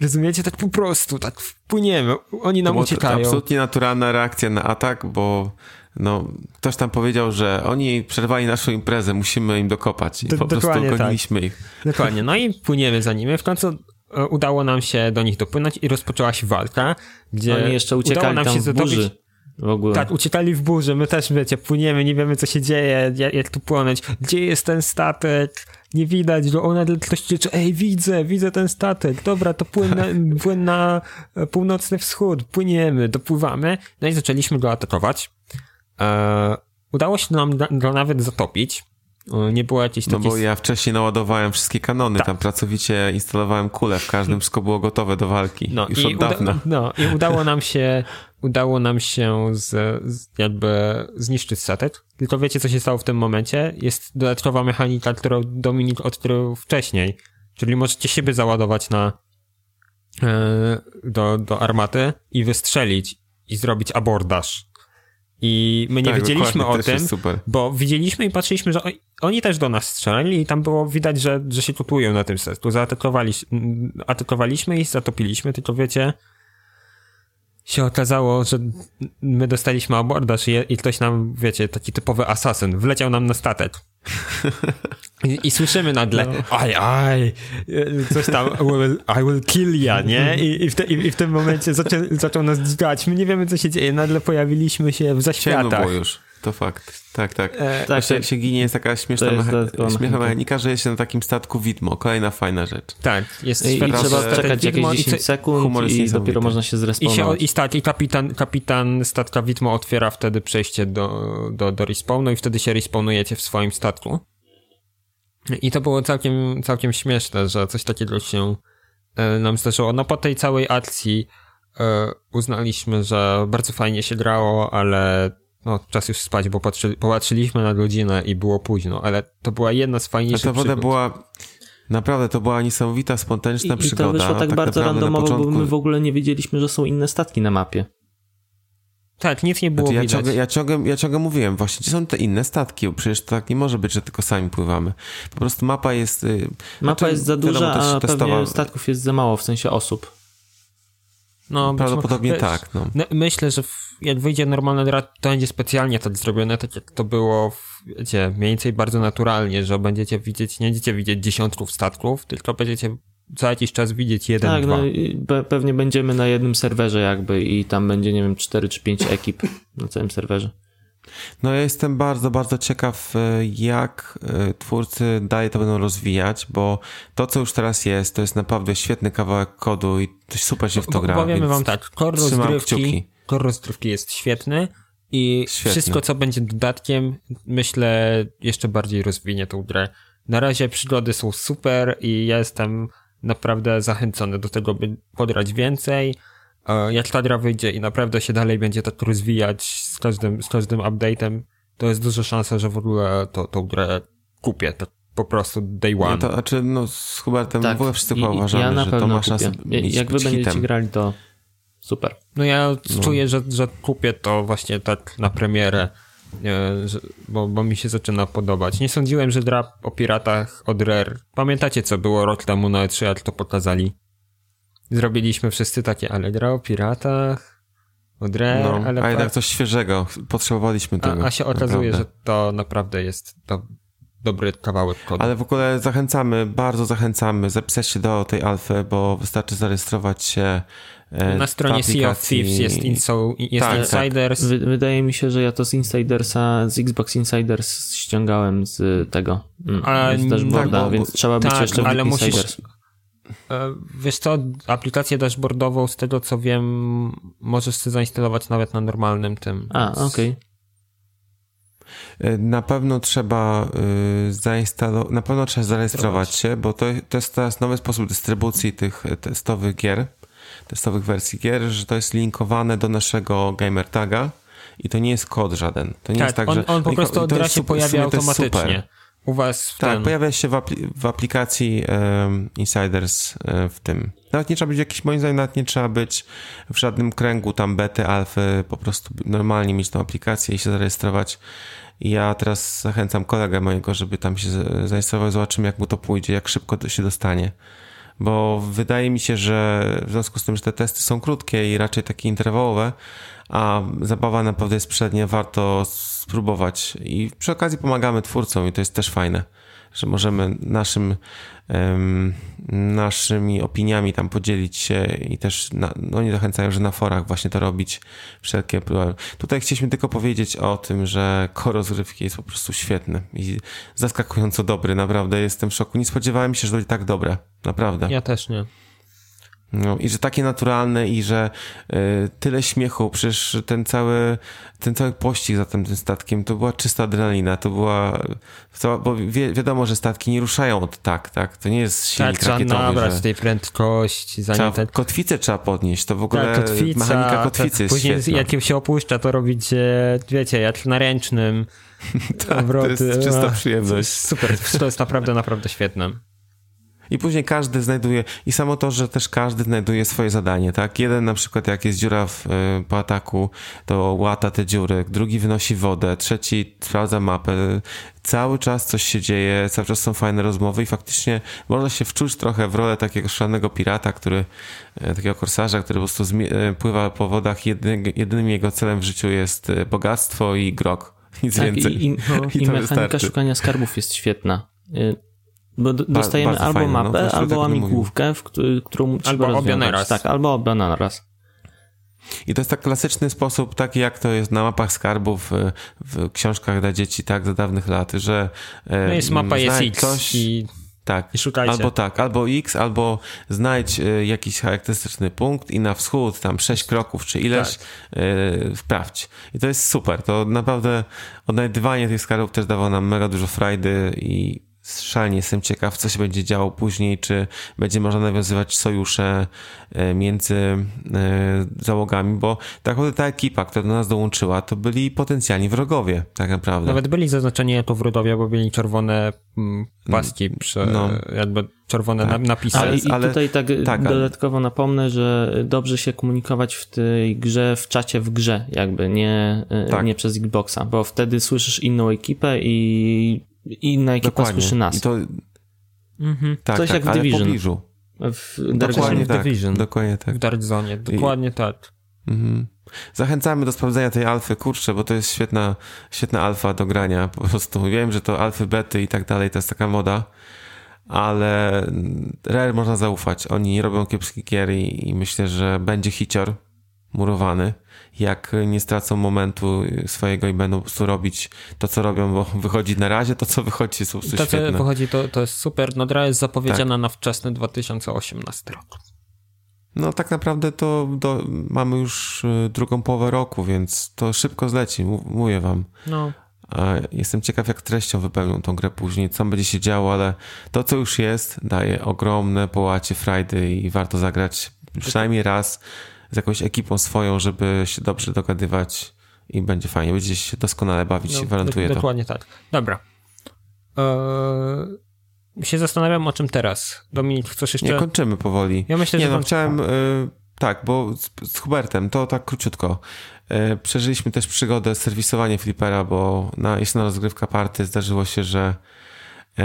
Rozumiecie? Tak po prostu, tak wpłyniemy. Oni nam to uciekają. To absolutnie naturalna reakcja na atak, bo no, ktoś tam powiedział, że oni przerwali naszą imprezę, musimy im dokopać i Do, po prostu goniliśmy tak. ich. Dokładnie, no i płyniemy za nimi. W końcu e, udało nam się do nich dopłynąć i rozpoczęła się walka, gdzie oni jeszcze uciekali nam się w burzy. W ogóle. Tak, uciekali w burzy, my też, wiecie, płyniemy, nie wiemy, co się dzieje, jak, jak tu płynąć, gdzie jest ten statek, nie widać, że ona ktoś krzyczy, ej, widzę, widzę ten statek, dobra, to płyn na, płyn na północny wschód, płyniemy, dopływamy, no i zaczęliśmy go atakować. E, udało się nam go nawet zatopić, e, nie było jakiejś takiej... No bo ja wcześniej naładowałem wszystkie kanony, tak. tam pracowicie instalowałem kule, w każdym wszystko było gotowe do walki, no, już od dawna. no i udało nam się udało nam się z, z jakby zniszczyć statek. Tylko wiecie, co się stało w tym momencie? Jest dodatkowa mechanika, którą Dominik odkrył wcześniej. Czyli możecie siebie załadować na e, do, do armaty i wystrzelić i zrobić abordaż. I my nie tak, wiedzieliśmy o tym, bo widzieliśmy i patrzyliśmy, że oni też do nas strzelali i tam było widać, że, że się kupują na tym statku. Zaatakowali, atakowaliśmy i zatopiliśmy, tylko wiecie, się okazało, że my dostaliśmy abordaż i, i ktoś nam, wiecie, taki typowy asasyn, wleciał nam na statek. I, I, słyszymy nagle, no. aj, aj, coś tam, will, I will kill ya, nie? I, i, w, te, i, w tym momencie zaczą, zaczął nas dźgać. My nie wiemy, co się dzieje. Nagle pojawiliśmy się w zaświatach. Ciemno było już. To fakt. Tak, tak. E, tak jak się ginie, jest taka śmieszna, jest mecha śmieszna mechanika, że jest się na takim statku widmo. Kolejna fajna rzecz. Tak. Jest I, i trzeba czekać jakieś 10 sekund i dopiero można się zrespawnować. I, się, i, tak, i kapitan, kapitan statka widmo otwiera wtedy przejście do, do, do respawnu i wtedy się respawnujecie w swoim statku. I to było całkiem, całkiem śmieszne, że coś takiego się e, nam zdarzyło. No po tej całej akcji e, uznaliśmy, że bardzo fajnie się grało, ale no, czas już spać, bo patrzy, popatrzyliśmy na godzinę i było późno, ale to była jedna z fajniejszych Ta woda była, naprawdę, to była niesamowita, spontaniczna I, przygoda. I to wyszło tak, tak bardzo randomowo, początku... bo my w ogóle nie wiedzieliśmy, że są inne statki na mapie. Tak, nic nie było znaczy, ja widać. Ciągle, ja, ciągle, ja ciągle mówiłem, właśnie, gdzie są te inne statki, bo przecież to tak nie może być, że tylko sami pływamy. Po prostu mapa jest... Y, mapa znaczy, jest za duża, a pewnie statków jest za mało, w sensie osób. No, Prawdopodobnie tak. No. Myślę, że jak wyjdzie normalna gra, to będzie specjalnie tak zrobione, tak jak to było, w, wiecie, mniej więcej bardzo naturalnie, że będziecie widzieć, nie będziecie widzieć dziesiątków statków, tylko będziecie co jakiś czas widzieć jeden, tak, dwa. No, pewnie będziemy na jednym serwerze jakby i tam będzie, nie wiem, cztery czy pięć ekip na całym serwerze. No ja jestem bardzo, bardzo ciekaw, e, jak e, twórcy dalej to będą rozwijać, bo to, co już teraz jest, to jest naprawdę świetny kawałek kodu i coś super się w to gra. Powiemy wam tak, core rozgrywki, core rozgrywki jest świetny i Świetny. wszystko, co będzie dodatkiem, myślę, jeszcze bardziej rozwinie tą grę. Na razie przygody są super i ja jestem naprawdę zachęcony do tego, by podrać więcej. E, jak ta gra wyjdzie i naprawdę się dalej będzie tak rozwijać z każdym, z każdym update'em, to jest duża szansa, że w ogóle to, tą grę kupię. To po prostu day one. Ja to, znaczy, no z Hubertem tak. w ogóle wszyscy uważamy, ja że to ma szansę Jak wy będziecie hitem. grali, to super. No ja no. czuję, że, że kupię to właśnie tak na premierę, bo, bo mi się zaczyna podobać. Nie sądziłem, że drap o piratach od Rare. Pamiętacie, co było rok temu na E3, jak to pokazali? Zrobiliśmy wszyscy takie, ale gra o piratach, od Rare, no, ale... A jednak coś świeżego, potrzebowaliśmy tego. A, a się okazuje, naprawdę. że to naprawdę jest to dobry kawałek kodu. Ale w ogóle zachęcamy, bardzo zachęcamy zapisać się do tej alfy, bo wystarczy zarejestrować się e, na stronie Sea of Thieves jest, inso, jest tak, Insiders. Tak. Wydaje mi się, że ja to z Insidersa, z Xbox Insiders ściągałem z tego, mm, A, z dashboarda, tak, bo, więc trzeba być tak, jeszcze ale. Musisz, Wiesz co, aplikację dashboardową, z tego co wiem, możesz sobie zainstalować nawet na normalnym tym. A, okej. Okay. E, na pewno trzeba y, zainstalować, na pewno trzeba zarejestrować się, bo to, to jest teraz nowy sposób dystrybucji tych testowych gier, testowych wersji gier, że to jest linkowane do naszego gamer taga i to nie jest kod żaden. To nie tak, jest tak, on, że on po prostu od razu się pojawia automatycznie. U was w Tak, ten... pojawia się w, apli w aplikacji um, Insiders um, w tym. Nawet nie trzeba być jakiś, moim zdaniem, nawet nie trzeba być w żadnym kręgu tam bety, alfy, po prostu normalnie mieć tą aplikację i się zarejestrować. I ja teraz zachęcam kolegę mojego, żeby tam się zarejestrował, zobaczymy jak mu to pójdzie, jak szybko to się dostanie. Bo wydaje mi się, że w związku z tym, że te testy są krótkie i raczej takie interwałowe, a zabawa naprawdę jest przednia, warto spróbować. I przy okazji pomagamy twórcom i to jest też fajne, że możemy naszym, naszymi opiniami tam podzielić się i też na, no oni zachęcają, że na forach właśnie to robić wszelkie problemy. Tutaj chcieliśmy tylko powiedzieć o tym, że koro rozgrywki jest po prostu świetny i zaskakująco dobry, naprawdę jestem w szoku. Nie spodziewałem się, że będzie tak dobre, naprawdę. Ja też nie. No, I że takie naturalne i że y, tyle śmiechu, przecież ten cały, ten cały pościg za tym, tym statkiem to była czysta adrenalina, to była, to, bo wi wiadomo, że statki nie ruszają od tak, tak, to nie jest silnik tak, rakietowy. trzeba nabrać że... tej prędkości. Zanim trzeba, ten... Kotwicę trzeba podnieść, to w ogóle tak, kotwica, mechanika kotwicy jest Później świetna. jak się opuszcza, to robić, wiecie, jak na ręcznym. <laughs> tak, to jest czysta przyjemność. Super, to jest naprawdę, naprawdę świetne. I później każdy znajduje, i samo to, że też każdy znajduje swoje zadanie, tak? Jeden na przykład, jak jest dziura w, y, po ataku, to łata te dziury, drugi wynosi wodę, trzeci sprawdza mapę. Cały czas coś się dzieje, cały czas są fajne rozmowy i faktycznie można się wczuć trochę w rolę takiego szalonego pirata, który, y, takiego korsarza, który po prostu y, pływa po wodach, jedynym, jedynym jego celem w życiu jest bogactwo i grog. Nic tak, więcej. I, i, no, <laughs> I, i mechanika wystarczy. szukania skarbów jest świetna. Bo dostajemy ba albo fajne, no, mapę, no, albo łamigłówkę, w którą trzeba albo obie naraz. Tak, albo obie naraz. I to jest tak klasyczny sposób, taki jak to jest na mapach skarbów w, w książkach dla dzieci, tak, za dawnych lat, że no jest mapa, jest X coś, i, tak, i szukajcie. Albo tak, albo X, albo znajdź y, jakiś charakterystyczny punkt i na wschód, tam sześć kroków, czy ileś, tak. y, sprawdź. I to jest super, to naprawdę odnajdywanie tych skarbów też dawało nam mega dużo frajdy i Szalnie jestem ciekaw, co się będzie działo później, czy będzie można nawiązywać sojusze e, między e, załogami, bo tak naprawdę ta ekipa, która do nas dołączyła, to byli potencjalni wrogowie, tak naprawdę. Nawet byli zaznaczeni jako wrogowie, bo byli czerwone mm, paski, przy, no. jakby czerwone tak. napisy. Ale, I ale, tutaj tak, tak dodatkowo ale... napomnę, że dobrze się komunikować w tej grze, w czacie w grze, jakby, nie, e, tak. nie przez Xboxa, bo wtedy słyszysz inną ekipę i inna ekipa Dokładnie. słyszy nas. I to... Mhm. Tak, Coś tak, jak w Division. W pobliżu. W Dokładnie tak, Division. Dokładnie tak. W Dark Zone. Dokładnie I... tak. Mhm. Zachęcamy do sprawdzenia tej alfy, kurczę, bo to jest świetna, świetna alfa do grania. Po prostu wiem, że to alfy, bety i tak dalej, to jest taka moda, ale Rare można zaufać. Oni robią kiepskich gier i, i myślę, że będzie hicior murowany jak nie stracą momentu swojego i będą po prostu robić to, co robią, bo wychodzi na razie, to co wychodzi jest po to, świetne. Co wychodzi, to, to jest super. Nodra jest zapowiedziana tak. na wczesny 2018 rok. No tak naprawdę to do, mamy już y, drugą połowę roku, więc to szybko zleci, mówię wam. No. Jestem ciekaw, jak treścią wypełnią tą grę później, co będzie się działo, ale to, co już jest, daje ogromne połacie frajdy i warto zagrać przynajmniej raz z jakąś ekipą swoją, żeby się dobrze dogadywać i będzie fajnie. Będziecie się doskonale bawić, no, gwarantuję to. Dokładnie tak. Dobra. Eee, się zastanawiam o czym teraz. Dominik, chcesz jeszcze... Nie, kończymy powoli. Ja myślę, Nie, że... no, chciałem... Y, tak, bo z, z, Hubertem, to tak króciutko. Y, przeżyliśmy też przygodę serwisowania flipera, bo na, jest na rozgrywka party zdarzyło się, że y,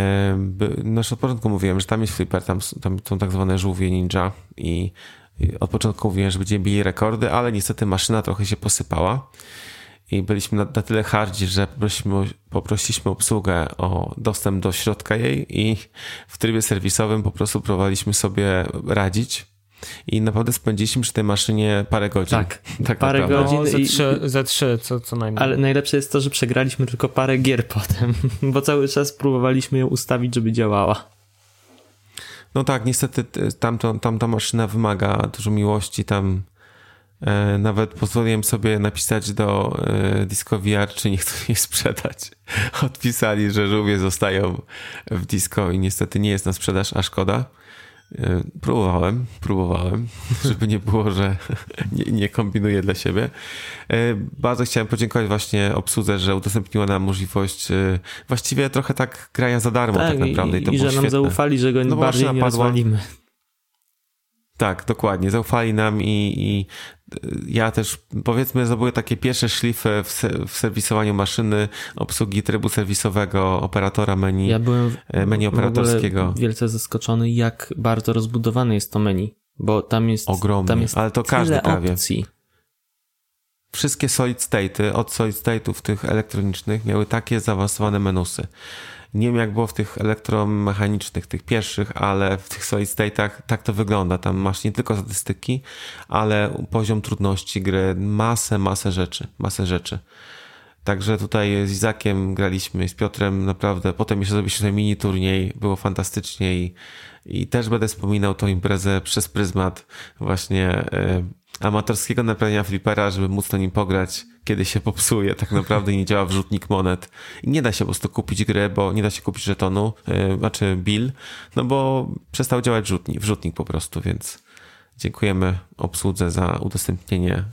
no już od początku mówiłem, że tam jest flipper, tam, tam są tak zwane żółwie ninja i od początku mówiłem, że będziemy bili rekordy, ale niestety maszyna trochę się posypała i byliśmy na, na tyle hardzi, że poprosiliśmy, poprosiliśmy obsługę o dostęp do środka jej i w trybie serwisowym po prostu próbowaliśmy sobie radzić. I naprawdę spędziliśmy przy tej maszynie parę godzin. Tak, <laughs> tak parę naprawdę. godzin. No, ze, trzy, ze trzy, co, co najmniej. Ale najlepsze jest to, że przegraliśmy tylko parę gier <laughs> potem, bo cały czas próbowaliśmy ją ustawić, żeby działała. No tak, niestety tamto, tamta maszyna wymaga dużo miłości, tam e, nawet pozwoliłem sobie napisać do e, Disco VR, czy nie chcą jej sprzedać. <laughs> Odpisali, że żółwie zostają w Disco i niestety nie jest na sprzedaż, a szkoda. E, próbowałem, próbowałem, <laughs> żeby nie było, że <laughs> nie, nie kombinuję dla siebie. E, bardzo chciałem podziękować właśnie obsłudze, że udostępniła nam możliwość e, właściwie trochę tak graja za darmo tak, tak naprawdę. I, to i że nam świetne. zaufali, że go no bardziej nie rozwalimy. Tak, dokładnie. Zaufali nam i, i ja też powiedzmy zdobyłem takie pierwsze szlify w, w serwisowaniu maszyny, obsługi trybu serwisowego, operatora menu, ja byłem e, menu operatorskiego. wielce zaskoczony, jak bardzo rozbudowane jest to menu, bo tam jest ogromnie, tam jest ale to każdy prawie. Opcji. Wszystkie solid state'y, od solid state'ów tych elektronicznych miały takie zaawansowane menusy. Nie wiem, jak było w tych elektromechanicznych, tych pierwszych, ale w tych solid state'ach tak to wygląda. Tam masz nie tylko statystyki, ale poziom trudności gry, masę, masę rzeczy, masę rzeczy. Także tutaj z Izakiem graliśmy, z Piotrem naprawdę, potem jeszcze zrobiliśmy mini turniej, było fantastycznie i, i też będę wspominał tą imprezę przez pryzmat właśnie y, amatorskiego naprawienia flipera, żeby móc na nim pograć kiedy się popsuje, tak naprawdę nie działa wrzutnik monet. I nie da się po prostu kupić gry, bo nie da się kupić żetonu, yy, znaczy bill, no bo przestał działać wrzutnik, wrzutnik po prostu, więc dziękujemy obsłudze za udostępnienie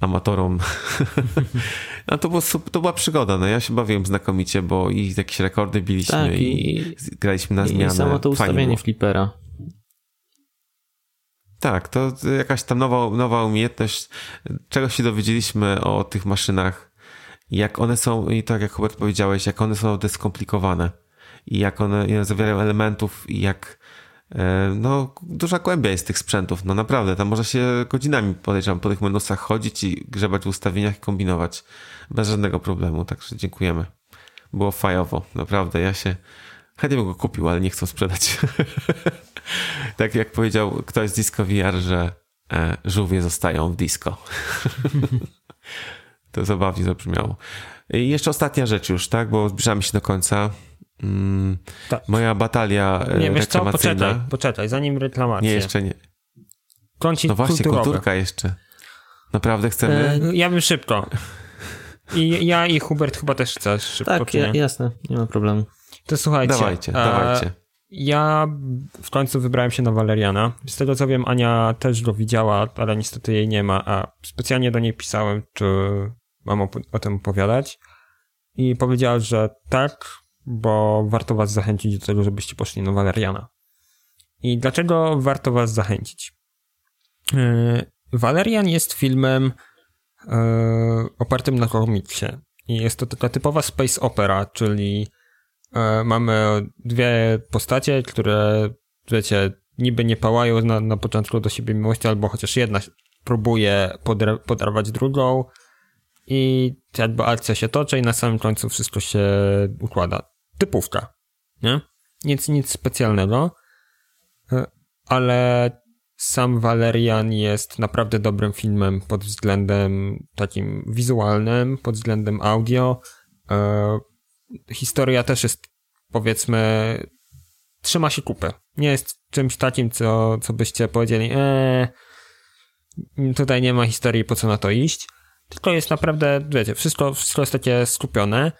amatorom. <laughs> no to, było, to była przygoda, no ja się bawiłem znakomicie, bo i jakieś rekordy biliśmy tak, i, i, graliśmy na zmianę. I samo to ustawienie flipera. Tak, to jakaś tam nowa, nowa umiejętność, czegoś się dowiedzieliśmy o tych maszynach, jak one są, i tak jak Hubert powiedziałeś, jak one są deskomplikowane. I jak one zawierają elementów i jak e, no, duża głębia jest tych sprzętów, no naprawdę, tam można się godzinami podejrzewam po tych menusach chodzić i grzebać w ustawieniach i kombinować. Bez żadnego problemu, także dziękujemy. Było fajowo, naprawdę, ja się chętnie bym go kupił, ale nie chcę sprzedać. <laughs> tak jak powiedział ktoś z Disco VR, że e, żółwie zostają w disco. <laughs> to zabawnie zabrzmiało. I jeszcze ostatnia rzecz już, tak? Bo zbliżamy się do końca. Mm, tak. Moja batalia e, Nie, wiesz co, poczekaj, poczekaj, zanim reklamację. Nie, jeszcze nie. Kącik no właśnie, kulturowy. kulturka jeszcze. Naprawdę chcemy? E, ja bym szybko. I ja i Hubert chyba też chcesz szybko. Tak, ja, jasne, nie ma problemu. To słuchajcie. Dawajcie, a, dawajcie. Ja w końcu wybrałem się na Valeriana. Z tego co wiem, Ania też go widziała, ale niestety jej nie ma, a specjalnie do niej pisałem, czy mam o, o tym opowiadać. I powiedziała, że tak, bo warto was zachęcić do tego, żebyście poszli na Valeriana. I dlaczego warto was zachęcić? Yy, Valerian jest filmem yy, opartym na komiksie. I jest to taka typowa space opera, czyli E, mamy dwie postacie, które, wiecie, niby nie pałają na, na początku do siebie miłości, albo chociaż jedna próbuje podarwać drugą i jakby akcja się toczy i na samym końcu wszystko się układa. Typówka, nie? Nic, nic specjalnego, e, ale sam Valerian jest naprawdę dobrym filmem pod względem takim wizualnym, pod względem audio, e, historia też jest, powiedzmy, trzyma się kupy. Nie jest czymś takim, co, co byście powiedzieli, eee, tutaj nie ma historii, po co na to iść. Tylko jest naprawdę, wiecie, wszystko, wszystko jest takie skupione.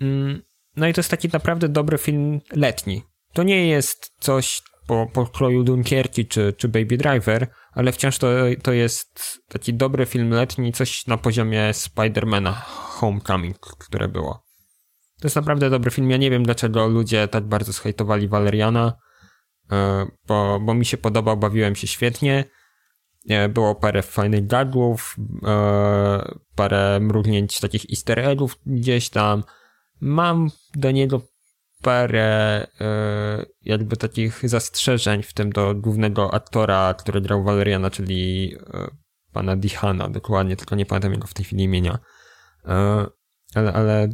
Mm, no i to jest taki naprawdę dobry film letni. To nie jest coś po, po kroju Dunkierki czy, czy Baby Driver, ale wciąż to, to jest taki dobry film letni, coś na poziomie Spidermana Homecoming, które było. To jest naprawdę dobry film. Ja nie wiem, dlaczego ludzie tak bardzo schejtowali Valeriana, e, bo, bo mi się podobał, bawiłem się świetnie. E, było parę fajnych gagów, e, parę mrugnięć takich easter eggów gdzieś tam. Mam do niego parę jakby takich zastrzeżeń, w tym do głównego aktora, który grał Valeriana, czyli pana Dihana, dokładnie, tylko nie pamiętam jego w tej chwili imienia. Ale, ale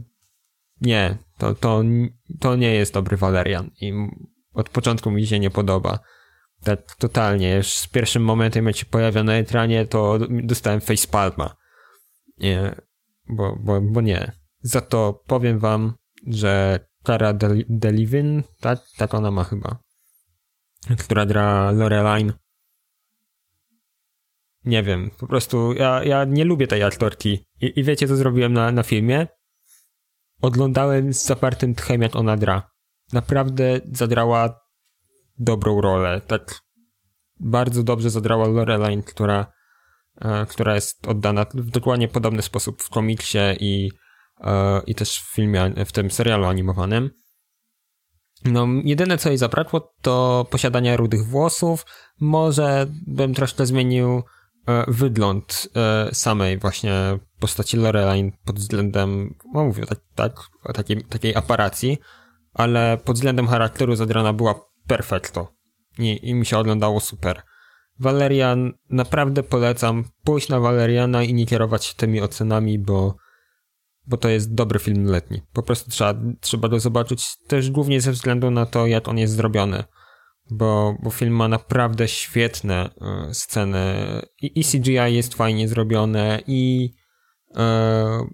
nie, to, to, to nie jest dobry Valerian i od początku mi się nie podoba. Tak totalnie, już z pierwszym momentem jak się pojawia na ekranie, to dostałem facepalma. Nie, bo, bo, bo nie. Za to powiem wam, że Cara Delivin, tak, tak ona ma chyba, która gra Loreline. Nie wiem, po prostu ja, ja nie lubię tej aktorki. I, i wiecie, co zrobiłem na, na filmie? Oglądałem z zapartym tchem, jak ona dra. Naprawdę zadrała dobrą rolę. Tak bardzo dobrze zadrała Loreline, która, e, która jest oddana w dokładnie podobny sposób w komiksie i, e, i też w filmie, w tym serialu animowanym. No, jedyne co jej zabrakło to posiadania rudych włosów. Może bym troszkę zmienił wygląd samej właśnie postaci Loreline pod względem, no mówię, tak, tak, takiej, takiej aparacji, ale pod względem charakteru zadrana była perfekto i, i mi się oglądało super. Valerian naprawdę polecam pójść na Valeriana i nie kierować się tymi ocenami, bo, bo to jest dobry film letni. Po prostu trzeba, trzeba go zobaczyć też głównie ze względu na to, jak on jest zrobiony. Bo, bo film ma naprawdę świetne y, sceny. I, i CGI jest fajnie zrobione i y,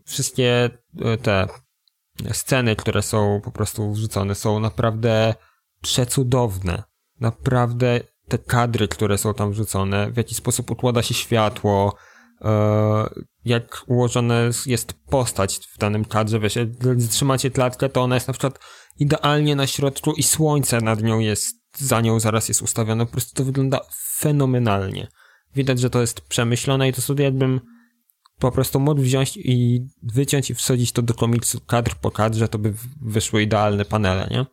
wszystkie y, te sceny, które są po prostu wrzucone są naprawdę przecudowne. Naprawdę te kadry, które są tam wrzucone, w jaki sposób układa się światło, e, jak ułożona jest postać w danym kadrze, wiesz, jak trzymacie klatkę, to ona jest na przykład idealnie na środku i słońce nad nią jest, za nią zaraz jest ustawione, po prostu to wygląda fenomenalnie. Widać, że to jest przemyślone i to sobie jakbym po prostu mógł wziąć i wyciąć i wsadzić to do komiksu kadr po kadrze, to by wyszły idealne panele, nie?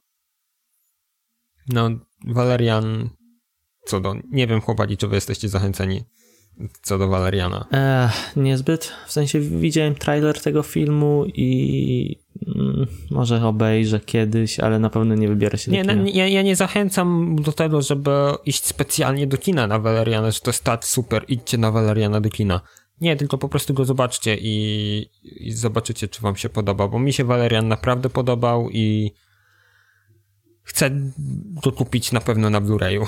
No, Valerian, co do, nie wiem chłopaki, czy wy jesteście zachęceni co do Valeriana? Ech, niezbyt, w sensie widziałem trailer tego filmu i może obejrzę kiedyś, ale na pewno nie wybiorę się nie, do kina. Ja, ja nie zachęcam do tego, żeby iść specjalnie do kina na Valeriana, że to jest tak super, idźcie na Valeriana do kina. Nie, tylko po prostu go zobaczcie i, i zobaczycie, czy wam się podoba, bo mi się Valerian naprawdę podobał i chcę to kupić na pewno na Blu-rayu.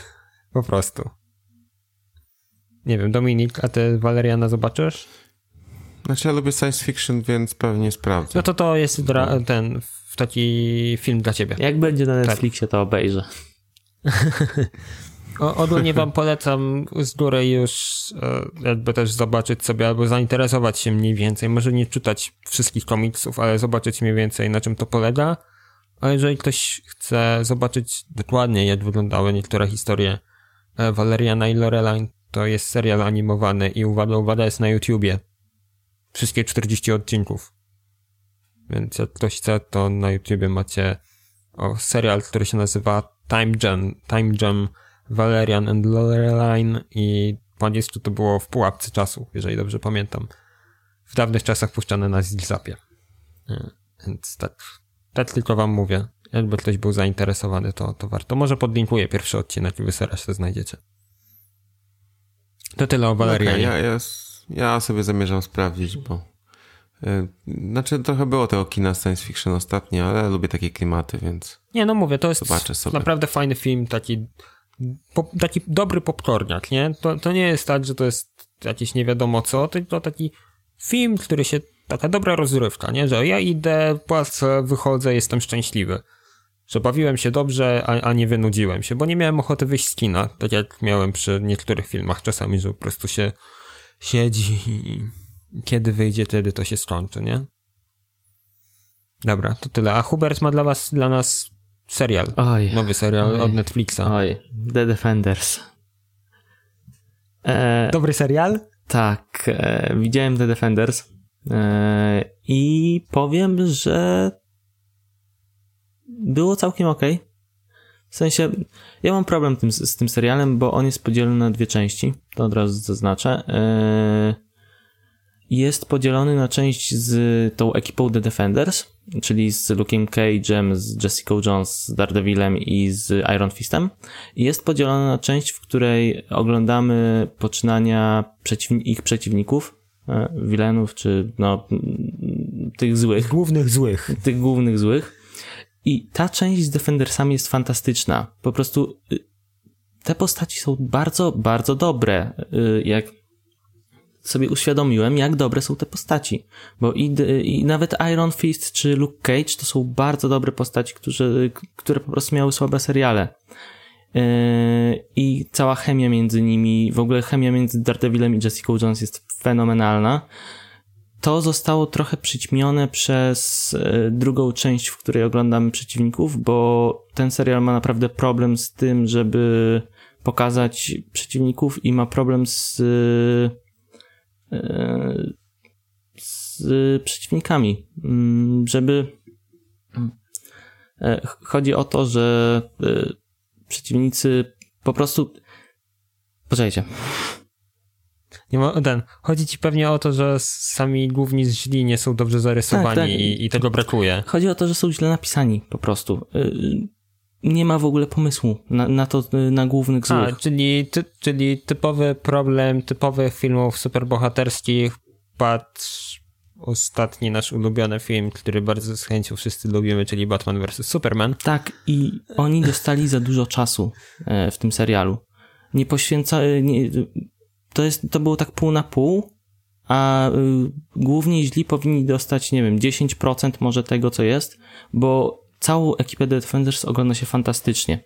<laughs> po prostu. Nie wiem, Dominik, a ty Valeriana zobaczysz? Znaczy ja lubię science fiction, więc pewnie sprawdzę. No to to jest dra- no. ten taki film dla ciebie. Jak będzie na tak. Netflixie, to obejrzę. o, ogólnie wam polecam z góry już e, jakby też zobaczyć sobie albo zainteresować się mniej więcej. Może nie czytać wszystkich komiksów, ale zobaczyć mniej więcej na czym to polega a jeżeli ktoś chce zobaczyć dokładnie, jak wyglądały niektóre historie e, Valeriana i Loreline, to jest serial animowany i uwaga, uwaga, jest na YouTubie. Wszystkie 40 odcinków. Więc jak ktoś chce, to na YouTubie macie o, serial, który się nazywa Time Jam, Time Jam Valerian and Loreline i po angielsku to było w pułapce czasu, jeżeli dobrze pamiętam. W dawnych czasach puszczane na Zilzapie. E, więc tak tak tylko wam mówię. Jakby ktoś był zainteresowany, to, to warto. Może podlinkuję pierwszy odcinek i wy to znajdziecie. To tyle o Valerianie. Okay, ja, ja, ja, sobie zamierzam sprawdzić, bo yy, znaczy trochę było tego kina science fiction ostatnio, ale lubię takie klimaty, więc Nie, no mówię, to jest naprawdę fajny film, taki po, taki dobry popcorniak, nie? To, to nie jest tak, że to jest jakieś nie wiadomo co, tylko taki film, który się taka dobra rozrywka, nie? Że ja idę, płacę, wychodzę, jestem szczęśliwy. Że bawiłem się dobrze, a, a nie wynudziłem się, bo nie miałem ochoty wyjść z kina, tak jak miałem przy niektórych filmach czasami, że po prostu się siedzi i kiedy wyjdzie, wtedy to się skończy, nie? Dobra, to tyle. A Hubert ma dla was, dla nas serial. Oj, nowy serial oj, od Netflixa. Oj, The Defenders. E, Dobry serial? Tak, e, widziałem The Defenders. E, I powiem, że było całkiem ok. W sensie, ja mam problem tym, z tym serialem, bo on jest podzielony na dwie części. To od razu zaznaczę. E, jest podzielony na część z tą ekipą The Defenders, czyli z Luke'em Cage'em, z Jessica Jones, z Daredevilem i z Iron Fistem. Jest podzielony na część, w której oglądamy poczynania przeciwni ich przeciwników, E, wilenów, czy no, tych złych. Głównych złych. Tych głównych złych. I ta część z Defendersami jest fantastyczna. Po prostu y, te postaci są bardzo, bardzo dobre. Y, jak sobie uświadomiłem, jak dobre są te postaci. Bo i, i nawet Iron Fist czy Luke Cage to są bardzo dobre postaci, którzy, które po prostu miały słabe seriale. Yy, i cała chemia między nimi, w ogóle chemia między Daredevilem i Jessica Jones jest fenomenalna. To zostało trochę przyćmione przez e, drugą część, w której oglądamy przeciwników, bo ten serial ma naprawdę problem z tym, żeby pokazać przeciwników i ma problem z, e, z przeciwnikami, mm, żeby e, chodzi o to, że przeciwnicy po prostu poczekajcie nie ma, ten, chodzi ci pewnie o to, że sami główni źli nie są dobrze zarysowani tak, tak. I, I, tego brakuje. Chodzi o to, że są źle napisani po prostu. Y, nie ma w ogóle pomysłu na, na to, y, na głównych złych. A, czyli, ty, czyli typowy problem typowych filmów superbohaterskich, patrz ostatni nasz ulubiony film, który bardzo z chęcią wszyscy lubimy, czyli Batman vs. Superman. Tak, i oni dostali za dużo czasu e, w tym serialu. Nie poświęca, e, nie, to, jest, to było tak pół na pół, a y, głównie źli powinni dostać, nie wiem, 10% może tego, co jest, bo całą ekipę The Defenders ogląda się fantastycznie.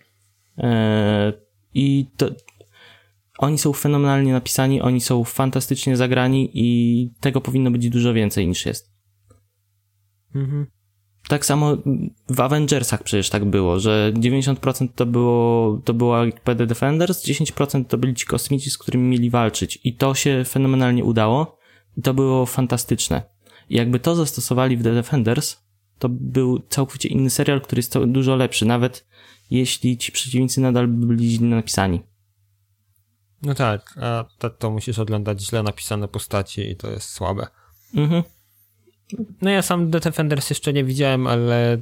E, I to, oni są fenomenalnie napisani, oni są fantastycznie zagrani i tego powinno być dużo więcej niż jest. Mhm. Tak samo w Avengersach przecież tak było, że 90% to było, to była PD Defenders, 10% to byli ci kosmici, z którymi mieli walczyć. I to się fenomenalnie udało. I to było fantastyczne. I jakby to zastosowali w The Defenders, to był całkowicie inny serial, który jest dużo lepszy, nawet jeśli ci przeciwnicy nadal byli źle napisani. No tak, a to, to musisz oglądać źle napisane postaci i to jest słabe. Mhm. No ja sam The Defenders jeszcze nie widziałem, ale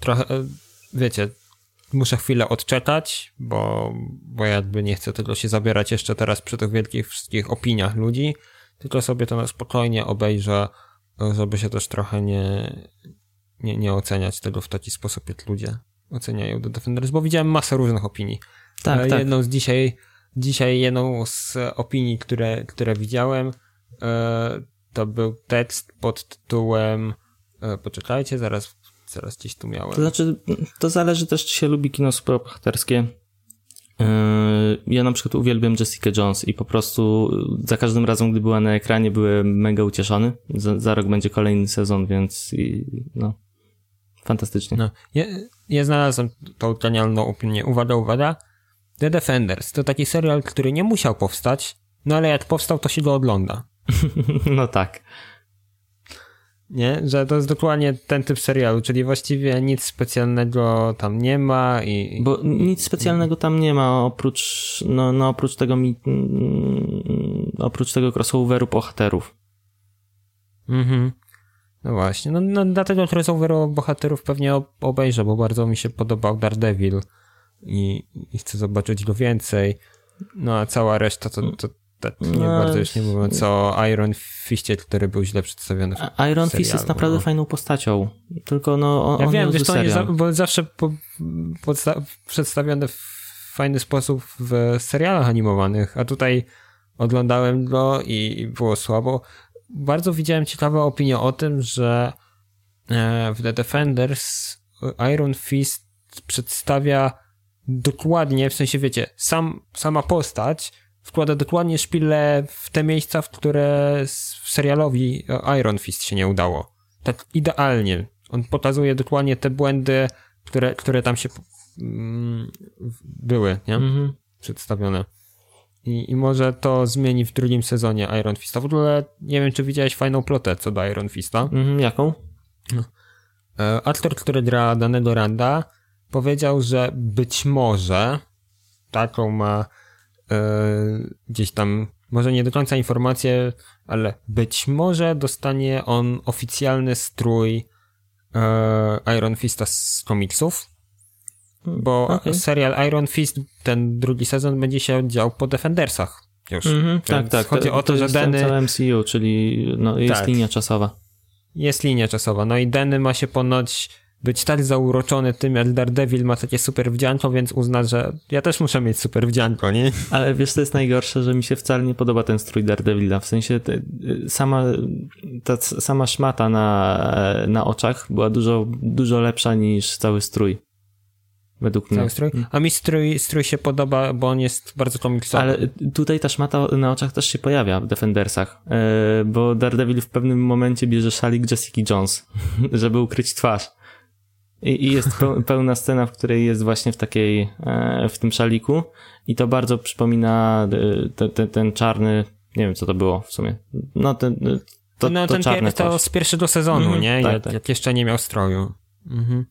trochę, wiecie, muszę chwilę odczekać, bo, bo jakby nie chcę tego się zabierać jeszcze teraz przy tych wielkich wszystkich opiniach ludzi, tylko sobie to na spokojnie obejrzę, żeby się też trochę nie, nie, nie oceniać tego w taki sposób, jak ludzie oceniają The Defenders, bo widziałem masę różnych opinii. Tak, tak. Jedną z dzisiaj, dzisiaj jedną z opinii, które, które widziałem, e, to był tekst pod tytułem e, poczekajcie, zaraz, zaraz gdzieś tu miałem. To znaczy, to zależy też, czy się lubi kino superbohaterskie. E, ja na przykład uwielbiam Jessica Jones i po prostu za każdym razem, gdy była na ekranie, byłem mega ucieszony. Za, za rok będzie kolejny sezon, więc i, no, fantastycznie. No, ja, ja znalazłem tą genialną opinię. Uwaga, uwaga. The Defenders to taki serial, który nie musiał powstać, no ale jak powstał, to się go ogląda. <laughs> no tak. Nie? Że to jest dokładnie ten typ serialu, czyli właściwie nic specjalnego tam nie ma i... Bo nic specjalnego tam nie ma, oprócz, no, no oprócz tego mi, mm, oprócz tego crossoveru bohaterów. Mhm. No właśnie, no, no dlatego crossoveru bohaterów pewnie obejrzę, bo bardzo mi się podobał Daredevil i, i chcę zobaczyć go więcej. No a cała reszta to, to, tak nie no, bardzo już nie mówiąc o Iron Fistie, który był źle przedstawiony w Iron Fist jest naprawdę no. fajną postacią, tylko no on, Ja on wiem, wiesz, to jest bo zawsze po, przedstawiony w fajny sposób w serialach animowanych, a tutaj oglądałem go i było słabo. Bardzo widziałem ciekawe opinie o tym, że e, w The Defenders Iron Fist przedstawia dokładnie, w sensie wiecie, sam, sama postać wkłada dokładnie szpilę w te miejsca, w które w serialowi Iron Fist się nie udało. Tak idealnie. On pokazuje dokładnie te błędy, które, które tam się mm, były, nie? Mhm. Przedstawione. I, I może to zmieni w drugim sezonie Iron Fista. W ogóle nie wiem, czy widziałeś fajną plotę co do Iron Fista. Mhm, jaką? No. E, aktor, który gra danego Randa, powiedział, że być może taką ma E, gdzieś tam, może nie do końca informacje, ale być może dostanie on oficjalny strój e, Iron Fista z komiksów, bo okay. serial Iron Fist, ten drugi sezon będzie się dział po Defendersach już. Mm -hmm, tak, tak. Chodzi to, o to, to że Denny... MCU, czyli no, jest tak. linia czasowa. Jest linia czasowa, no i Denny ma się ponoć być tak zauroczony tym, jak Daredevil ma takie super wdzianko, więc uzna, że ja też muszę mieć super wdzianko, nie? Ale wiesz, to jest najgorsze, że mi się wcale nie podoba ten strój Daredevila, w sensie te, sama, ta sama szmata na, na oczach była dużo, dużo lepsza niż cały strój. według Cały mnie. Strój? A mi strój, strój się podoba, bo on jest bardzo komiksowy. Ale tutaj ta szmata na oczach też się pojawia w Defendersach, yy, bo Daredevil w pewnym momencie bierze szalik Jessica Jones, <laughs> żeby ukryć twarz. I, i jest pełna scena, w której jest właśnie w takiej, e, w tym szaliku i to bardzo przypomina e, te, te, ten czarny, nie wiem co to było w sumie, no ten, to, no, to ten czarny to z pierwszego sezonu, mm nie? Tak, jak, tak. jak jeszcze nie miał stroju. Mhm.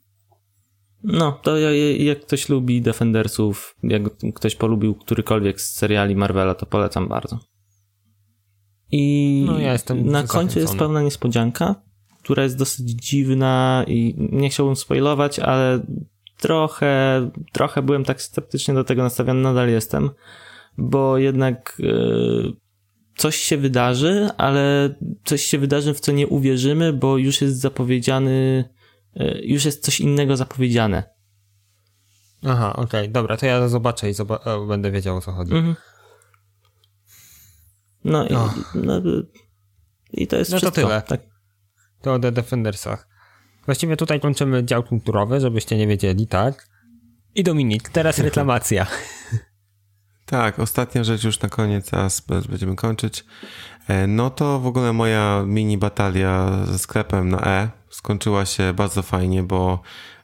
No, to jak ktoś lubi Defendersów, jak ktoś polubił którykolwiek z seriali Marvela, to polecam bardzo. I no, ja na końcu jest pełna niespodzianka, która jest dosyć dziwna i nie chciałbym spoilować, ale trochę, trochę byłem tak sceptycznie do tego nastawiony, nadal jestem, bo jednak yy, coś się wydarzy, ale coś się wydarzy, w co nie uwierzymy, bo już jest zapowiedziany E, już jest coś innego zapowiedziane. Aha, okej, okay, dobra, to ja zobaczę i e, będę wiedział o co chodzi. Mhm. No, i, no, i to jest no wszystko. to tyle. Tak. To o The Defendersach. Właściwie tutaj kończymy dział kulturowy, żebyście nie wiedzieli, tak? I Dominik, teraz <laughs> reklamacja. Tak, ostatnia rzecz już na koniec, a będziemy kończyć. E, no to w ogóle moja mini batalia ze sklepem na E skończyła się bardzo fajnie, bo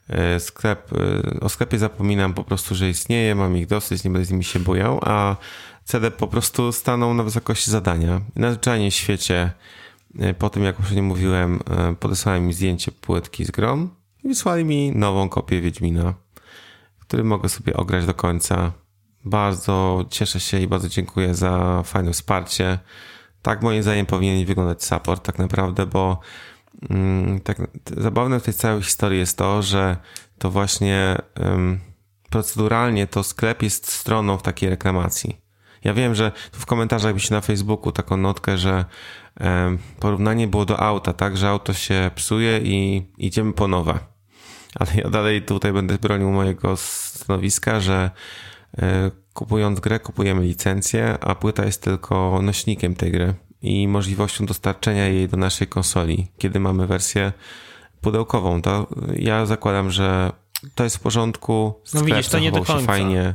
e, sklep, e, o sklepie zapominam po prostu, że istnieje, mam ich dosyć, nie będę z nimi się bojał, a CD po prostu stanął na wysokości zadania. Nadzwyczajnie w świecie, po tym jak nie mówiłem, podesłałem mi zdjęcie płytki z grom i wysłali mi nową kopię Wiedźmina, który mogę sobie ograć do końca. Bardzo cieszę się i bardzo dziękuję za fajne wsparcie. Tak moim zdaniem powinien wyglądać support tak naprawdę, bo mm, tak zabawne w tej całej historii jest to, że to właśnie proceduralnie to sklep jest stroną w takiej reklamacji. Ja wiem, że w komentarzach byś na Facebooku taką notkę, że porównanie było do auta, tak, że auto się psuje i idziemy po nowe. Ale ja dalej tutaj będę bronił mojego stanowiska, że E, kupując grę, kupujemy licencję, a płyta jest tylko nośnikiem tej gry i możliwością dostarczenia jej do naszej konsoli, kiedy mamy wersję pudełkową. To ja zakładam, że to jest w porządku. no widzisz, to nie do końca. fajnie.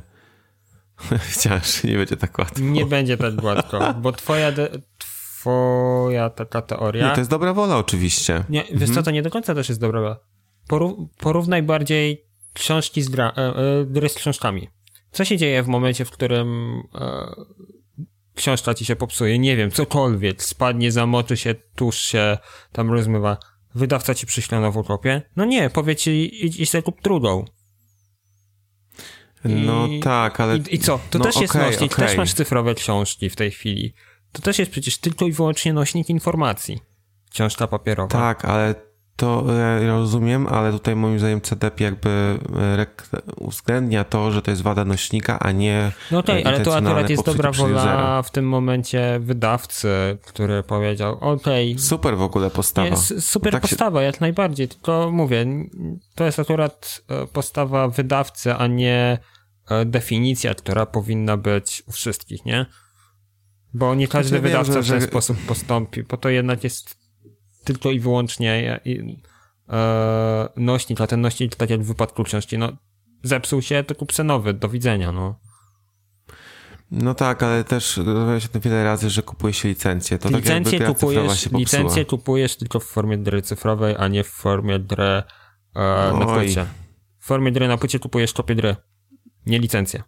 <laughs> Chciałem, że nie będzie tak łatwo. Nie będzie tak łatwo, bo twoja, de, twoja taka teoria... Nie, to jest dobra wola oczywiście. Nie, wiesz mhm. co, to nie do końca też jest dobra wola. porównaj bardziej książki z gra, e, e, gry z książkami. Co się dzieje w momencie, w którym e, książka ci się popsuje? Nie wiem, cokolwiek, spadnie, zamoczy się, tuż się tam rozmywa. Wydawca ci przyśle nową kopię? No nie, powie ci idź, idź sobie kup drugą. No tak, ale... I, i co? To no, też jest okay, nośnik, okay. też masz cyfrowe książki w tej chwili. To też jest przecież tylko i wyłącznie nośnik informacji. Książka papierowa. Tak, ale to ja rozumiem, ale tutaj moim zdaniem CDP jakby e, uwzględnia to, że to jest wada nośnika, a nie. No okay, ale to akurat jest dobra wola w tym momencie wydawcy, który powiedział: okej. Okay, super w ogóle postawa. Jest super tak postawa, się... jak najbardziej. Tylko mówię, to jest akurat e, postawa wydawcy, a nie e, definicja, która powinna być u wszystkich, nie? Bo nie każdy znaczy, wydawca wiem, że, w ten że... sposób postąpi, bo to jednak jest tylko i wyłącznie e, nośnik, a ten nośnik, tak jak w wypadku książki, no zepsuł się, to kup nowy, do widzenia, no. No tak, ale też rozmawiałeś o tym wiele razy, że kupuje się licencję. To licencję tak kupujesz, licencję kupujesz tylko w formie gry cyfrowej, a nie w formie gry e, na płycie. W formie gry na płycie kupujesz kopię gry, nie licencję.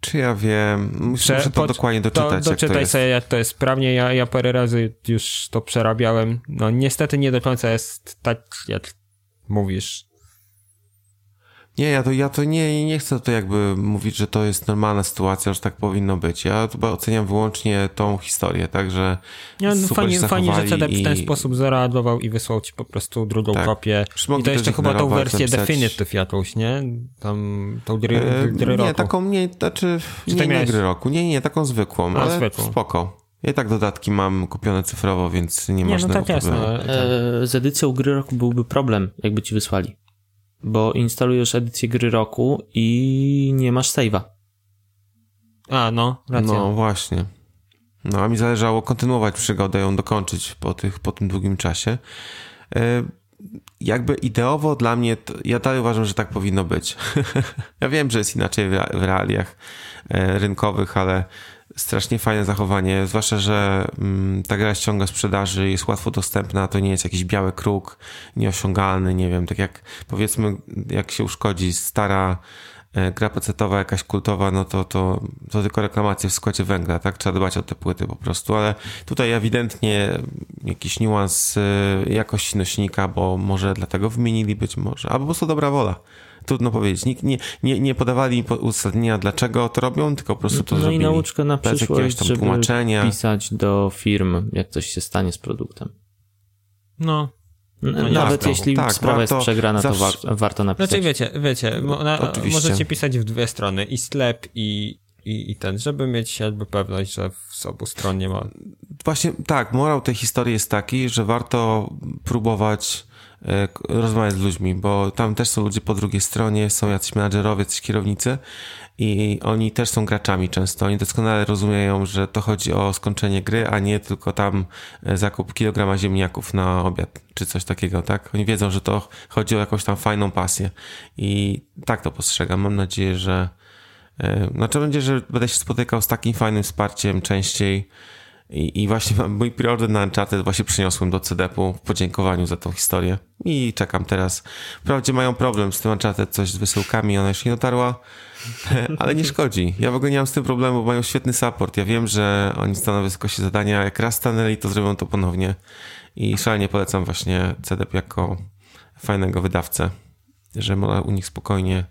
Czy ja wiem? Muszę, muszę to pod, dokładnie doczytać. To, doczytaj jak sobie, jak to jest prawnie. Ja, ja parę razy już to przerabiałem. No niestety nie do końca jest tak, jak mówisz. Nie, ja to, ja to nie, nie chcę to jakby mówić, że to jest normalna sytuacja, że tak powinno być. Ja chyba oceniam wyłącznie tą historię, także ja, no, fajnie, fajnie, że CD i... w ten sposób zareagował i wysłał ci po prostu drugą tak. kopię. I to jeszcze chyba tą wersję napisać... Definitive jakąś, nie? Tam tą gry, e, gry nie, roku. Nie, taką, nie, znaczy, nie, nie miałeś... gry roku. Nie, nie, taką zwykłą, A, ale zwykłą. spoko. Ja i tak dodatki mam kupione cyfrowo, więc nie, nie ma no tak. Jasne. E, z edycją gry roku byłby problem, jakby ci wysłali bo instalujesz edycję gry roku i nie masz save'a. A, no, racja. No, właśnie. No, a mi zależało kontynuować przygodę, ją dokończyć po, tych, po tym długim czasie. E, jakby ideowo dla mnie, to, ja dalej uważam, że tak powinno być. <laughs> ja wiem, że jest inaczej w realiach e, rynkowych, ale strasznie fajne zachowanie, zwłaszcza, że mm, ta gra ściąga sprzedaży, jest łatwo dostępna, to nie jest jakiś biały kruk, nieosiągalny, nie wiem, tak jak powiedzmy, jak się uszkodzi stara e, gra pecetowa, jakaś kultowa, no to, to, to tylko reklamacje w składzie węgla, tak? Trzeba dbać o te płyty po prostu, ale tutaj ewidentnie jakiś niuans e, jakości nośnika, bo może dlatego wymienili być może, albo po prostu dobra wola trudno powiedzieć. Nikt nie, nie, nie podawali uzasadnienia, dlaczego to robią, tylko po prostu to no zrobili. No i nauczka na przyszłość, tam żeby tłumaczenia. pisać do firm, jak coś się stanie z produktem. No, no Nawet tak, jeśli tak, sprawa jest przegrana, zawsze... to war, warto napisać. Znaczy wiecie, wiecie, na, możecie pisać w dwie strony, i sklep, i, i, i ten, żeby mieć jakby pewność, że z obu stron nie ma... Właśnie tak, morał tej historii jest taki, że warto próbować rozmawiać z ludźmi, bo tam też są ludzie po drugiej stronie, są jacyś menadżerowie, jacyś kierownicy i oni też są graczami często. Oni doskonale rozumieją, że to chodzi o skończenie gry, a nie tylko tam e, zakup kilograma ziemniaków na obiad, czy coś takiego, tak? Oni wiedzą, że to chodzi o jakąś tam fajną pasję i tak to postrzegam. Mam nadzieję, że e, znaczy będzie, że będę się spotykał z takim fajnym wsparciem częściej, i, I, właśnie mój preorder na Uncharted właśnie przyniosłem do CDP-u w podziękowaniu za tą historię. I czekam teraz. Wprawdzie mają problem z tym Uncharted, coś z wysyłkami, ona już nie dotarła, <laughs> ale nie szkodzi. Ja w ogóle nie mam z tym problemu, bo mają świetny support. Ja wiem, że oni staną wysokości zadania. Jak raz stanęli, to zrobią to ponownie. I szalenie polecam właśnie CDP jako fajnego wydawcę, że można u nich spokojnie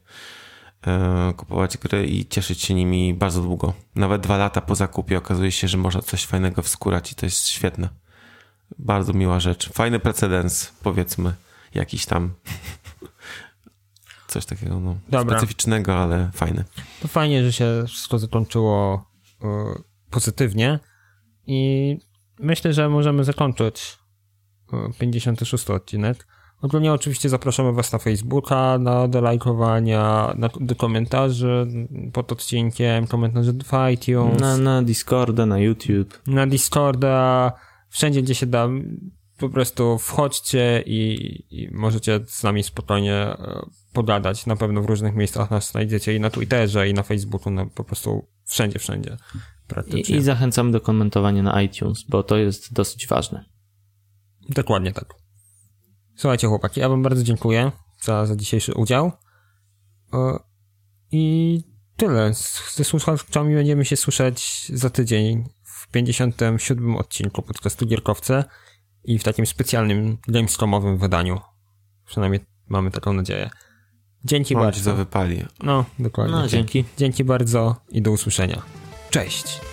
kupować gry i cieszyć się nimi bardzo długo. Nawet dwa lata po zakupie okazuje się, że można coś fajnego wskurać i to jest świetne. Bardzo miła rzecz. Fajny precedens, powiedzmy, jakiś tam. Coś takiego no, specyficznego, ale fajne. To fajnie, że się wszystko zakończyło y, pozytywnie i myślę, że możemy zakończyć y, 56 odcinek. Ogólnie oczywiście zapraszamy Was na Facebooka, na do lajkowania, na, do komentarzy pod odcinkiem, komentarzy w iTunes. Na, na Discorda, na YouTube. Na Discorda, wszędzie gdzie się da, po prostu wchodźcie i, i możecie z nami spokojnie e, pogadać. Na pewno w różnych miejscach nas znajdziecie i na Twitterze, i na Facebooku, no, po prostu wszędzie, wszędzie. I, I zachęcam do komentowania na iTunes, bo to jest dosyć ważne. Dokładnie tak. Słuchajcie, chłopaki, ja wam bardzo dziękuję za, za dzisiejszy udział. I tyle. Ze słuchaczami będziemy się słyszeć za tydzień w 57 odcinku podcastu Gierkowce i w takim specjalnym Gamescomowym wydaniu. Przynajmniej mamy taką nadzieję. Dzięki Mam bardzo. za wypali. No, dokładnie. No, dzięki. Dzięki bardzo i do usłyszenia. Cześć.